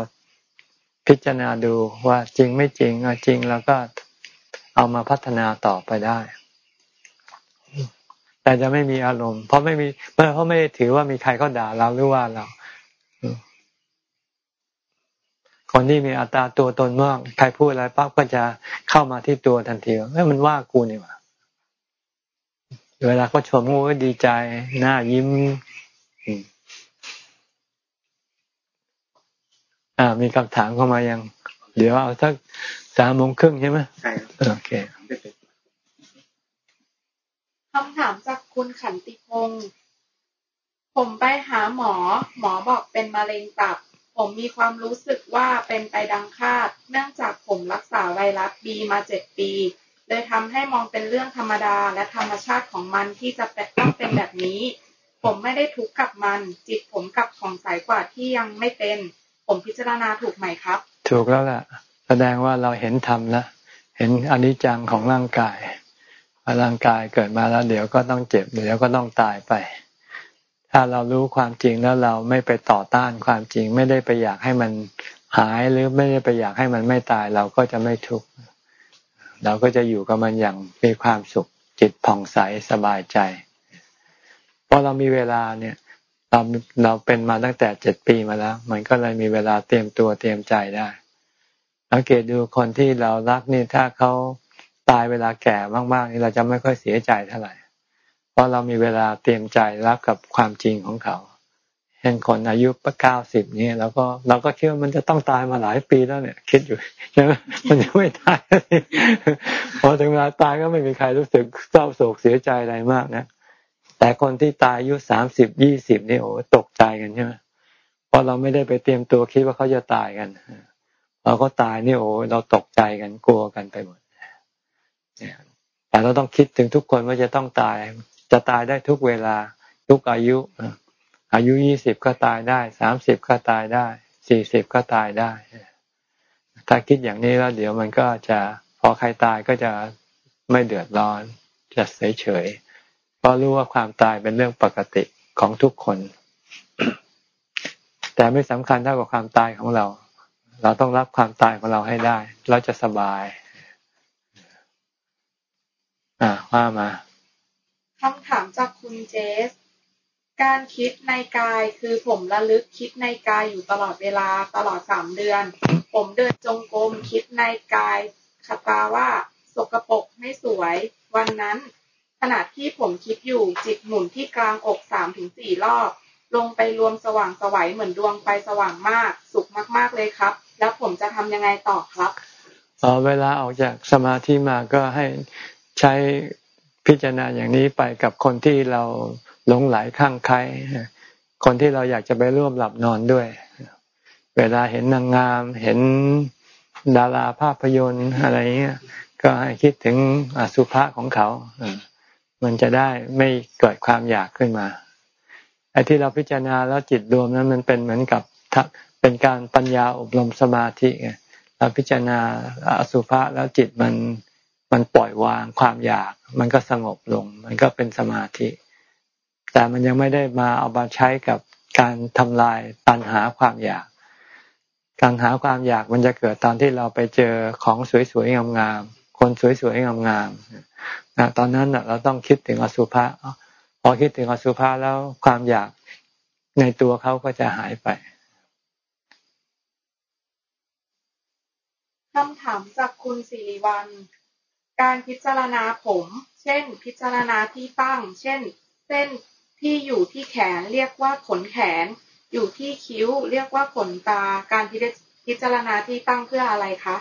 พิจารณาดูว่าจริงไม่จริงจริงแล้วก็เอามาพัฒนาต่อไปได้ แต่จะไม่มีอารมณ์ เพราะไม่มีเพราะไม่ถือว่ามีใครเขาด่าเราหรือว่าเราคนที่มีอัตราตัวตนมากใครพูดอะไรปั๊บก็จะเข้ามาที่ตัวทันทีว่ามันว่ากูนี่หว่าเวลาเขาชมก็ดีใจ หน้ายิ้มอ่า มีคำถามเข้ามายัง เดี๋ยวเอาสักสามโมงครึ่งใช่ไหมใช่โอเคคำถามจากคุณขันติพงศ์ผมไปหาหมอ หมอบอกเป็นมะเร็งตับ ผมมีความรู้สึกว่าเป็นไปดังคาด เนื่องจากผมรักษาไวรัสบีมาเจ็ดปีเลยทำให้มองเป็นเรื่องธรรมดาและธรรมชาติของมันที่จะต้องเป็นแบบนี้ ผมไม่ได้ทุกข์กับมัน จิตผมกับของใสกว่าที่ยังไม่เป็น ผมพิจารณาถูกไหมครับ ถูกแล้วแหละแสดงว่าเราเห็นธรรมแล้วเห็นอนิจจังของร่างกาย ร่างกายเกิดมาแล้วเดี๋ยวก็ต้องเจ็บเดี๋ยวก็ต้องตายไป ถ้าเรารู้ความจริงแล้วเราไม่ไปต่อต้านความจริงไม่ได้ไปอยากให้มันหายหรือไม่ได้ไปอยากให้มันไม่ตายเราก็จะไม่ทุกข์เราก็จะอยู่กับมันอย่างมีความสุขจิตผ่องใสสบายใจเพอเรามีเวลาเนี่ยเราเราเป็นมาตั้งแต่เจ็ดปีมาแล้ว มันก็เลยมีเวลาเตรียมตัวเตรียมใจได้สังเกตดูคนที่เรารักนี่ถ้าเขา ตายเวลาแก่มากๆนี่เราจะไม่ค่อยเสียใจเท่าไหร่ เพราะเรามีเวลาเตรียมใจรับกับความจริงของเขาเห็นคนอายุปเก้าสิบนี่แล้วก็เราก็คิดว่ามันจะต้องตายมาหลายปีแล้วเนี่ย คิดอยู่ใช่ไหมมันยังไม่ตายพอถึงเวลาตายก็ไม่มีใครรู้สึกเศร้าโศกเสียใจอะไรมากนะแต่คนที่ตายอายุสามสิบยี่สิบนี่โอ้ตกใจกันใช่ไหมเพราะเราไม่ได้ไปเตรียมตัวคิดว่าเขาจะตายกันเราก็ตายนี่โอ้เราตกใจกันกลัวกันไปหมด แต่เราต้องคิดถึงทุกคนว่าจะต้องตาย จะตายได้ทุกเวลา ทุกอายุ อายุยี่สิบก็ตายได้สามสิบก็ตายได้สี่สิบก็ตายได้ ถ้าคิดอย่างนี้แล้วเดี๋ยวมันก็จะพอใครตายก็จะไม่เดือดร้อน จะเฉยเฉยเพราะรู้ว่าความตายเป็นเรื่องปกติของทุกคน แต่ไม่สำคัญเท่ากับความตายของเรา เราต้องรับความตายของเราให้ได้ เราจะสบาย อ่าว่ามาคำถามจากคุณเจส การคิดในกายคือผมระลึกคิดในกายอยู่ตลอดเวลาตลอดสามเดือน ผมเดินจงกรมคิดในกายคาตาว่าสกปรกไม่สวย วันนั้นขณะที่ผมคิดอยู่จิตหมุนที่กลางอกสามถึงสี่รอบ ลงไปรวมสว่างสวัยเหมือนดวงไฟสว่างมาก สุขมากๆเลยครับ แล้วผมจะทำยังไงต่อครับอเวลาออกจากสมาธิมาก็ให้ ใช้พิจารณาอย่างนี้ไปกับคนที่เราหลงไหลข้างใครคนที่เราอยากจะไปร่วมหลับนอนด้วย เวลาเห็นนางงาม เห็นดาราภาพยนตร์อะไรเงี้ย ก็ให้คิดถึงอสุภะของเขา มันจะได้ไม่เกิดความอยากขึ้นมา ไอ้ที่เราพิจารณาแล้วจิตรวมนั้นมันเป็นเหมือนกับเป็นการปัญญาอบรมสมาธิไงเราพิจารณาอสุภะแล้วจิตมัน มันปล่อยวางความอยาก มันก็สงบลง มันก็เป็นสมาธิ แต่มันยังไม่ได้มาเอามาใช้กับการทำลายตัณหาความอยาก การหาความอยากมันจะเกิดตอนที่เราไปเจอของสวยๆงามๆคนสวยๆงามๆนะตอนนั้นเราต้องคิดถึงอสุภะพอคิดถึงอสุภะแล้วความอยากในตัวเขาก็จะหายไปคำถามจากคุณสิริวัล การพิจารณาผม เช่น พิจารณาที่ตั้ง เช่น เส้นที่อยู่ที่แขนเรียกว่าขนแขน อยู่ที่คิ้วเรียกว่าขนตา การพิจารณาที่ตั้งเพื่ออะไรคะ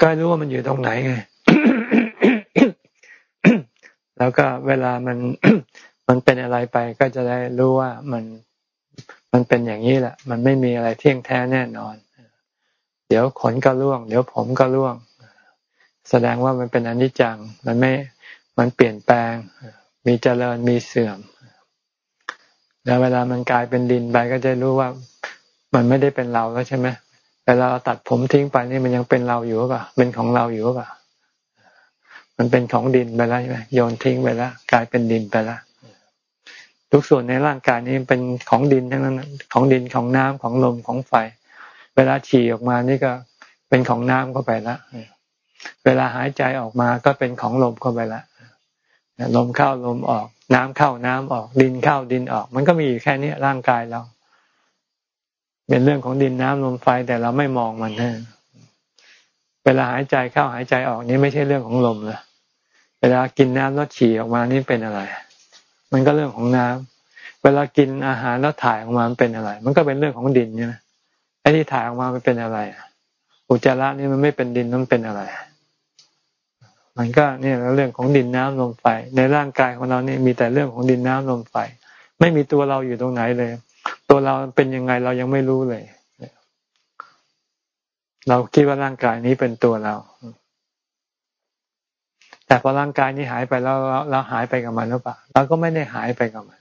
ก็รู้ว่ามันอยู่ตรงไหนไง แล้วก็เวลามันมันเป็นอะไรไปก็จะได้รู้ว่ามันมันเป็นอย่างนี้แหละ มันไม่มีอะไรเที่ยงแท้แน่นอน เดี๋ยวขนก็ร่วง เดี๋ยวผมก็ร่วง แสดงว่ามันเป็นอนิจจัง มันไม่ มันเปลี่ยนแปลง มีเจริญ มีเสื่อม แล้วเวลามันกลายเป็นดินไปก็จะรู้ว่ามันไม่ได้เป็นเราแล้วใช่ไหมเวลาเราตัดผมทิ้งไปนี่มันยังเป็นเราอยู่ป่ะ เป็นของเราอยู่ป่ะ มันเป็นของดินไปแล้วใช่ไหมโยนทิ้งไปแล้ว กลายเป็นดินไปแล้ว ทุกส่วนในร่างกายนี้เป็นของดินทั้งนั้น ของดิน ของน้ำของลม ของไฟ เวลาฉี่ออกมานี่ก็เป็นของน้ำเข้าไปแล้ว เวลาหายใจออกมาก็เป็นของลมเข้าไปล้วลมเข้าลมออก น้ำเข้าน้ำออก ดินเข้าดินออก มันก็มีอยู่แค่นี้ร่างกายเรา เป็นเรื่องของดินน้ำลมไฟแต่เราไม่มองมันนะเวลาหายใจเข้าหายใจออกนี่ไม่ใช่เรื่องของลมเลยเวลากินน้ำแล้วฉี่ออกมานี่เป็นอะไร มันก็เรื่องของน้ำเวลากินอาหารแล้วถ่ายออกมามันเป็นอะไร มันก็เป็นเรื่องของดินใช่ไหมไอ้ที่ถ่ายออกมามันเป็นอะไรอุจจาระนี่มันไม่เป็นดินมันเป็นอะไร มันก็เนี่ยเรื่องของดินน้ำลมไฟในร่างกายของเราเนี่ยมีแต่เรื่องของดินน้ำลมไฟไม่มีตัวเราอยู่ตรงไหนเลย ตัวเราเป็นยังไงเรายังไม่รู้เลย เราคิดว่าร่างกายนี้เป็นตัวเรา แต่พอร่างกายนี้หายไปแล้วเราหายไปกับมันหรือเปล่าเราก็ไม่ได้หายไปกับมัน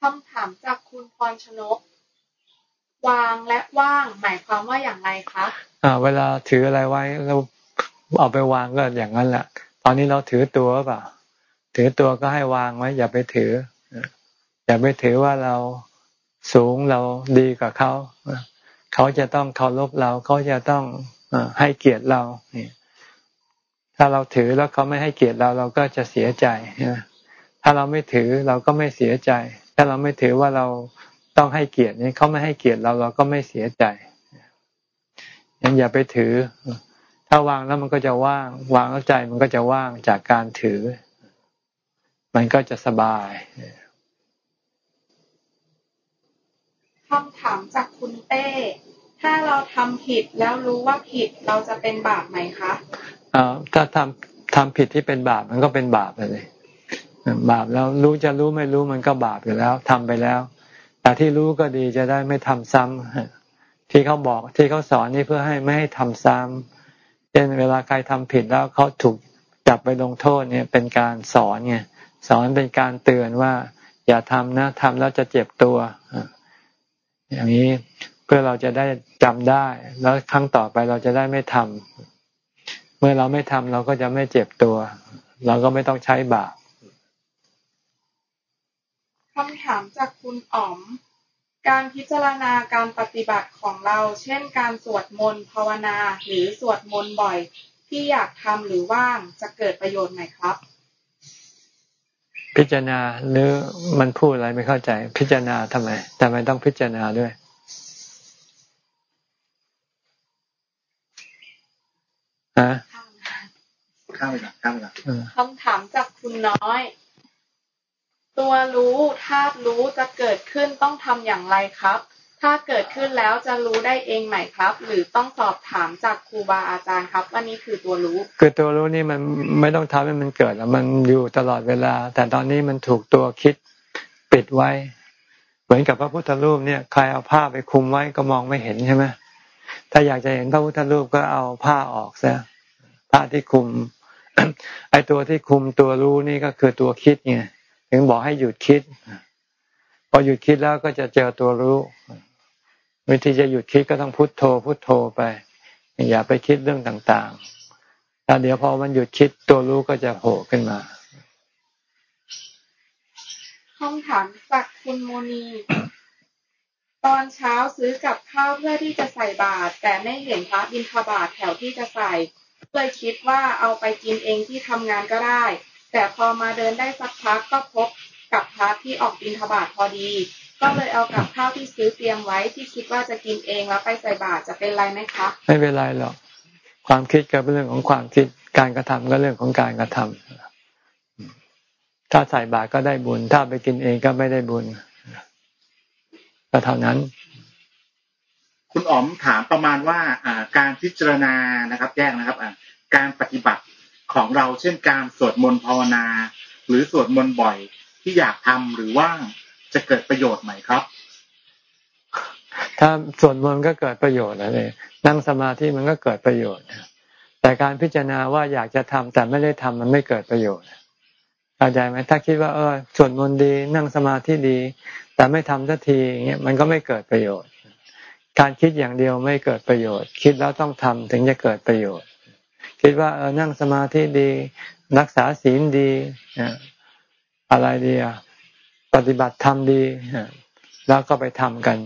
คำถามจากคุณพรชนก วางและว่าง หมายความว่าอย่างไรคะอ่า เวลาถืออะไรไว้เราเอาไปวางก็อย่างนั้นแหละ ตอนนี้เราถือตัวเปล่า ถือตัวก็ให้วางไว้ อย่าไปถือ อย่าไปถือว่าเราสูงเราดีกว่าเขา เขาจะต้องเคารพเรา เขาจะต้องให้เกียรติเราถ้าเราถือแล้วเขาไม่ให้เกียรติเราเราก็จะเสียใจ ถ้าเราไม่ถือเราก็ไม่เสียใจ ถ้าเราไม่ถือว่าเรา ต้องให้เกียรตินี่เขาไม่ให้เกียรติเราเราก็ไม่เสียใจยังอย่าไปถือ ถ้าวางแล้วมันก็จะว่าง วางแล้วใจมันก็จะว่างจากการถือ มันก็จะสบายคำถามจากคุณเต้ ถ้าเราทำผิดแล้วรู้ว่าผิดเราจะเป็นบาปไหมคะอ่าถ้าทำทำผิดที่เป็นบาปมันก็เป็นบาปเลย บาปแล้วรู้จะรู้ไม่รู้มันก็บาปอยู่แล้วทำไปแล้ว แต่ที่รู้ก็ดีจะได้ไม่ทำซ้ำที่เขาบอกที่เขาสอนนี่เพื่อให้ไม่ให้ทำซ้ำเช่นเวลาใครทำผิดแล้วเขาถูกจับไปลงโทษเนี่ยเป็นการสอนไงสอนเป็นการเตือนว่า อย่าทำนะทำแล้วจะเจ็บตัวอย่างนี้เพื่อเราจะได้จำได้ แล้วครั้งต่อไปเราจะได้ไม่ทำเมื่อเราไม่ทำเราก็จะไม่เจ็บตัว เราก็ไม่ต้องใช้บาปคำ ถามจากคุณอ๋อม การพิจารณาการปฏิบัติของเรา เช่น การสวดมนต์ภาวนา หรือสวดมนต์บ่อย ที่อยากทำหรือว่างจะเกิดประโยชน์ไหมครับ พิจารณาหรือมันพูดอะไรไม่เข้าใจ พิจารณาทำไมทำไมต้องพิจารณาด้วยฮะข้ามไปก่อนข้ามไปก่อนคำถามจากคุณน้อย ตัวรู้ธาตุรู้จะเกิดขึ้นต้องทำอย่างไรครับ ถ้าเกิดขึ้นแล้วจะรู้ได้เองไหมครับ หรือต้องสอบถามจากครูบาอาจารย์ครับว่านี่คือตัวรู้ คือตัวรู้นี่มันไม่ต้องทำให้มันเกิดแล้วมันอยู่ตลอดเวลา แต่ตอนนี้มันถูกตัวคิดปิดไว้ เหมือนกับพระพุทธรูปเนี่ยใครเอาผ้าไปคุมไว้ก็มองไม่เห็นใช่ไหมถ้าอยากจะเห็นพระพุทธรูปก็เอาผ้าออกซะผ้าที่คุมไอ้ตัวที่คุมตัวรู้นี่ก็คือตัวคิดไง ถึงบอกให้หยุดคิด พอหยุดคิดแล้วก็จะเจอตัวรู้ วิธีจะหยุดคิดก็ต้องพุโทโธ พุโทโธไป อย่าไปคิดเรื่องต่างๆแล้วเดี๋ยวพอมันหยุดคิดตัวรู้ก็จะโผล่ขึ้นมาคำถามจากคุณโมนี ตอนเช้าซื้อกับข้าวเพื่อที่จะใส่บาตรแต่ไม่เห็นพระบิณฑบาตแถวที่จะใส่เลยคิดว่าเอาไปกินเองที่ทำงานก็ได้ แต่พอมาเดินได้สักพักก็พบกับพระที่ออกบิณฑบาตพอดี ก็เลยเอากับข้าวที่ซื้อเตรียมไว้ที่คิดว่าจะกินเองแล้วไปใส่บาตรจะเป็นไรไหมคะ ไม่เป็นไรหรอก ความคิดก็เป็นเรื่องของความคิดการกระทำก็เรื่องของการกระทำถ้าใส่บาตรก็ได้บุญ ถ้าไปกินเองก็ไม่ได้บุญก็เท่านั้น คุณอ๋อมถามประมาณว่าการพิจารณานะครับ แยกนะครับการปฏิบัติ ของเราเช่นการสวดมนต์ภาวนา หรือสวดมนต์บ่อยที่อยากทำหรือว่าจะเกิดประโยชน์ไหมครับ ถ้าสวนมนต์ก็เกิดประโยชน์อะไรนั่งสมาธิมันก็เกิดประโยชน์แต่การพิจารณาว่าอยากจะทำแต่ไม่ได้ทำมันไม่เกิดประโยชน์เข้าใจไหมถ้าคิดว่าเออสวนมนต์ดีนั่งสมาธิดี แต่ไม่ทำสักทีเงี้ยมันก็ไม่เกิดประโยชน์ การคิดอย่างเดียวไม่เกิดประโยชน์ คิดแล้วต้องทำถึงจะเกิดประโยชน์ คิดว่าเออนั่งสมาธิดี รักษาศีลดีอะไรดีอะปฏิบัติธรรมดีแล้วก็ไปทำกัน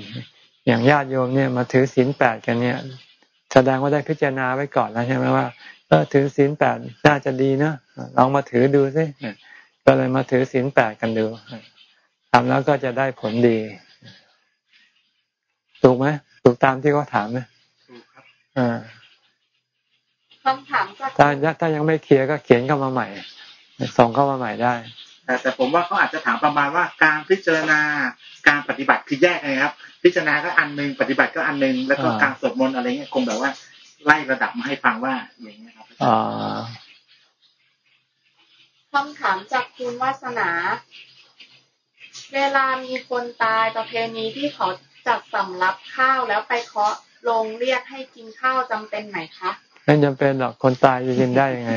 อย่างญาติโยมเนี่ยมาถือศีลแปดกันเนี่ย แสดงว่าได้พิจารณาไว้ก่อนแล้วใช่ไหมว่าเออถือศีลแปดน่าจะดีนะลองมาถือดูสิก็เลยมาถือศีลแปดกันดูทำแล้วก็จะได้ผลดี ถูกไหมถูกตามที่เขาถามไหมถูกครับอ่า คำถามถ้าถ้ายังไม่เคลียร์ก็เขียนเข้ามาใหม่ ส่งเข้ามาใหม่ได้แต่แต่ผมว่าเขาอาจจะถามประมาณว่าการพิจารณาการปฏิบัติคือแยกไงครับ พิจารณาก็อันหนึ่งปฏิบัติก็อันหนึ่งแล้วก็การสวดมนต์อะไรเงี้ยคงแบบว่าไล่ระดับมาให้ฟังว่าอย่างเงี้ยครับคำถามจากคุณวาสนา เวลามีคนตายประเพณีที่เขาจัดสำรับข้าวแล้วไปเคาะลงเรียกให้กินข้าวจำเป็นไหมคะ ไม่จำเป็นหรอกคนตายจะกินได้ยังไง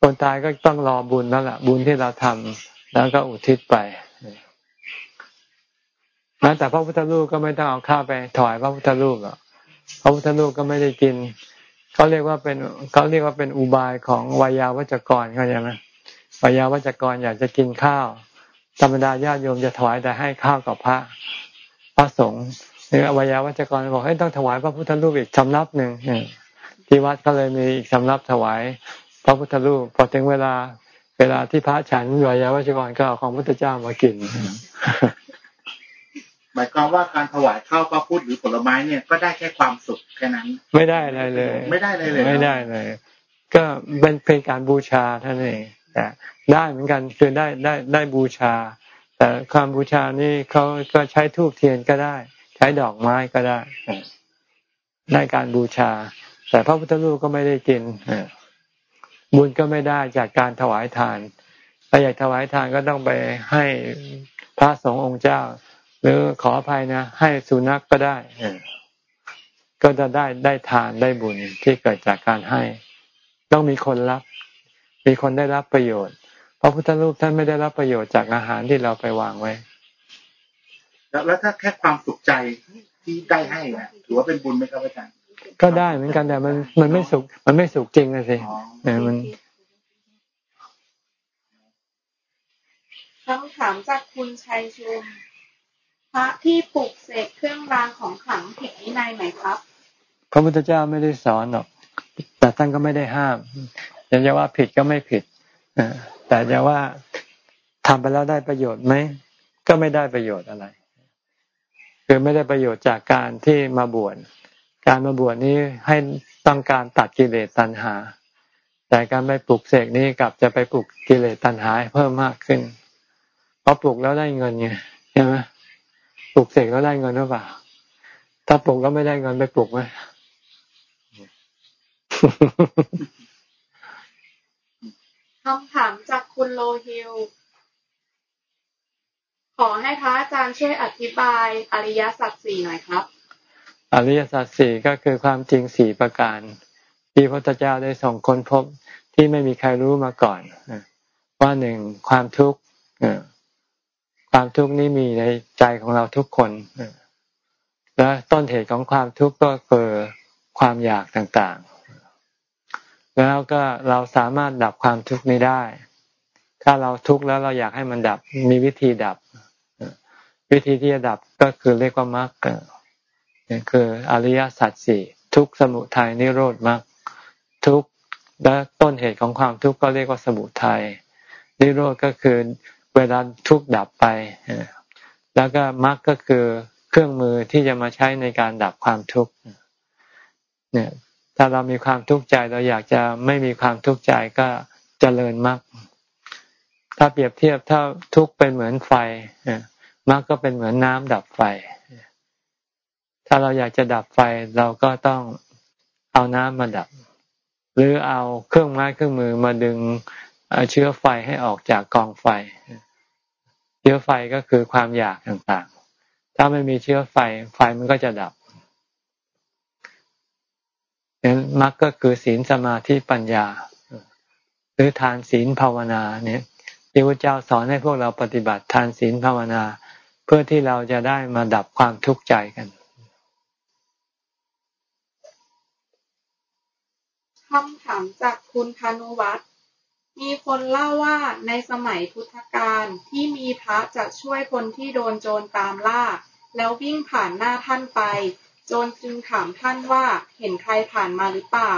คนตายก็ต้องรอบุญแล้วล่ะบุญที่เราทำแล้วก็อุทิศไปแม้แต่พระพุทธรูปก็ไม่ต้องเอาข้าวไปถวายพระพุทธรูปหรอกพระพุทธรูปก็ไม่ได้กินเขาเรียกว่าเป็นเขาเรียกว่าเป็นอุบายของวายาวัจกรเข้าใจไหมวายาวัจกรอยากจะกินข้าว ธรรมดาญาติโยมจะถวายแต่ให้ข้าวกับพระ พระสงฆ์ นี่วายาวัจกรบอกให้ต้องถวายพระพุทธรูปอีกสำรับหนึ่งที่วัดก็เลยมีอีกสำรับถวาย พระพุทธรูปพอถึงเวลาเวลาที่พระฉันวายาวัชกรก็เอาของพุทธเจ้ามากินหมายความว่าการถวายข้าวพระพุทธหรือผลไม้เนี่ยก็ได้แค่ความสุขแค่นั้น ไม่ได้อะไรเลย ไม่ได้เลยเลย ไม่ได้เลย ก็เป็นเพียงการบูชาท่านเองแต่ได้เหมือนกันคือได้ได้ได้บูชา แต่ความบูชานี่เขาก็ใช้ทูบเทียนก็ได้ใช้ดอกไม้ก็ได้ได้การบูชา แต่พระพุทธรูปก็ไม่ได้กินบุญก็ไม่ได้จากการถวายทานถ้าอยากถวายทานก็ต้องไปให้พระสงฆ์องค์เจ้า หรือขออภัยนะ ให้สุนัขกก็ได้ก็จะได้ได้ทานได้บุญที่เกิดจากการให้ ต้องมีคนรับ มีคนได้รับประโยชน์ พระพุทธรูปท่านไม่ได้รับประโยชน์จากอาหารที่เราไปวางไว้ แล้วถ้าแค่ความสุขใจที่ได้ให้นะถือว่าเป็นบุญไหมครับอาจารย์ก็ได้เหมือนกันแต่มันมันไม่สุข มันไม่สุขจริงนะสิเนี่ยมันคำถามจากคุณชัยชุมพระที่ปลุกเสกเครื่องรางของขลังผิดวินัยไหมครับพระพุทธเจ้าไม่ได้สอนหรอก แต่ท่านก็ไม่ได้ห้ามจะว่าผิดก็ไม่ผิดแต่จะว่าทำไปแล้วได้ประโยชน์ไหม ก็ไม่ได้ประโยชน์อะไร คือไม่ได้ประโยชน์จากการที่มาบวชการมาบวชนี้ให้ต้องการตัดกิเลสตัณหา แต่การไปปลุกเสกนี้กลับจะไปปลุกกิเลสตัณหาเพิ่มมากขึ้นเพอปลุกแล้วได้เงินไงใช่ไหมปลุกเสกแล้วได้เงินหรือเปล่า ถ้าปลุกแล้วไม่ได้เงินไปปลุกไหมคำถามจากคุณโลฮิล อให้พระอาจารย์ช่วยอธิบายอริยสัจสี่หน่อยครับ อริยสัจสี่ก็คือความจริงสี่ประการ ที่พระพุทธเจ้าได้ส่งค้นพบที่ไม่มีใครรู้มาก่อนว่าหนึ่งความทุกข์ความทุกข์นี้มีในใจของเราทุกคนและต้นเหตุของความทุกข์ก็คือความอยากต่างๆ แล้วก็เราสามารถดับความทุกข์นี้ได้ ถ้าเราทุกข์แล้วเราอยากให้มันดับมีวิธีดับ วิธีที่จะดับก็คือเรียกว่ามรรคคืออริยสัจสี่ทุกสมุทัยนิโรธมรรคทุกและต้นเหตุของความทุกข์ก็เรียกว่าสมุทัยนิโรธก็คือเวลาทุกข์ดับไป แล้วก็มรรคก็คือเครื่องมือที่จะมาใช้ในการดับความทุกข์เนี่ยถ้าเรามีความทุกข์ใจเราอยากจะไม่มีความทุกข์ใจก็เจริญมรรคถ้าเปรียบเทียบถ้าทุกข์เป็นเหมือนไฟ มรรคก็เป็นเหมือนน้ำดับไฟ ถ้าเราอยากจะดับไฟเราก็ต้องเอาน้ำมาดับ หรือเอาเครื่องไม้เครื่องมือมาดึงเชื้อไฟให้ออกจากกองไฟ เชื้อไฟก็คือความอยากต่างๆ ถ้าไม่มีเชื้อไฟไฟมันก็จะดับนั้นมรรคก็คือศีลสมาธิปัญญา หรือทานศีลภาวนาเนี่ยที่พระเจ้าสอนให้พวกเราปฏิบัติทานศีลภาวนา เพื่อที่เราจะได้มาดับความทุกข์ใจกันคำถามจากคุณพานุวัฒน์มีคนเล่าว่าในสมัยพุทธกาลที่มีพระจะช่วยคนที่โดนโจรตามล่า แล้ววิ่งผ่านหน้าท่านไป โจรจึงถามท่านว่าเห็นใครผ่านมาหรือเปล่า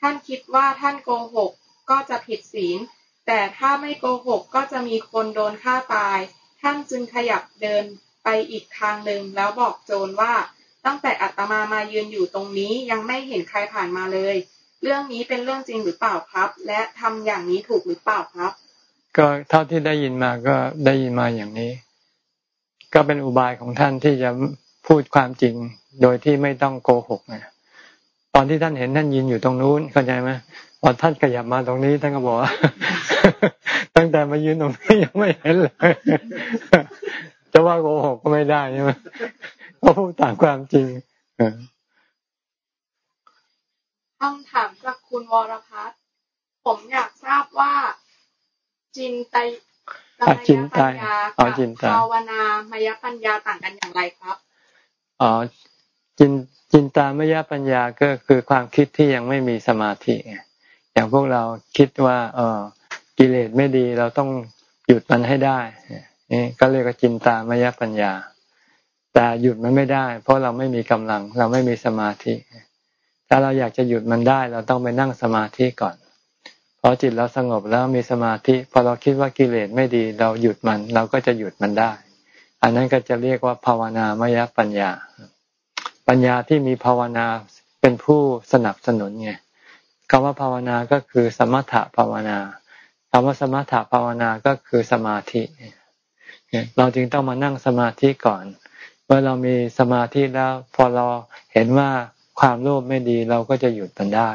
ท่านคิดว่าท่านโกหกก็จะผิดศีล แต่ถ้าไม่โกหกก็จะมีคนโดนฆ่าตาย ท่านจึงขยับเดินไปอีกทางหนึ่งแล้วบอกโจรว่า ตั้งแต่อัตมามายืนอยู่ตรงนี้ยังไม่เห็นใครผ่านมาเลย เรื่องนี้เป็นเรื่องจริงหรือเปล่าครับ และทำอย่างนี้ถูกหรือเปล่าครับ ก็เท่าที่ได้ยินมาก็ได้ยินมาอย่างนี้ ก็เป็นอุบายของท่านที่จะพูดความจริงโดยที่ไม่ต้องโกหกนะตอนที่ท่านเห็นท่านยืนอยู่ตรงนู้นเข้าใจไหมพอท่านขยับมาตรงนี้ท่านก็บอกว่า ตั้งแต่มายืนตรงนี้ยังไม่เห็นเลย จะว่าโกหกก็ไม่ได้ใช่ไหมเพราะพูดตามความจริงคำถามจากคุณวรพัฒน์ผมอยากทราบว่า จินตยจินตยกับภาวนามยปัญญาต่างกันอย่างไรครับอ๋อจินจินตามยปัญญาก็คือความคิดที่ยังไม่มีสมาธิอย่างพวกเราคิดว่า เออ กิเลสไม่ดีเราต้องหยุดมันให้ได้นี่ก็เรียกว่าจินตามยปัญญา แต่หยุดมันไม่ได้ เพราะเราไม่มีกำลัง เราไม่มีสมาธิถ้าเราอยากจะหยุดมันได้ เราต้องไปนั่งสมาธิก่อนพออจิตเราสงบแล้วมีสมาธิพอเราคิดว่ากิเลสไม่ดี เราหยุดมัน เราก็จะหยุดมันได้ อันนั้นก็จะเรียกว่าภาวนามยปัญญา ปัญญาที่มีภาวนาเป็นผู้สนับสนุนไงคำว่าภาวนาก็คือสมถะภาวนา คำว่าสมถะภาวนาก็คือสมาธิ เราจึงต้องมานั่งสมาธิก่อน เมื่อเรามีสมาธิแล้ว พอเราเห็นว่าความโลภไม่ดีเราก็จะหยุดมันได้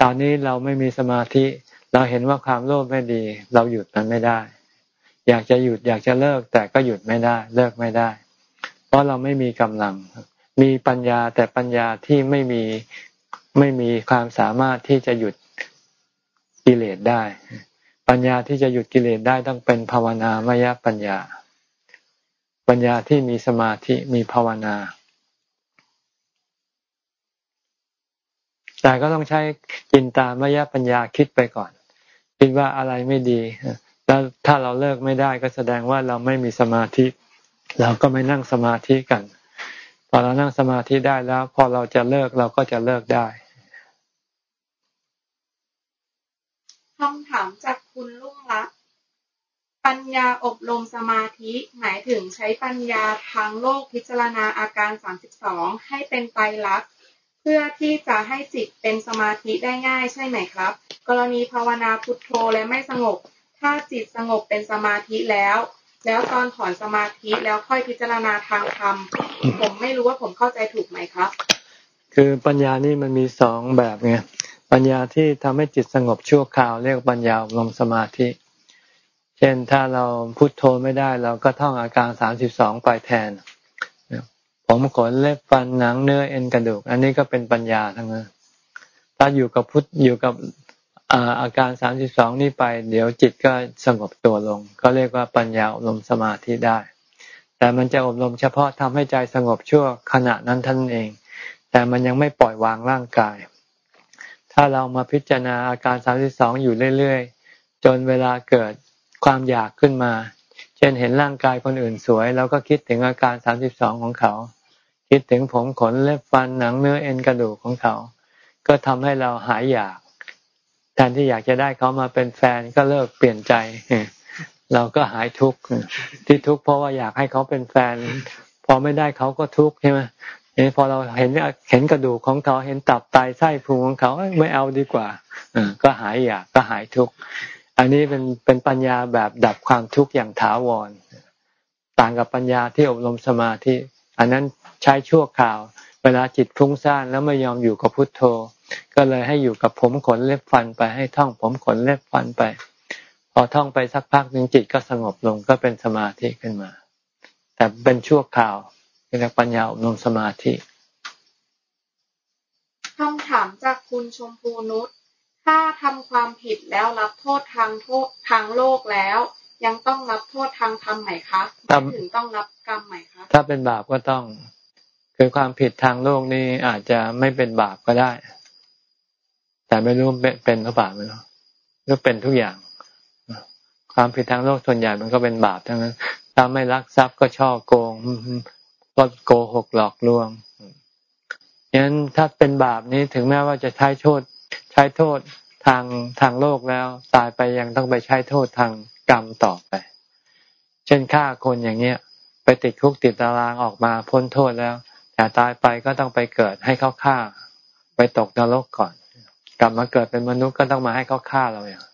ตอนนี้เราไม่มีสมาธิ เราเห็นว่าความโลภไม่ดี เราหยุดมันไม่ได้ อยากจะหยุดอยากจะเลิกแต่ก็หยุดไม่ได้ เลิกไม่ได้ เพราะเราไม่มีกำลัง มีปัญญาแต่ปัญญาที่ไม่มีไม่มีความสามารถที่จะหยุด กิเลสได้ ปัญญาที่จะหยุดกิเลสได้ต้องเป็นภาวนามยปัญญา ปัญญาที่มีสมาธิมีภาวนา แต่ก็ต้องใช้จินตามยปัญญาคิดไปก่อน คิดว่าอะไรไม่ดี แล้วถ้าเราเลิกไม่ได้ก็แสดงว่าเราไม่มีสมาธิ เราก็ไม่นั่งสมาธิกันพอเรานั่งสมาธิได้แล้ว พอเราจะเลิกเราก็จะเลิกได้ คำถามจากคุณลุ่งรักปัญญาอบรมสมาธิหมายถึงใช้ปัญญาทางโลกพิจารณาอาการ 32 ให้เป็นไตรลักษณ์เพื่อที่จะให้จิตเป็นสมาธิได้ง่ายใช่ไหมครับ กรณีภาวนาพุทโธและไม่สงบ ถ้าจิตสงบเป็นสมาธิแล้ว แล้วตอนถอนสมาธิแล้วค่อยพิจารณาทางธรรม ผมไม่รู้ว่าผมเข้าใจถูกไหมครับ คือปัญญานี่มันมีสองแบบไง ปัญญาที่ทำให้จิตสงบชั่วคราวเรียกปัญญาลมสมาธิ เช่นถ้าเราพุโทโธไม่ได้ เราก็ท่องอาการสามสิบสองไปแทน ผมขนเล็บฟันหนังเนื้อเอ็นกระดูก อันนี้ก็เป็นปัญญาทั้งนั้นถ้าอยู่กับพุทอยู่กับอาการสามสิบสองนี่ไป เดี๋ยวจิตก็สงบตัวลง ก็เรียกว่าปัญญาอบรมสมาธิได้ แต่มันจะอบรมเฉพาะทำให้ใจสงบชั่วขณะนั้นท่านเอง แต่มันยังไม่ปล่อยวางร่างกาย ถ้าเรามาพิจารณาอาการสามสิบสองอยู่เรื่อยๆ จนเวลาเกิดความอยากขึ้นมา เช่นเห็นร่างกายคนอื่นสวยเราก็คิดถึงอาการสามสิบสองของเขา คิดถึงผมขนเล็บฟันหนังเนื้อเอ็นกระดูกของเขา ก็ทำให้เราหายอยากแทนที่อยากจะได้เขามาเป็นแฟนก็เลิกเปลี่ยนใจ เราก็หายทุกข์ที่ทุกข์เพราะว่าอยากให้เขาเป็นแฟน พอไม่ได้เขาก็ทุกข์ใช่ไหม พอเราเห็นเห็นกระดูกของเขาเห็นตับไตไส้พุงของเขาไม่เอาดีกว่าก็หายอยากก็หายทุกข์อันนี้เป็นเป็นปัญญาแบบดับความทุกข์อย่างถาวร ต่างกับปัญญาที่อบรมสมาธิอันนั้นใช้ชั่วคราว เวลาจิตฟุ้งซ่านแล้วไม่ยอมอยู่กับพุทโธ ก็เลยให้อยู่กับผมขนเล็บฟันไปให้ท่องผมขนเล็บฟันไป พอท่องไปสักพักหนึ่งจิตก็สงบลงก็เป็นสมาธิขึ้นมา แต่เป็นชั่วคราว เรียกปัญญาอบรมสมาธิคำถามจากคุณชมพูนุชถ้าทำความผิดแล้วรับโทษทางโทษทางโลกแล้ว ยังต้องรับโทษทางธรรมไหมคะถึงต้องรับกรรมไหมคะถ้าเป็นบาปก็ต้องคือความผิดทางโลกนี่อาจจะไม่เป็นบาปก็ได้ แต่ไม่รู้เป็นหรือเปล่าไม่รู้หรือเป็นทุกอย่าง ความผิดทางโลกส่วนใหญ่มันก็เป็นบาปทั้งนั้นถ้าไม่รักทรัพย์ก็ช่อโกง ก็โกหกหลอกลวงงั้นถ้าเป็นบาปนี้ถึงแม้ว่าจะใช้โทษ ใช้โทษทางทางโลกแล้ว ตายไปยังต้องไปใช้โทษทางกรรมต่อไป เช่นฆ่าคนอย่างเงี้ย ไปติดคุกติดตารางออกมาพ้นโทษแล้ว แต่ตายไปก็ต้องไปเกิดให้เขาฆ่า ไปตกนรกก่อน กลับมาเกิดเป็นมนุษย์ก็ต้องมาให้เขาฆ่าเราอย่าง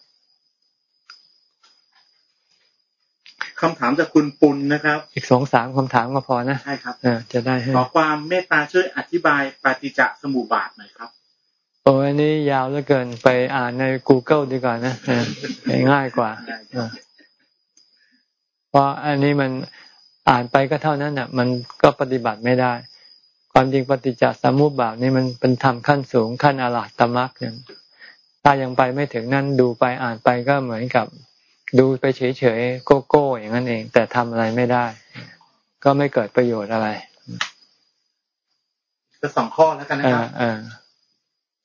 คำถามจากคุณปุณนะครับ อีกสองสามคำถามก็พอนะใช่ครับเออจะได้ให้ขอความเมตตาช่วยอธิบายปฏิจจสมุปบาทหน่อยครับโอ้อันนี้ยาวเหลือเกินไปอ่านใน Google ดีกว่านะง่ายกว่าเพราะอันนี้มันอ่านไปก็เท่านั้นอะ มันก็ปฏิบัติไม่ได้ ความจริงปฏิจจสมุปบาทนี่มันเป็นธรรมขั้นสูงขั้นอรหัตมรรคเนี่ยถ้ายังไปไม่ถึงนั่นดูไปอ่านไปก็เหมือนกับ ดูไปเฉยๆโกโก้อย่างนั้นเอง แต่ทำอะไรไม่ได้ ก็ไม่เกิดประโยชน์อะไรก็สองข้อแล้วกันนะครับ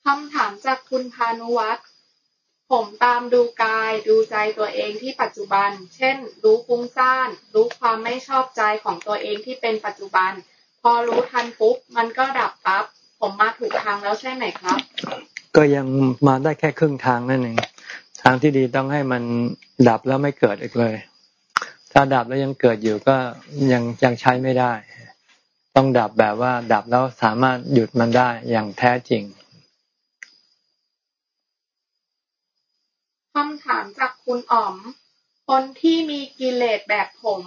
คำถามจากคุณพานุวัฒน์ผมตามดูกายดูใจตัวเองที่ปัจจุบัน เช่น รู้ฟุ้งซ่าน รู้ความไม่ชอบใจของตัวเองที่เป็นปัจจุบัน พอรู้ทันปุ๊บมันก็ดับปั๊บผมมาถูกทางแล้วใช่ไหมครับ ก็ยังมาได้แค่ครึ่งทางนั่นเอง ทางที่ดีต้องให้มันดับแล้วไม่เกิดอีกเลย ถ้าดับแล้วยังเกิดอยู่ก็ยังยังใช้ไม่ได้ ต้องดับแบบว่า ดับแล้วสามารถหยุดมันได้อย่างแท้จริงคำถามจากคุณอ๋อม คนที่มีกิเลสแบบผม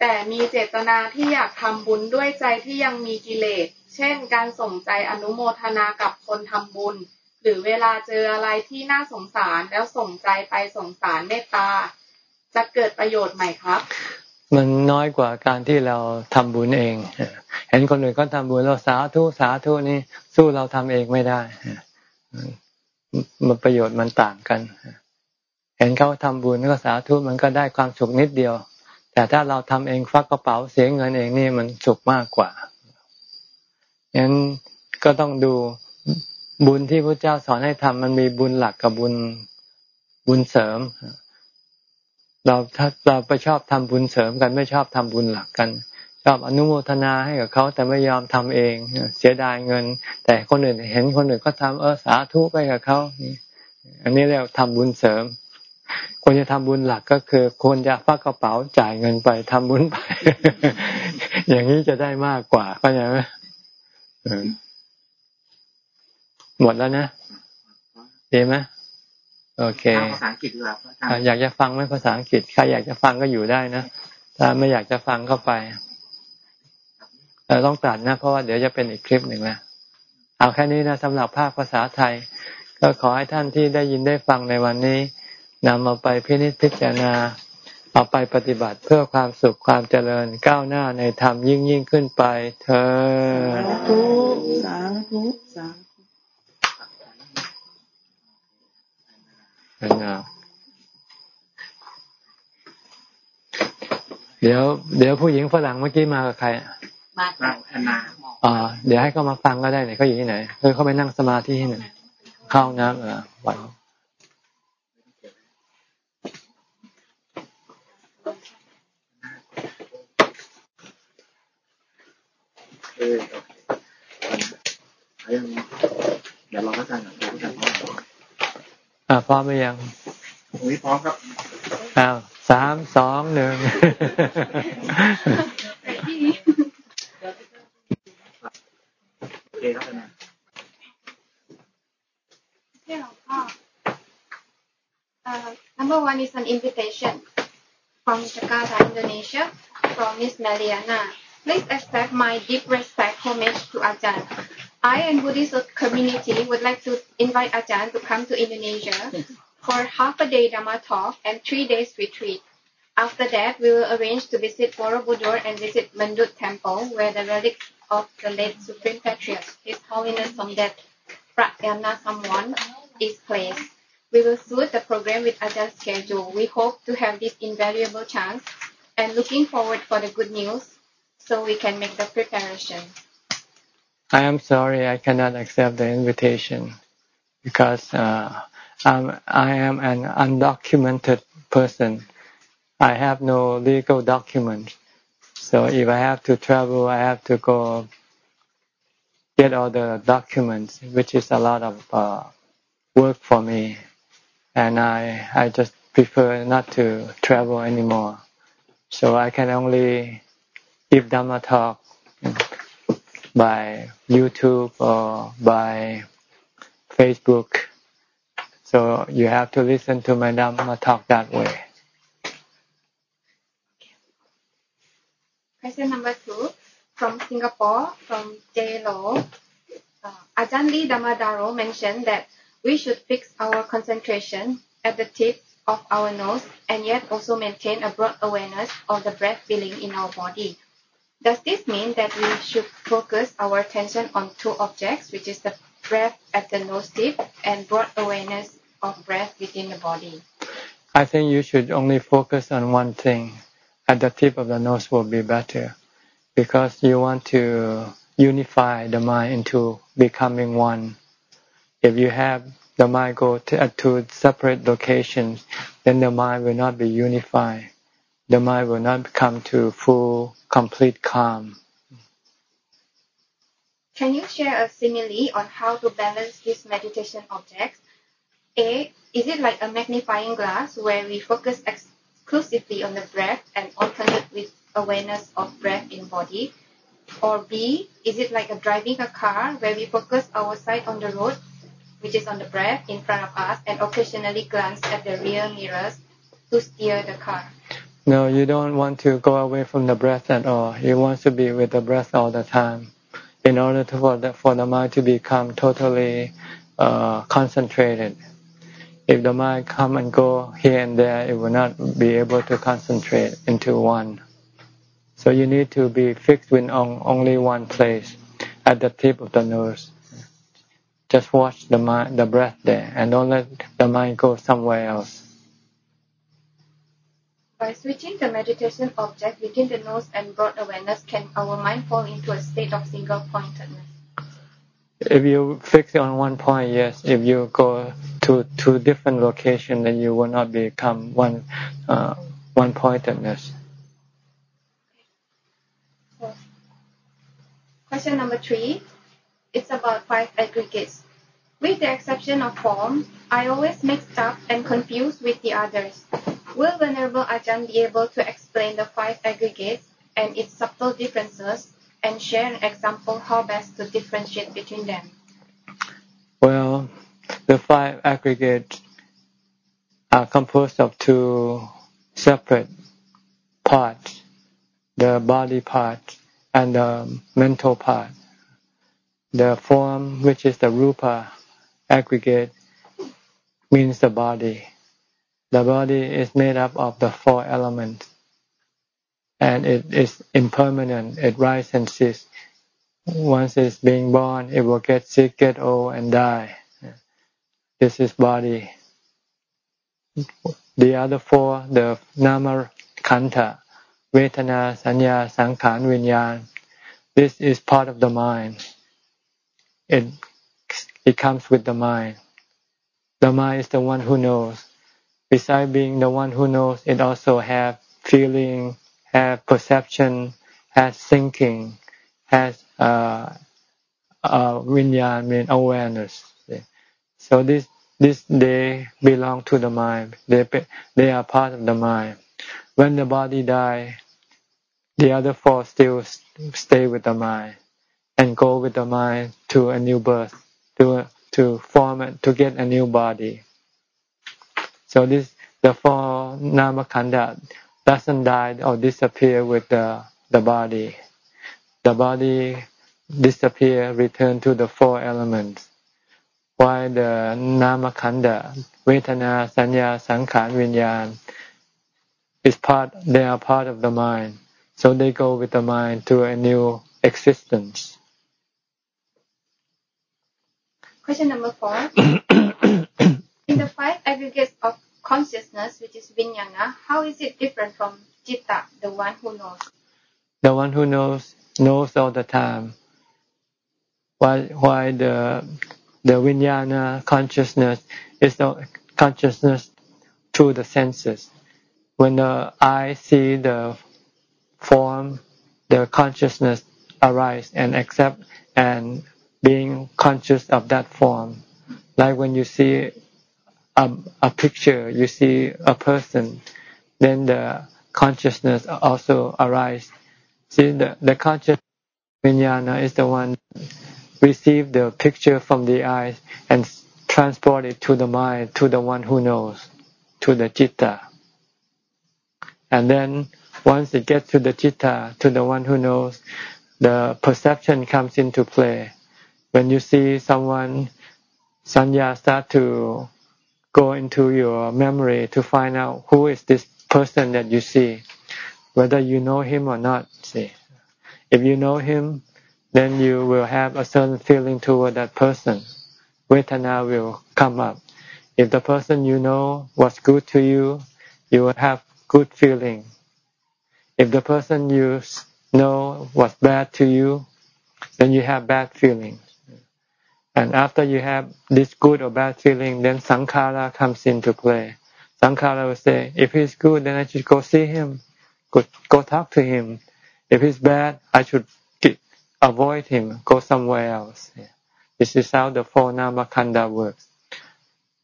แต่มีเจตนาที่อยากทำบุญด้วยใจที่ยังมีกิเลส เช่น การส่งใจอนุโมทนากับคนทำบุญ หรือเวลาเจออะไรที่น่าสงสารแล้วส่งใจไปสงสารเมตตา จะเกิดประโยชน์ไหมครับ มันน้อยกว่าการที่เราทำบุญเอง เห็นคนอื่นเขาทาบุญเราสาธุสาธุนี่สู้เราทำเองไม่ได้มันประโยชน์มันต่างกัน เห็นเขาทำบุญก็สาธุมันก็ได้ความสุขนิดเดียว แต่ถ้าเราทำเองฟักกระเป๋าเสียเงินเองนี่มันสุขมากกว่าฉะนั้นก็ต้องดู บุญที่พระเจ้าสอนให้ทำมันมีบุญหลักกับบุญบุญเสริม เราถ้าเราไปชอบทำบุญเสริมกันไม่ชอบทำบุญหลักกัน ชอบอนุโมทนาให้กับเขาแต่ไม่ยอมทำเองเสียดายเงิน แต่คนอื่นเห็นคนอื่นก็ทำเออสาธุไปกับเขาอันนี้เรียกทำบุญเสริมควรจะทำบุญหลักก็คือควรจะฟักกระเป๋าจ่ายเงินไปทำบุญไป อย่างนี้จะได้มากกว่าก็ยังไหม หมดแล้วนะดีไหมโอเคภาษาอังกฤษดีกว่าอยากจะฟังไหมภาษาอังกฤษใครอยากจะฟังก็อยู่ได้นะถ้าไม่อยากจะฟังก็ไปเราต้องตัดนะ เพราะว่าเดี๋ยวจะเป็นอีกคลิปหนึ่งนะเอาแค่นี้นะสำหรับภาคภาษาไทย ก็ขอให้ท่านที่ได้ยินได้ฟังในวันนี้นำมาไปพินิจพิจารณา เอาไปปฏิบัติเพื่อความสุขความเจริญก้าวหน้าในธรรมยิ่งยิ่งขึ้นไป เธอ สาธุสาธุสาธุเดี๋ยว เดี๋ยวผู้หญิงฝรั่งเมื่อกี้มากับใครมากับแอนนาอ่าเดี๋ยวให้เขามาฟังก็ได้เนี่ยเขาอยู่ที่ไหนเออเขาไปนั่งสมาธิที่ไหนเข้าน้ำเออวันเออโอเคยังเดี๋ยวเราก็จะหนังเราก็จะพร้อม อ่าพร้อมไหมยังตรงนี้พร้อมครับอ้าวสามสองหนึ่งโอเคครับนะที่หลวงพ่อ Uh, number one is an invitation from Jakarta, Indonesia, from Miss Meliana. Please accept my deep respect homage to Ajahn. I and Buddhist community would like to invite Ajahn to come to Indonesia for half a day Dhamma talk and three days retreat. After that, we will arrange to visit Borobudur and visit Mendut Temple, where the relics of the late Supreme Patriarch, His Holiness Somdet Pratyana Samwan, is placed. We will suit the program with Ajah's schedule. We hope to have this invaluable chance and looking forward for the good news so we can make the preparation. I am sorry I cannot accept the invitation because uh, I'm, I am an undocumented person. I have no legal document. So if I have to travel, I have to go get all the documents, which is a lot of uh, work for me. And I, I just prefer not to travel anymore. So I can only give Dhamma talk by YouTube or by Facebook. So you have to listen to my Dhamma talk that way. Question number two from Singapore, from J Lo. Uh, Ajahn Lee mentioned that we should fix our concentration at the tip of our nose and yet also maintain a broad awareness of the breath feeling in our body. Does this mean that we should focus our attention on two objects, which is the breath at the nose tip and broad awareness of breath within the body? I think you should only focus on one thing. At the tip of the nose will be better because you want to unify the mind into becoming one. If you have the mind go to, uh, to separate locations, then the mind will not be unified. The mind will not come to full complete calm Can you share a simile on how to balance this meditation objects? A. Is it like a magnifying glass where we focus exclusively on the breath and alternate with awareness of breath in body? Or B. Is it like a driving a car where we focus our sight on the road, which is on the breath in front of us, and occasionally glance at the rear mirrors to steer the car? No, you don't want to go away from the breath at all. You want to be with the breath all the time in order to, for, the, for the mind to become totally uh, concentrated. If the mind come and go here and there, it will not be able to concentrate into one. So you need to be fixed in on only one place, at the tip of the nose. Just watch the mind, the breath there, and don't let the mind go somewhere else. By switching the meditation object within the nose and broad awareness, can our mind fall into a state of single pointedness? If you fix it on one point, yes. If you go to two different locations, then you will not become one uh, one pointedness. question number three. It's about five aggregates. With the exception of form, I always mixed up and confused with the others. Will Venerable Ajahn be able to explain the five aggregates and its subtle differences and share an example how best to differentiate between them? Well, the five aggregates are composed of two separate parts, the body part and the mental part. The form, which is the rupa aggregate, means the body. The body is made up of the four elements and it is impermanent. It rises and ceases. Once it's being born, it will get sick, get old, and die. This is body. The other four, the nama kanta, Vedana, Sanya, Sankhar, Vinyan. This is part of the mind. It, it comes with the mind. The mind is the one who knows. Besides being the one who knows, it also has feeling, has perception, has thinking, has uh, uh, vinyan, mean awareness. So this this they belong to the mind. They they are part of the mind. When the body die, the other four still stay with the mind and go with the mind to a new birth, to to form to get a new body. So this the four namakanda doesn't die or disappear with the the body. The body disappear, return to the four elements. While the namakanda, vedana, sanya, sankhar, vinyan is part, they are part of the mind. So they go with the mind to a new existence. Question number four. Five aggregates of consciousness, which is vijnana, ah, how is it different from citta, the one who knows? The one who knows knows all the time. Why? Why the the vijnana ah, consciousness is the consciousness through the senses when the eye see the form, the consciousness arise and accept and being conscious of that form. Like when you see a, a picture, you see a person, then the consciousness also arises. See, the, the conscious vijnana is the one receive the picture from the eyes and transport it to the mind, to the one who knows, to the citta. And then once it gets to the citta, to the one who knows, the perception comes into play. When you see someone, sanya start to go into your memory to find out who is this person that you see, whether you know him or not. See, if you know him, then you will have a certain feeling toward that person. Vedana will come up. If the person you know was good to you, you will have good feeling. If the person you know was bad to you, then you have bad feelings. And after you have this good or bad feeling, then sankhara comes into play. Sankhara will say, if he's good, then I should go see him, go, go talk to him. If he's bad, I should avoid him, go somewhere else. This is how the four namakanda works.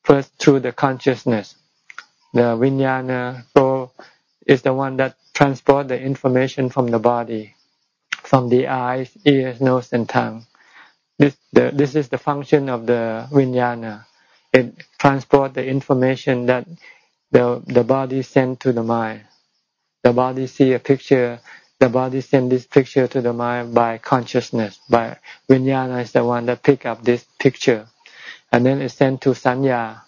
First, through the consciousness, the vinyana go is the one that transport the information from the body, from the eyes, ears, nose, and tongue. This the this is the function of the vinyana. It transport the information that the the body send to the mind. The body see a picture the body send this picture to the mind by consciousness. By vinyana is the one that pick up this picture, and then it sent to sanya,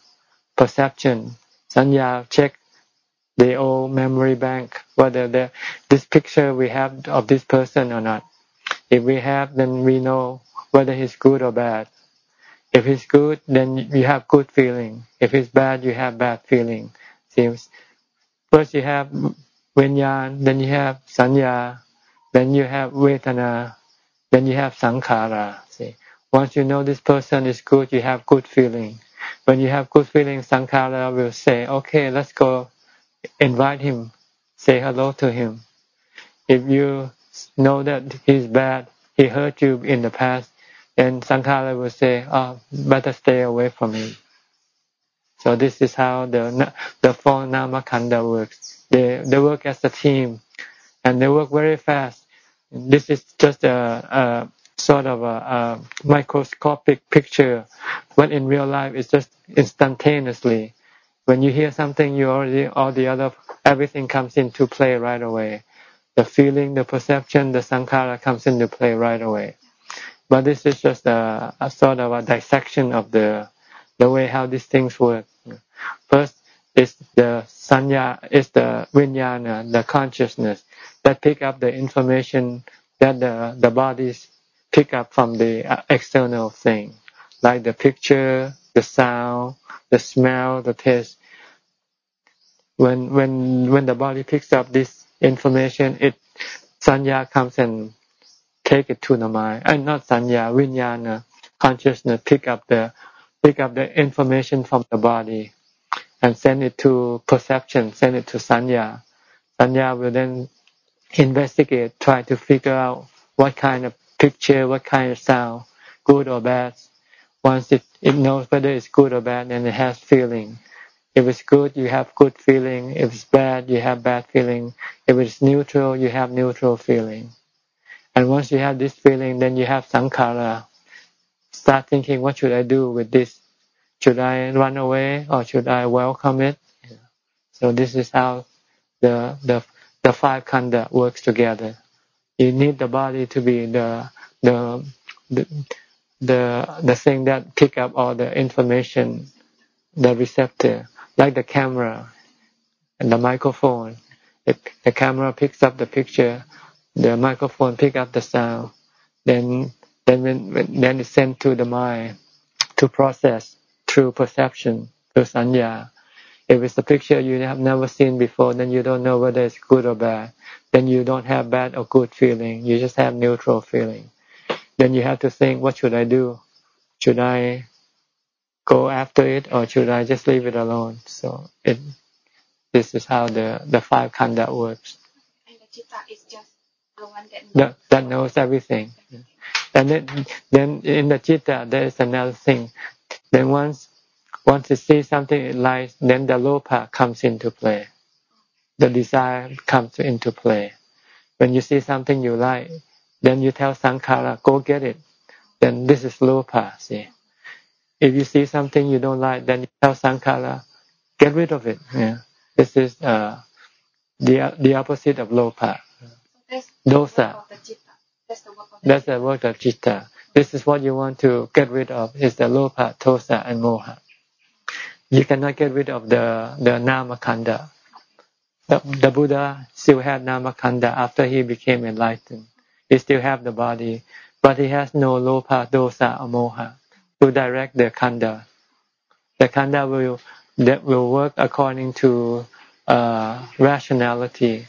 perception. Sanya check the old memory bank whether the this picture we have of this person or not. If we have, then we know whether he's good or bad. If he's good, then you have good feeling. If he's bad, you have bad feeling. Seems first you have vinyan, then you have sanya, then you have vedana, then you have sankhara. See, once you know this person is good, you have good feeling. When you have good feeling, sankhara will say, "Okay, let's go, invite him, say hello to him." If you know that he's bad, he hurt you in the past, then sankhara will say, "Oh, better stay away from him." So this is how the the four namakanda works. They they work as a team, and they work very fast. This is just a, a sort of a, a, microscopic picture, but in real life it's just instantaneously. When you hear something, you already all the other everything comes into play right away. The feeling, the perception, the sankhara comes into play right away. But this is just a, a sort of a dissection of the the way how these things work. First is the sanya, is the vinyana, the consciousness that pick up the information that the the bodies pick up from the uh, external thing, like the picture, the sound, the smell, the taste. When when when the body picks up this information, it sanya comes and take it to the mind, and not sanya, vinyana, consciousness pick up the pick up the information from the body and send it to perception, send it to sanya. Sanya will then investigate, try to figure out what kind of picture, what kind of sound, good or bad. Once it, it knows whether it's good or bad, then it has feeling. If it's good, you have good feeling. If it's bad, you have bad feeling. If it's neutral, you have neutral feeling. And once you have this feeling, then you have sankhara. Start thinking, what should I do with this? Should I run away or should I welcome it? So this is how the the the five kanda works together. You need the body to be the the the the, the thing that pick up all the information, the receptor, like the camera and the microphone. If the camera picks up the picture, the microphone pick up the sound. Then then when, then it's sent to the mind to process through perception, through sanya. If it's a picture you have never seen before, then you don't know whether it's good or bad. Then you don't have bad or good feeling. You just have neutral feeling. Then you have to think, what should I do? Should I go after it or should I just leave it alone? So it, this is how the, the five kanda works. And the chitta is just that knows, that, knows everything. And then, then in the chitta, there is another thing. Then once once you see something it likes, then the lopa comes into play. The desire comes into play. When you see something you like, then you tell sankhara, go get it. Then this is lopa. See, if you see something you don't like, then you tell sankhara, get rid of it. Yeah. This is uh, the the opposite of lopa. Dosa. That's the work of chitta. This is what you want to get rid of, is the lopa, tosa, and moha. You cannot get rid of the, the namakanda. The, the Buddha still had namakanda after he became enlightened. He still have the body, but he has no lopa, dosa, or moha to direct the kanda. The kanda will that will work according to uh, rationality.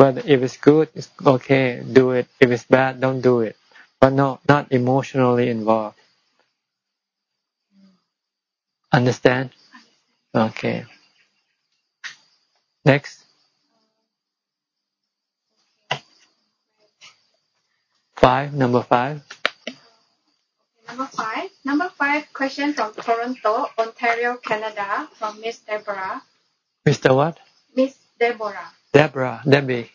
But if it's good, it's okay, do it. If it's bad, don't do it but no, not emotionally involved. Understand? Okay. Next. Five, number five. Number five. Number five question from Toronto, Ontario, Canada, from Miss Deborah. Mr. What? Miss Deborah. Deborah, Debbie.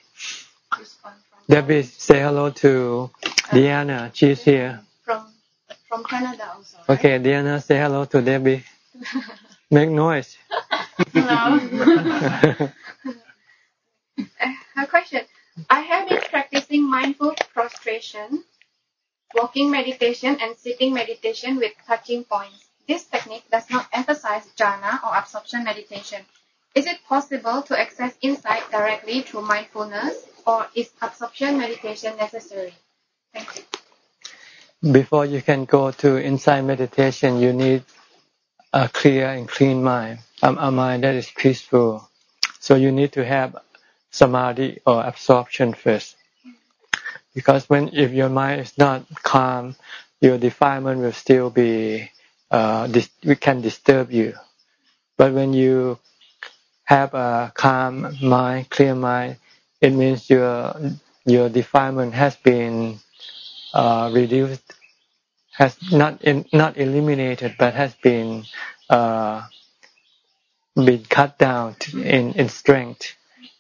Debbie, say hello to Diana. She's here. From from Canada also. Right? Okay, Diana, say hello to Debbie. Make noise. Hello. Her question. I have been practicing mindful prostration, walking meditation, and sitting meditation with touching points. This technique does not emphasize jhana or absorption meditation. Is it possible to access insight directly through mindfulness, or is absorption meditation necessary? Thank you. Before you can go to insight meditation, you need a clear and clean mind, a mind that is peaceful. So you need to have samadhi or absorption first. Because when if your mind is not calm, your defilement will still be uh, we can disturb you. But when you have a calm mind, clear mind, it means your your defilement has been uh, reduced, has not in, not eliminated, but has been uh, been cut down in in strength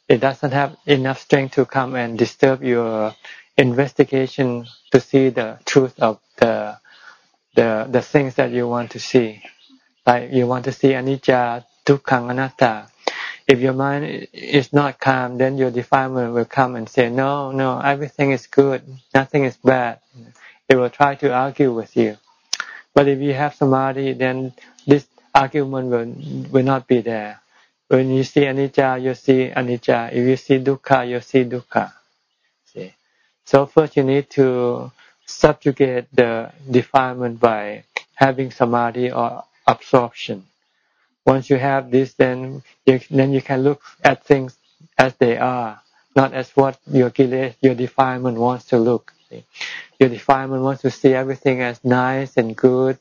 it doesn't have enough strength to come and disturb your investigation to see the truth of the the the things that you want to see. Like you want to see anicca, dukkha, anatta. If your mind is not calm, then your defilement will come and say, "No, no, everything is good, nothing is bad." It will try to argue with you. But if you have samadhi, then this argument will will not be there. When you see anicca, you see anicca. If you see dukkha, you see dukkha. See? So first you need to subjugate the defilement by having samadhi or absorption. Once you have this, then you, then you can look at things as they are, not as what your your defilement wants to look. Your defilement wants to see everything as nice and good,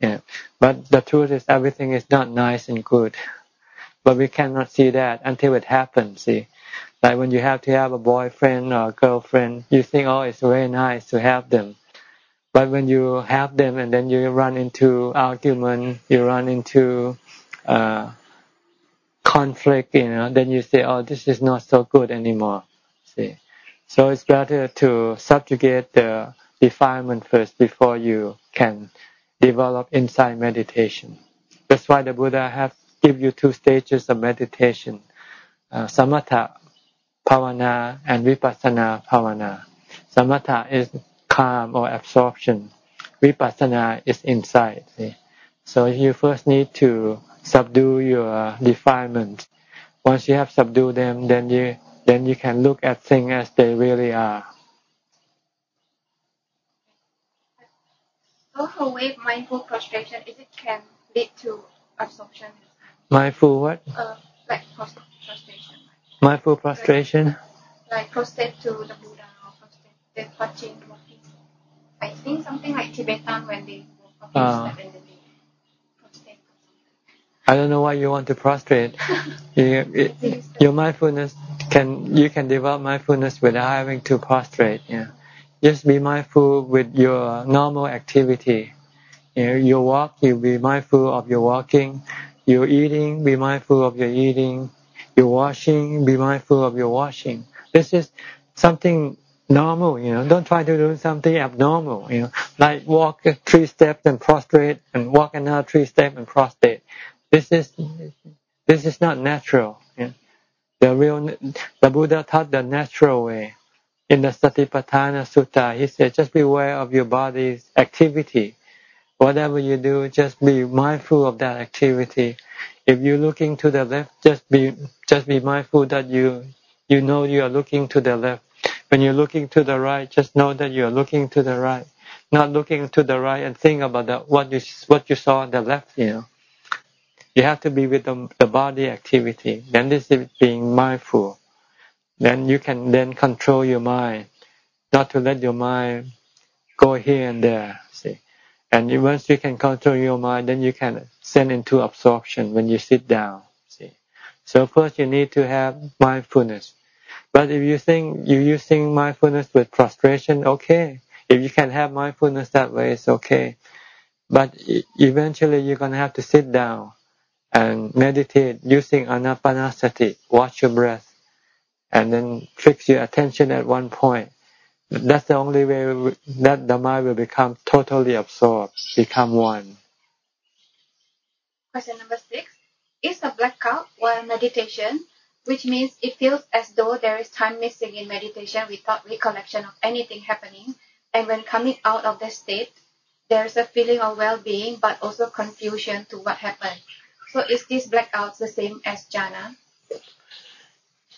yeah. but the truth is everything is not nice and good. But we cannot see that until it happens. See, like when you have to have a boyfriend or a girlfriend, you think, oh, it's very nice to have them. But when you have them and then you run into argument, you run into uh, conflict, you know, then you say, oh, this is not so good anymore. See, so it's better to subjugate the defilement first before you can develop insight meditation. That's why the Buddha have give you two stages of meditation, uh, samatha bhavana and vipassana bhavana. Samatha is calm or absorption. Vipassana is insight. See? So you first need to subdue your defilements. Once you have subdued them, then you then you can look at things as they really are. So how way mindful prostration is it can lead to absorption Mindful what? Uh, like prostration. Mindful prostration? Like, like prostrate to the Buddha or prostrate, they touching, walking. I think something like Tibetan when they walk uh, and then they prostrate. I don't know why you want to prostrate. you, it, your mindfulness can you can develop mindfulness without having to prostrate. Yeah, just be mindful with your normal activity. You, know, you walk, you be mindful of your walking. You're eating, be mindful of your eating. You're washing, be mindful of your washing. This is something normal, you know. Don't try to do something abnormal, you know. Like walk three steps and prostrate, and walk another three steps and prostrate. This is this is not natural. Know? The real the Buddha taught the natural way. In the Satipatthana Sutta, he said, just beware of your body's activity whatever you do, just be mindful of that activity. If you're looking to the left, just be just be mindful that you you know you are looking to the left. When you're looking to the right, just know that you are looking to the right. Not looking to the right and think about the, what you what you saw on the left. You know, you have to be with the, the body activity. Then this is being mindful. Then you can then control your mind, not to let your mind go here and there. See, And once you can control your mind, then you can send into absorption when you sit down. See, so first you need to have mindfulness. But if you think you're using mindfulness with frustration, okay. If you can have mindfulness that way, it's okay. But eventually you're going to have to sit down and meditate using anapanasati, watch your breath, and then fix your attention at one point. That's the only way that the mind will become totally absorbed, become one. Question number six. Is a blackout while meditation, which means it feels as though there is time missing in meditation without recollection of anything happening, and when coming out of the state, there's a feeling of well-being but also confusion to what happened. So is this blackout the same as jhana?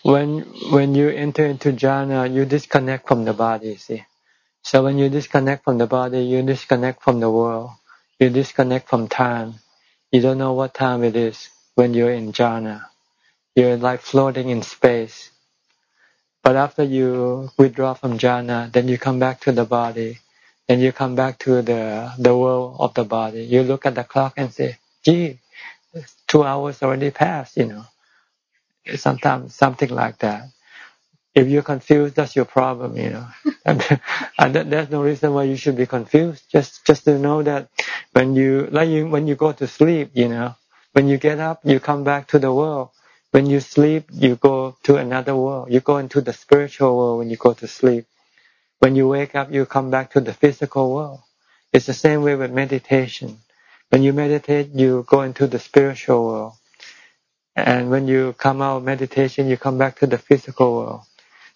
When when you enter into jhana, you disconnect from the body. See, so when you disconnect from the body, you disconnect from the world. You disconnect from time. You don't know what time it is when you're in jhana. You're like floating in space. But after you withdraw from jhana, then you come back to the body and you come back to the the world of the body. You look at the clock and say, "Gee, two hours already passed." You know, sometimes something like that. If you're confused, that's your problem. You know, and, and there's no reason why you should be confused. Just just to know that when you like you when you go to sleep, you know, when you get up, you come back to the world. When you sleep, you go to another world. You go into the spiritual world when you go to sleep when you wake up, you come back to the physical world. It's the same way with meditation. When you meditate, you go into the spiritual world. And when you come out of meditation, you come back to the physical world.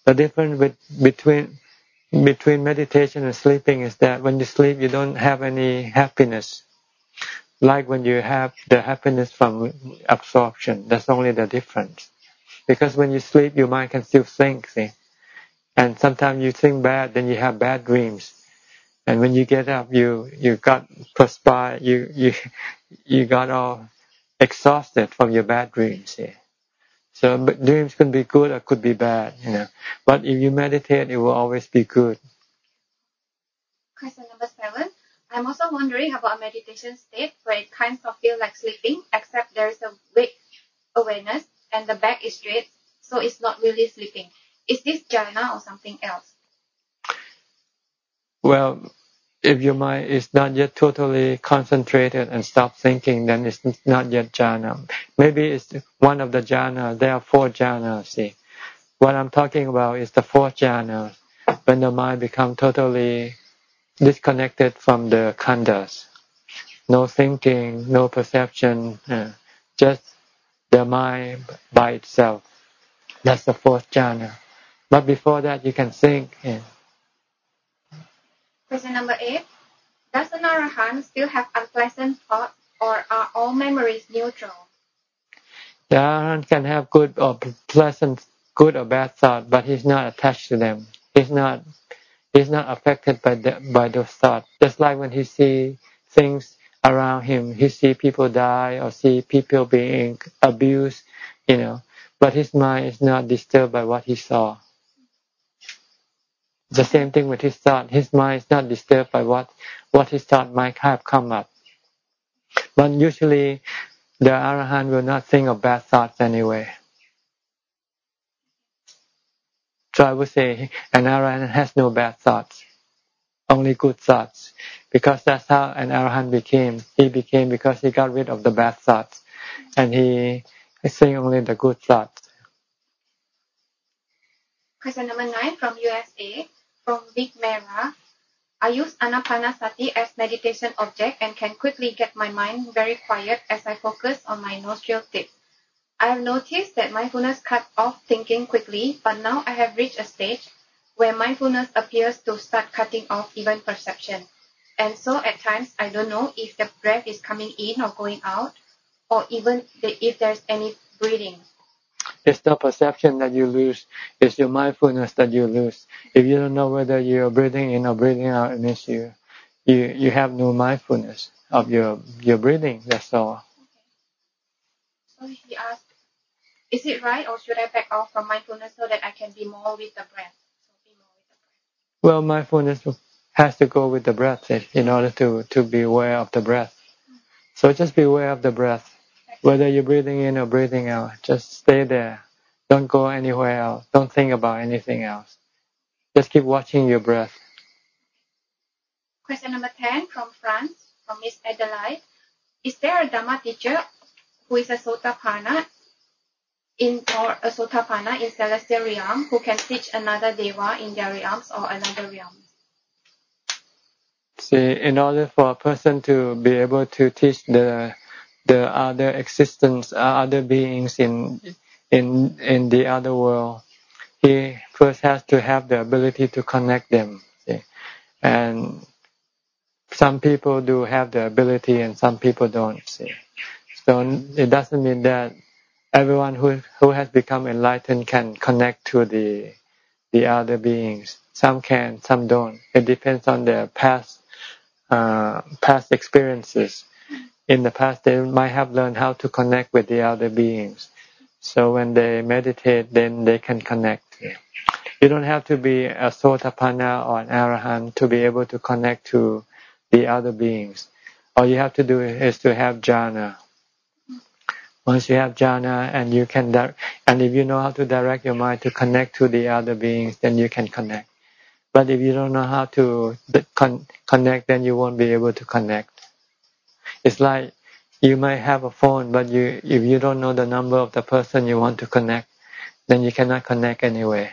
The difference with, between between meditation and sleeping is that when you sleep, you don't have any happiness. Like when you have the happiness from absorption, that's only the difference. Because when you sleep, your mind can still think. See? and sometimes you think bad, then you have bad dreams. And when you get up, you you got perspire, you you you got all exhausted from your bad dreams. Yeah. So dreams can be good or could be bad, you know. But if you meditate, it will always be good. Question number seven. I'm also wondering about a meditation state where it kind of feels like sleeping, except there is a wake awareness and the back is straight, so it's not really sleeping. Is this jhana or something else? Well, if your mind is not yet totally concentrated and stop thinking, then it's not yet jhana. Maybe it's one of the jhana. There are four jhanas. See, what I'm talking about is the fourth jhana, when the mind becomes totally disconnected from the khandhas. No thinking, no perception, uh, just the mind by itself. That's the fourth jhana. But before that, you can think. Yeah. Question number eight. Does an arahant still have unpleasant thoughts or are all memories neutral? The arahant can have good or pleasant, good or bad thoughts, but he's not attached to them. He's not, he's not affected by the, by those thoughts. Just like when he see things around him, he see people die or see people being abused, you know, but his mind is not disturbed by what he saw. The same thing with his thought. His mind is not disturbed by what what his thought might have come up. But usually, the arahant will not think of bad thoughts anyway. So I would say an arahant has no bad thoughts, only good thoughts, because that's how an arahant became. He became because he got rid of the bad thoughts, and he think only the good thoughts. Question number nine from USA from Big Mara. I use Anapanasati as meditation object and can quickly get my mind very quiet as I focus on my nostril tip. I have noticed that mindfulness cuts off thinking quickly, but now I have reached a stage where mindfulness appears to start cutting off even perception. And so at times I don't know if the breath is coming in or going out, or even if there's any breathing. It's the perception that you lose. It's your mindfulness that you lose. If you don't know whether you're breathing in or breathing out, it means you, you, you have no mindfulness of your, your breathing. That's all. Okay. So he asked, is it right or should I back off from mindfulness so that I can be more with the breath? So be more with the breath. Well, mindfulness has to go with the breath in order to, to be aware of the breath. So just be aware of the breath whether you're breathing in or breathing out, just stay there. Don't go anywhere else. Don't think about anything else. Just keep watching your breath. Question number 10 from France, from Miss Adelaide. Is there a Dhamma teacher who is a Sotapanna in or a Sotapanna in celestial realm who can teach another Deva in their realms or another realm? See, in order for a person to be able to teach the the other existence, uh, other beings in in in the other world, he first has to have the ability to connect them. See? And some people do have the ability, and some people don't. See, so it doesn't mean that everyone who who has become enlightened can connect to the the other beings. Some can, some don't. It depends on their past uh, past experiences. In the past, they might have learned how to connect with the other beings. So when they meditate, then they can connect. You don't have to be a sotapanna or an arahant to be able to connect to the other beings. All you have to do is to have jhana. Once you have jhana and you can, and if you know how to direct your mind to connect to the other beings, then you can connect. But if you don't know how to con connect, then you won't be able to connect. It's like you might have a phone, but you if you don't know the number of the person you want to connect, then you cannot connect anyway.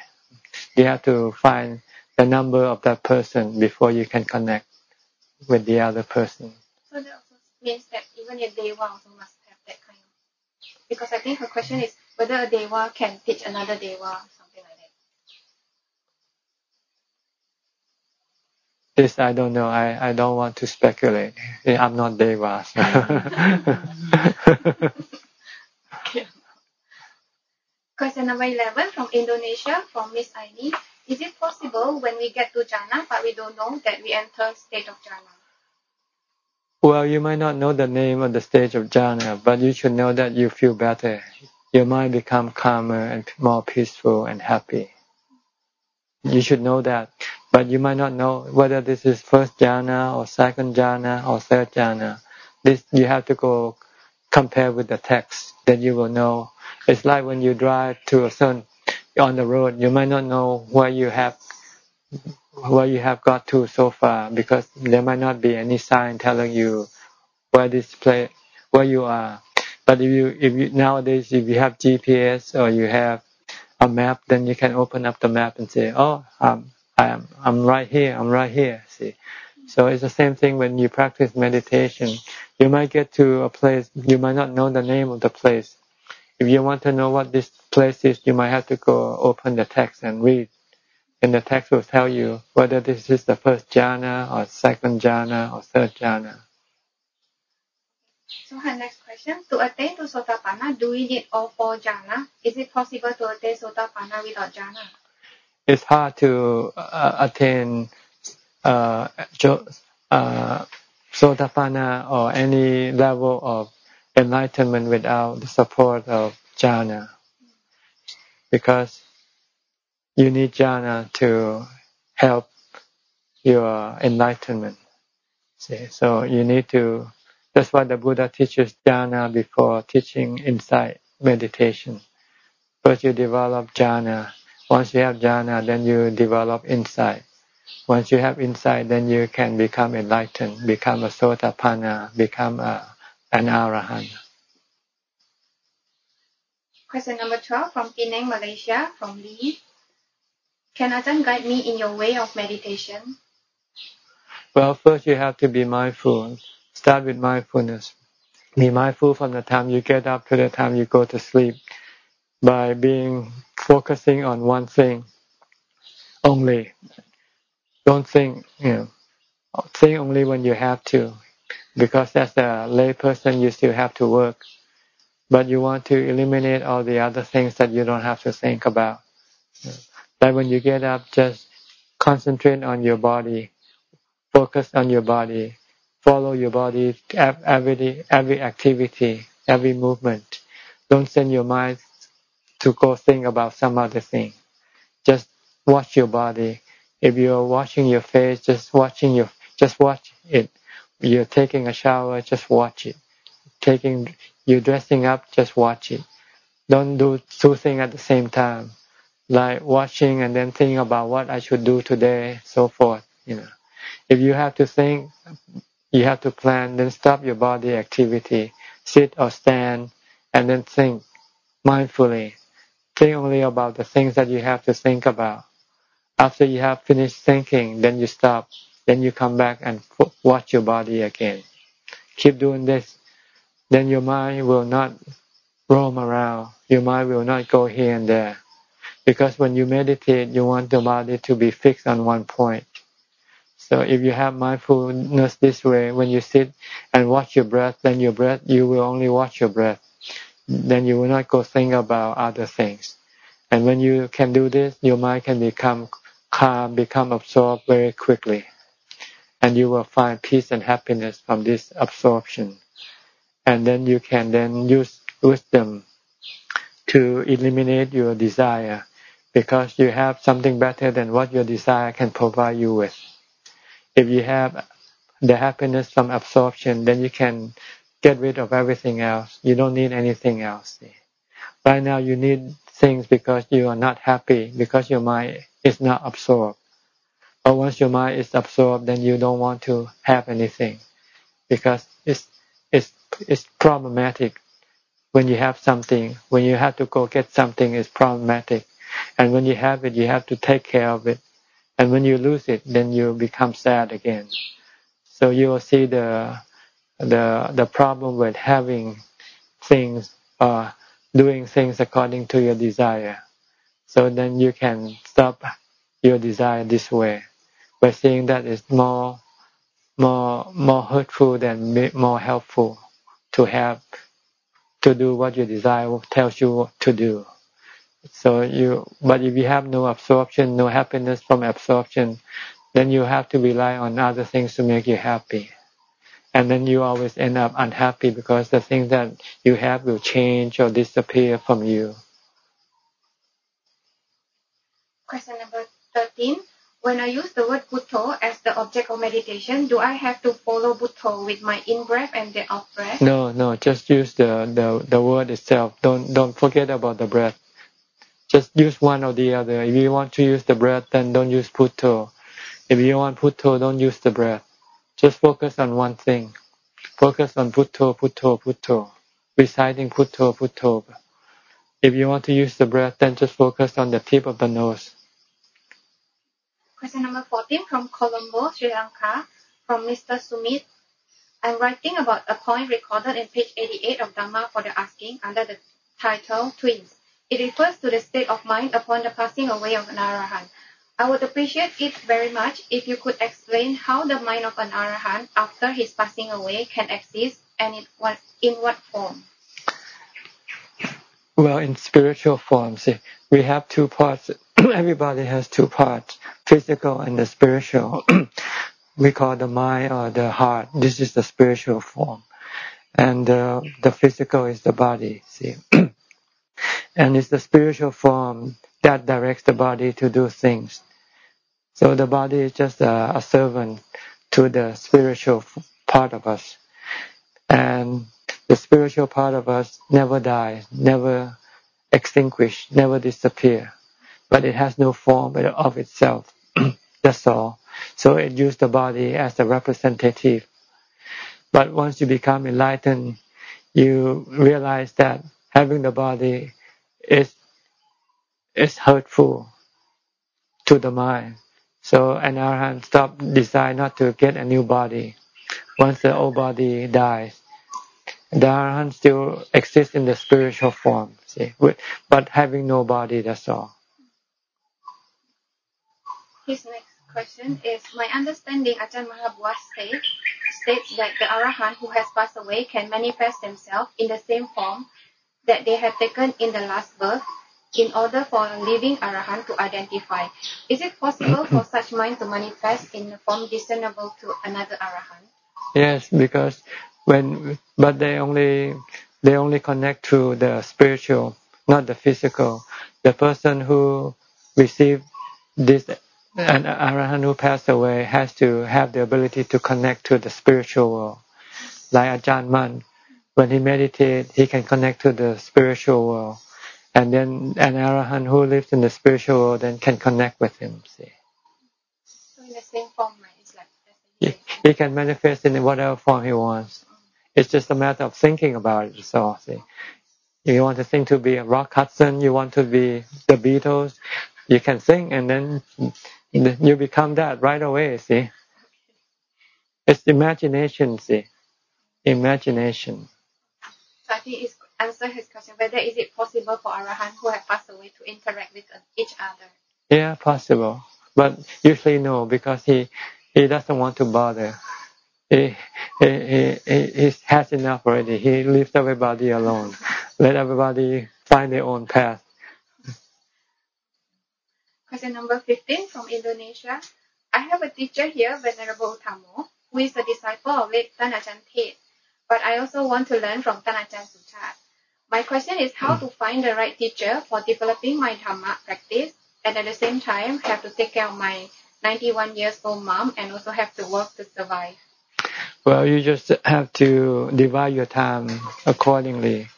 You have to find the number of that person before you can connect with the other person. So that also means that even a deva also must have that kind of. Because I think her question is whether a deva can teach another deva This I don't know. I, I don't want to speculate. I'm not Deva. Question number 11 from Indonesia from Miss Aini. Is it possible when we get to jhana but we don't know that we enter state of jhana? Well, you might not know the name of the stage of jhana, but you should know that you feel better. Your mind become calmer and more peaceful and happy. You should know that but you might not know whether this is first jhana or second jhana or third jhana. This you have to go compare with the text. Then you will know. It's like when you drive to a certain on the road, you might not know where you have where you have got to so far because there might not be any sign telling you where this place where you are. But if you if you nowadays if you have GPS or you have a map, then you can open up the map and say, "Oh, um, I'm I'm right here. I'm right here. See, so it's the same thing when you practice meditation. You might get to a place you might not know the name of the place. If you want to know what this place is, you might have to go open the text and read. And the text will tell you whether this is the first jhana or second jhana or third jhana. So her next question, to attain to Sotapanna, do we need all four jhana? Is it possible to attain Sotapanna without jhana? It's hard to uh, attain uh, uh, sotapanna or any level of enlightenment without the support of jhana, because you need jhana to help your enlightenment. See? So you need to. That's why the Buddha teaches jhana before teaching insight meditation. First, you develop jhana once you have jhana, then you develop insight. Once you have insight, then you can become enlightened, become a sotapanna, become a, an arahant. Question number 12 from Penang, Malaysia, from Lee. Can Ajahn guide me in your way of meditation? Well, first you have to be mindful. Start with mindfulness. Be mindful from the time you get up to the time you go to sleep by being focusing on one thing only. Don't think, you know, think only when you have to, because as a lay person, you still have to work. But you want to eliminate all the other things that you don't have to think about. Like when you get up, just concentrate on your body, focus on your body, follow your body, every every activity, every movement. Don't send your mind to go think about some other thing. Just watch your body. If you're washing your face, just watching your, just watch it. You're taking a shower, just watch it. Taking, you're dressing up, just watch it. Don't do two things at the same time, like watching and then think about what I should do today, so forth. You know, if you have to think, you have to plan. Then stop your body activity, sit or stand, and then think mindfully. Think only about the things that you have to think about. After you have finished thinking, then you stop. Then you come back and watch your body again. Keep doing this. Then your mind will not roam around. Your mind will not go here and there. Because when you meditate, you want the body to be fixed on one point. So if you have mindfulness this way, when you sit and watch your breath, then your breath, you will only watch your breath. Then you will not go think about other things. And when you can do this, your mind can become calm, become absorbed very quickly. And you will find peace and happiness from this absorption. And then you can then use wisdom to eliminate your desire because you have something better than what your desire can provide you with. If you have the happiness from absorption, then you can get rid of everything else. You don't need anything else. Right now you need things because you are not happy, because your mind is not absorbed. But once your mind is absorbed, then you don't want to have anything because it's, it's, it's problematic when you have something, when you have to go get something, it's problematic. And when you have it, you have to take care of it. And when you lose it, then you become sad again. So you will see the the the problem with having things, uh, doing things according to your desire. So then you can stop your desire this way by seeing that it's more more more hurtful than more helpful to have to do what your desire tells you to do. So you, but if you have no absorption, no happiness from absorption, then you have to rely on other things to make you happy. And then you always end up unhappy because the things that you have will change or disappear from you. Question number 13. When I use the word Bhutto as the object of meditation, do I have to follow Bhutto with my in-breath and the out-breath? No, no, just use the, the, the word itself. Don't, don't forget about the breath. Just use one or the other. If you want to use the breath, then don't use Bhutto. If you want Bhutto, don't use the breath. Just focus on one thing. Focus on Bhutto, Bhutto, Bhutto. Reciting Bhutto, Bhutto. If you want to use the breath, then just focus on the tip of the nose. Question number 14 from Colombo, Sri Lanka, from Mr. Sumit. I'm writing about a point recorded in page 88 of Dhamma for the asking under the title Twins. It refers to the state of mind upon the passing away of an arahant. I would appreciate it very much if you could explain how the mind of an arahant after his passing away can exist and in what, in what form. Well, in spiritual forms, we have two parts. Everybody has two parts physical and the spiritual. we call the mind or the heart. This is the spiritual form, and uh, the physical is the body. See, and it's the spiritual form that directs the body to do things. So the body is just a, a servant to the spiritual part of us, and the spiritual part of us never dies, never extinguish, never disappear, but it has no form of itself. That's all. So it used the body as a representative. But once you become enlightened, you realize that having the body is is hurtful to the mind. So an arahant stop decide not to get a new body. Once the old body dies, the arahant still exists in the spiritual form, see, but having no body. That's all. His next question is, my understanding Ajahn Mahabua states, states that the Arahant who has passed away can manifest themselves in the same form that they have taken in the last birth in order for living Arahant to identify. Is it possible for such mind to manifest in a form discernible to another Arahant? Yes, because when, but they only, they only connect to the spiritual, not the physical. The person who received this an arahant who passed away has to have the ability to connect to the spiritual world. Like Ajahn Man, when he meditates, he can connect to the spiritual world. And then an arahant who lives in the spiritual world then can connect with him. See. So in the same form, right? It's like he, he can manifest in whatever form he wants. It's just a matter of thinking about it. So, see, if you want to think to be a Rock Hudson, you want to be the Beatles, you can sing, and then you become that right away. See, it's imagination. See, imagination. So I think it's answer his question whether is it possible for arahant who have passed away to interact with each other. Yeah, possible, but usually no, because he he doesn't want to bother. He he he, he has enough already. He leaves everybody alone. Let everybody find their own path. Question number 15 from Indonesia. I have a teacher here, Venerable Tamo, who is a disciple of late Tanajan Tate, but I also want to learn from Tanajan Suchat. My question is how to find the right teacher for developing my Dhamma practice and at the same time have to take care of my 91 years old mom and also have to work to survive. Well, you just have to divide your time accordingly.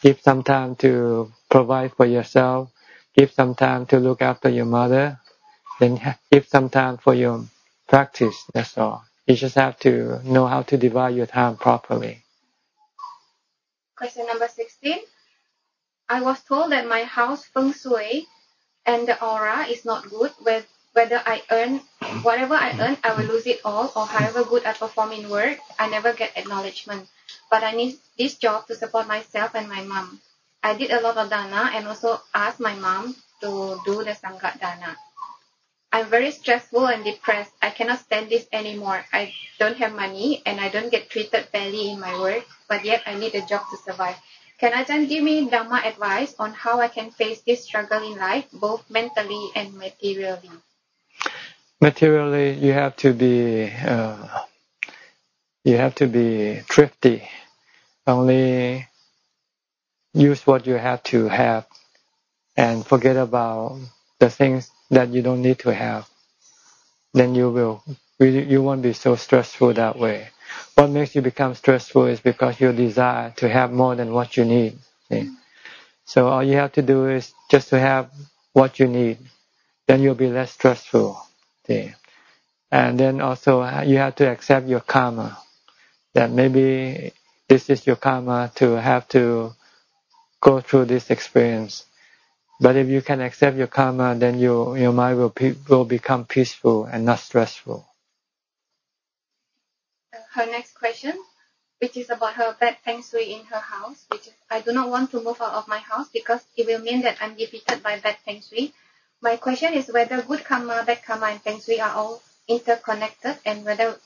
Give some time to provide for yourself. Give some time to look after your mother. Then give some time for your practice. That's all. You just have to know how to divide your time properly. Question number 16. I was told that my house feng shui and the aura is not good. Whether I earn whatever I earn, I will lose it all, or however good I perform in work, I never get acknowledgement. But I need this job to support myself and my mom. I did a lot of dana and also asked my mom to do the sangat dana. I'm very stressful and depressed. I cannot stand this anymore. I don't have money and I don't get treated fairly in my work, but yet I need a job to survive. Can Ajahn give me Dhamma advice on how I can face this struggle in life, both mentally and materially? Materially, you have to be uh, you have to be thrifty. Only use what you have to have, and forget about the things that you don't need to have, then you will you won't be so stressful that way. What makes you become stressful is because you desire to have more than what you need. See? So all you have to do is just to have what you need. Then you'll be less stressful. See? And then also uh, you have to accept your karma. That maybe this is your karma to have to go through this experience. But if you can accept your karma, then you, your mind will, will become peaceful and not stressful. Her next question, which is about her bad feng shui in her house, which is, I do not want to move out of my house because it will mean that I'm defeated by bad feng shui. My question is whether good karma, bad karma, and feng shui are all interconnected and whether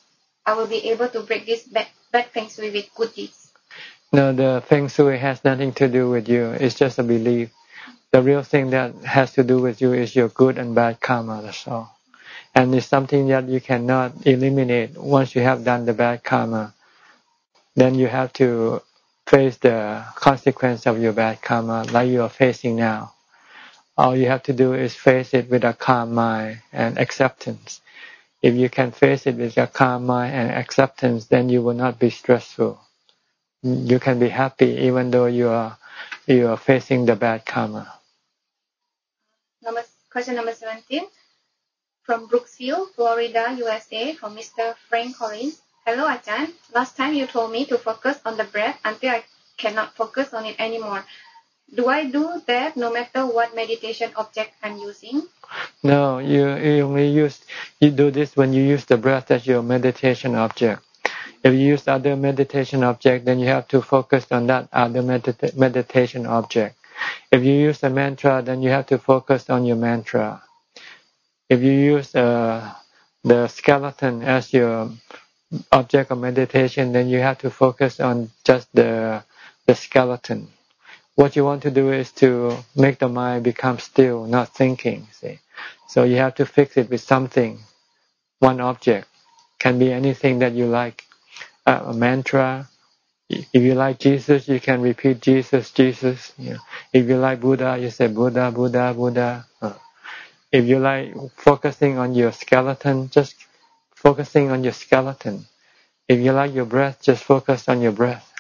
I will be able to break this bad, bad feng shui with good deeds. No, the feng shui has nothing to do with you. It's just a belief the real thing that has to do with you is your good and bad karma. That's all. And it's something that you cannot eliminate once you have done the bad karma. Then you have to face the consequence of your bad karma like you are facing now. All you have to do is face it with a calm mind and acceptance. If you can face it with a calm mind and acceptance, then you will not be stressful. You can be happy even though you are you are facing the bad karma. Question number 17 from Brooksville, Florida, USA, from Mr. Frank Collins. Hello, Ajahn. Last time you told me to focus on the breath until I cannot focus on it anymore. Do I do that no matter what meditation object I'm using? No, you, you only use you do this when you use the breath as your meditation object. If you use other meditation object, then you have to focus on that other medita meditation object. If you use a mantra, then you have to focus on your mantra. If you use uh, the skeleton as your object of meditation, then you have to focus on just the the skeleton. What you want to do is to make the mind become still, not thinking. See, so you have to fix it with something, one object. Can be anything that you like, uh, a mantra, if you like Jesus, you can repeat Jesus, Jesus. You know. If you like Buddha, you say Buddha, Buddha, Buddha. Uh, if you like focusing on your skeleton, just focusing on your skeleton. If you like your breath, just focus on your breath.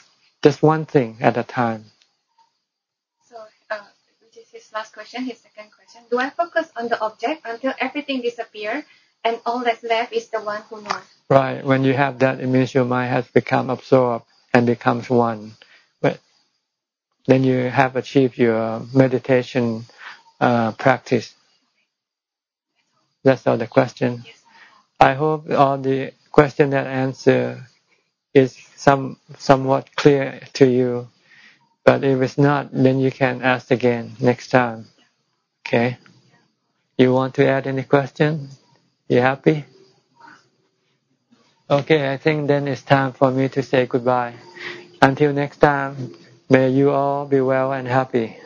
Just one thing at a time. So, uh, which is his last question, his second question. Do I focus on the object until everything disappears and all that's left is the one who knows? Right. When you have that, it means your mind has become absorbed and becomes one. But then you have achieved your meditation uh, practice. That's all the question. I hope all the question that answer is some somewhat clear to you. But if it's not, then you can ask again next time. Okay? You want to add any question? You happy? Okay, I think then it's time for me to say goodbye. Until next time, may you all be well and happy.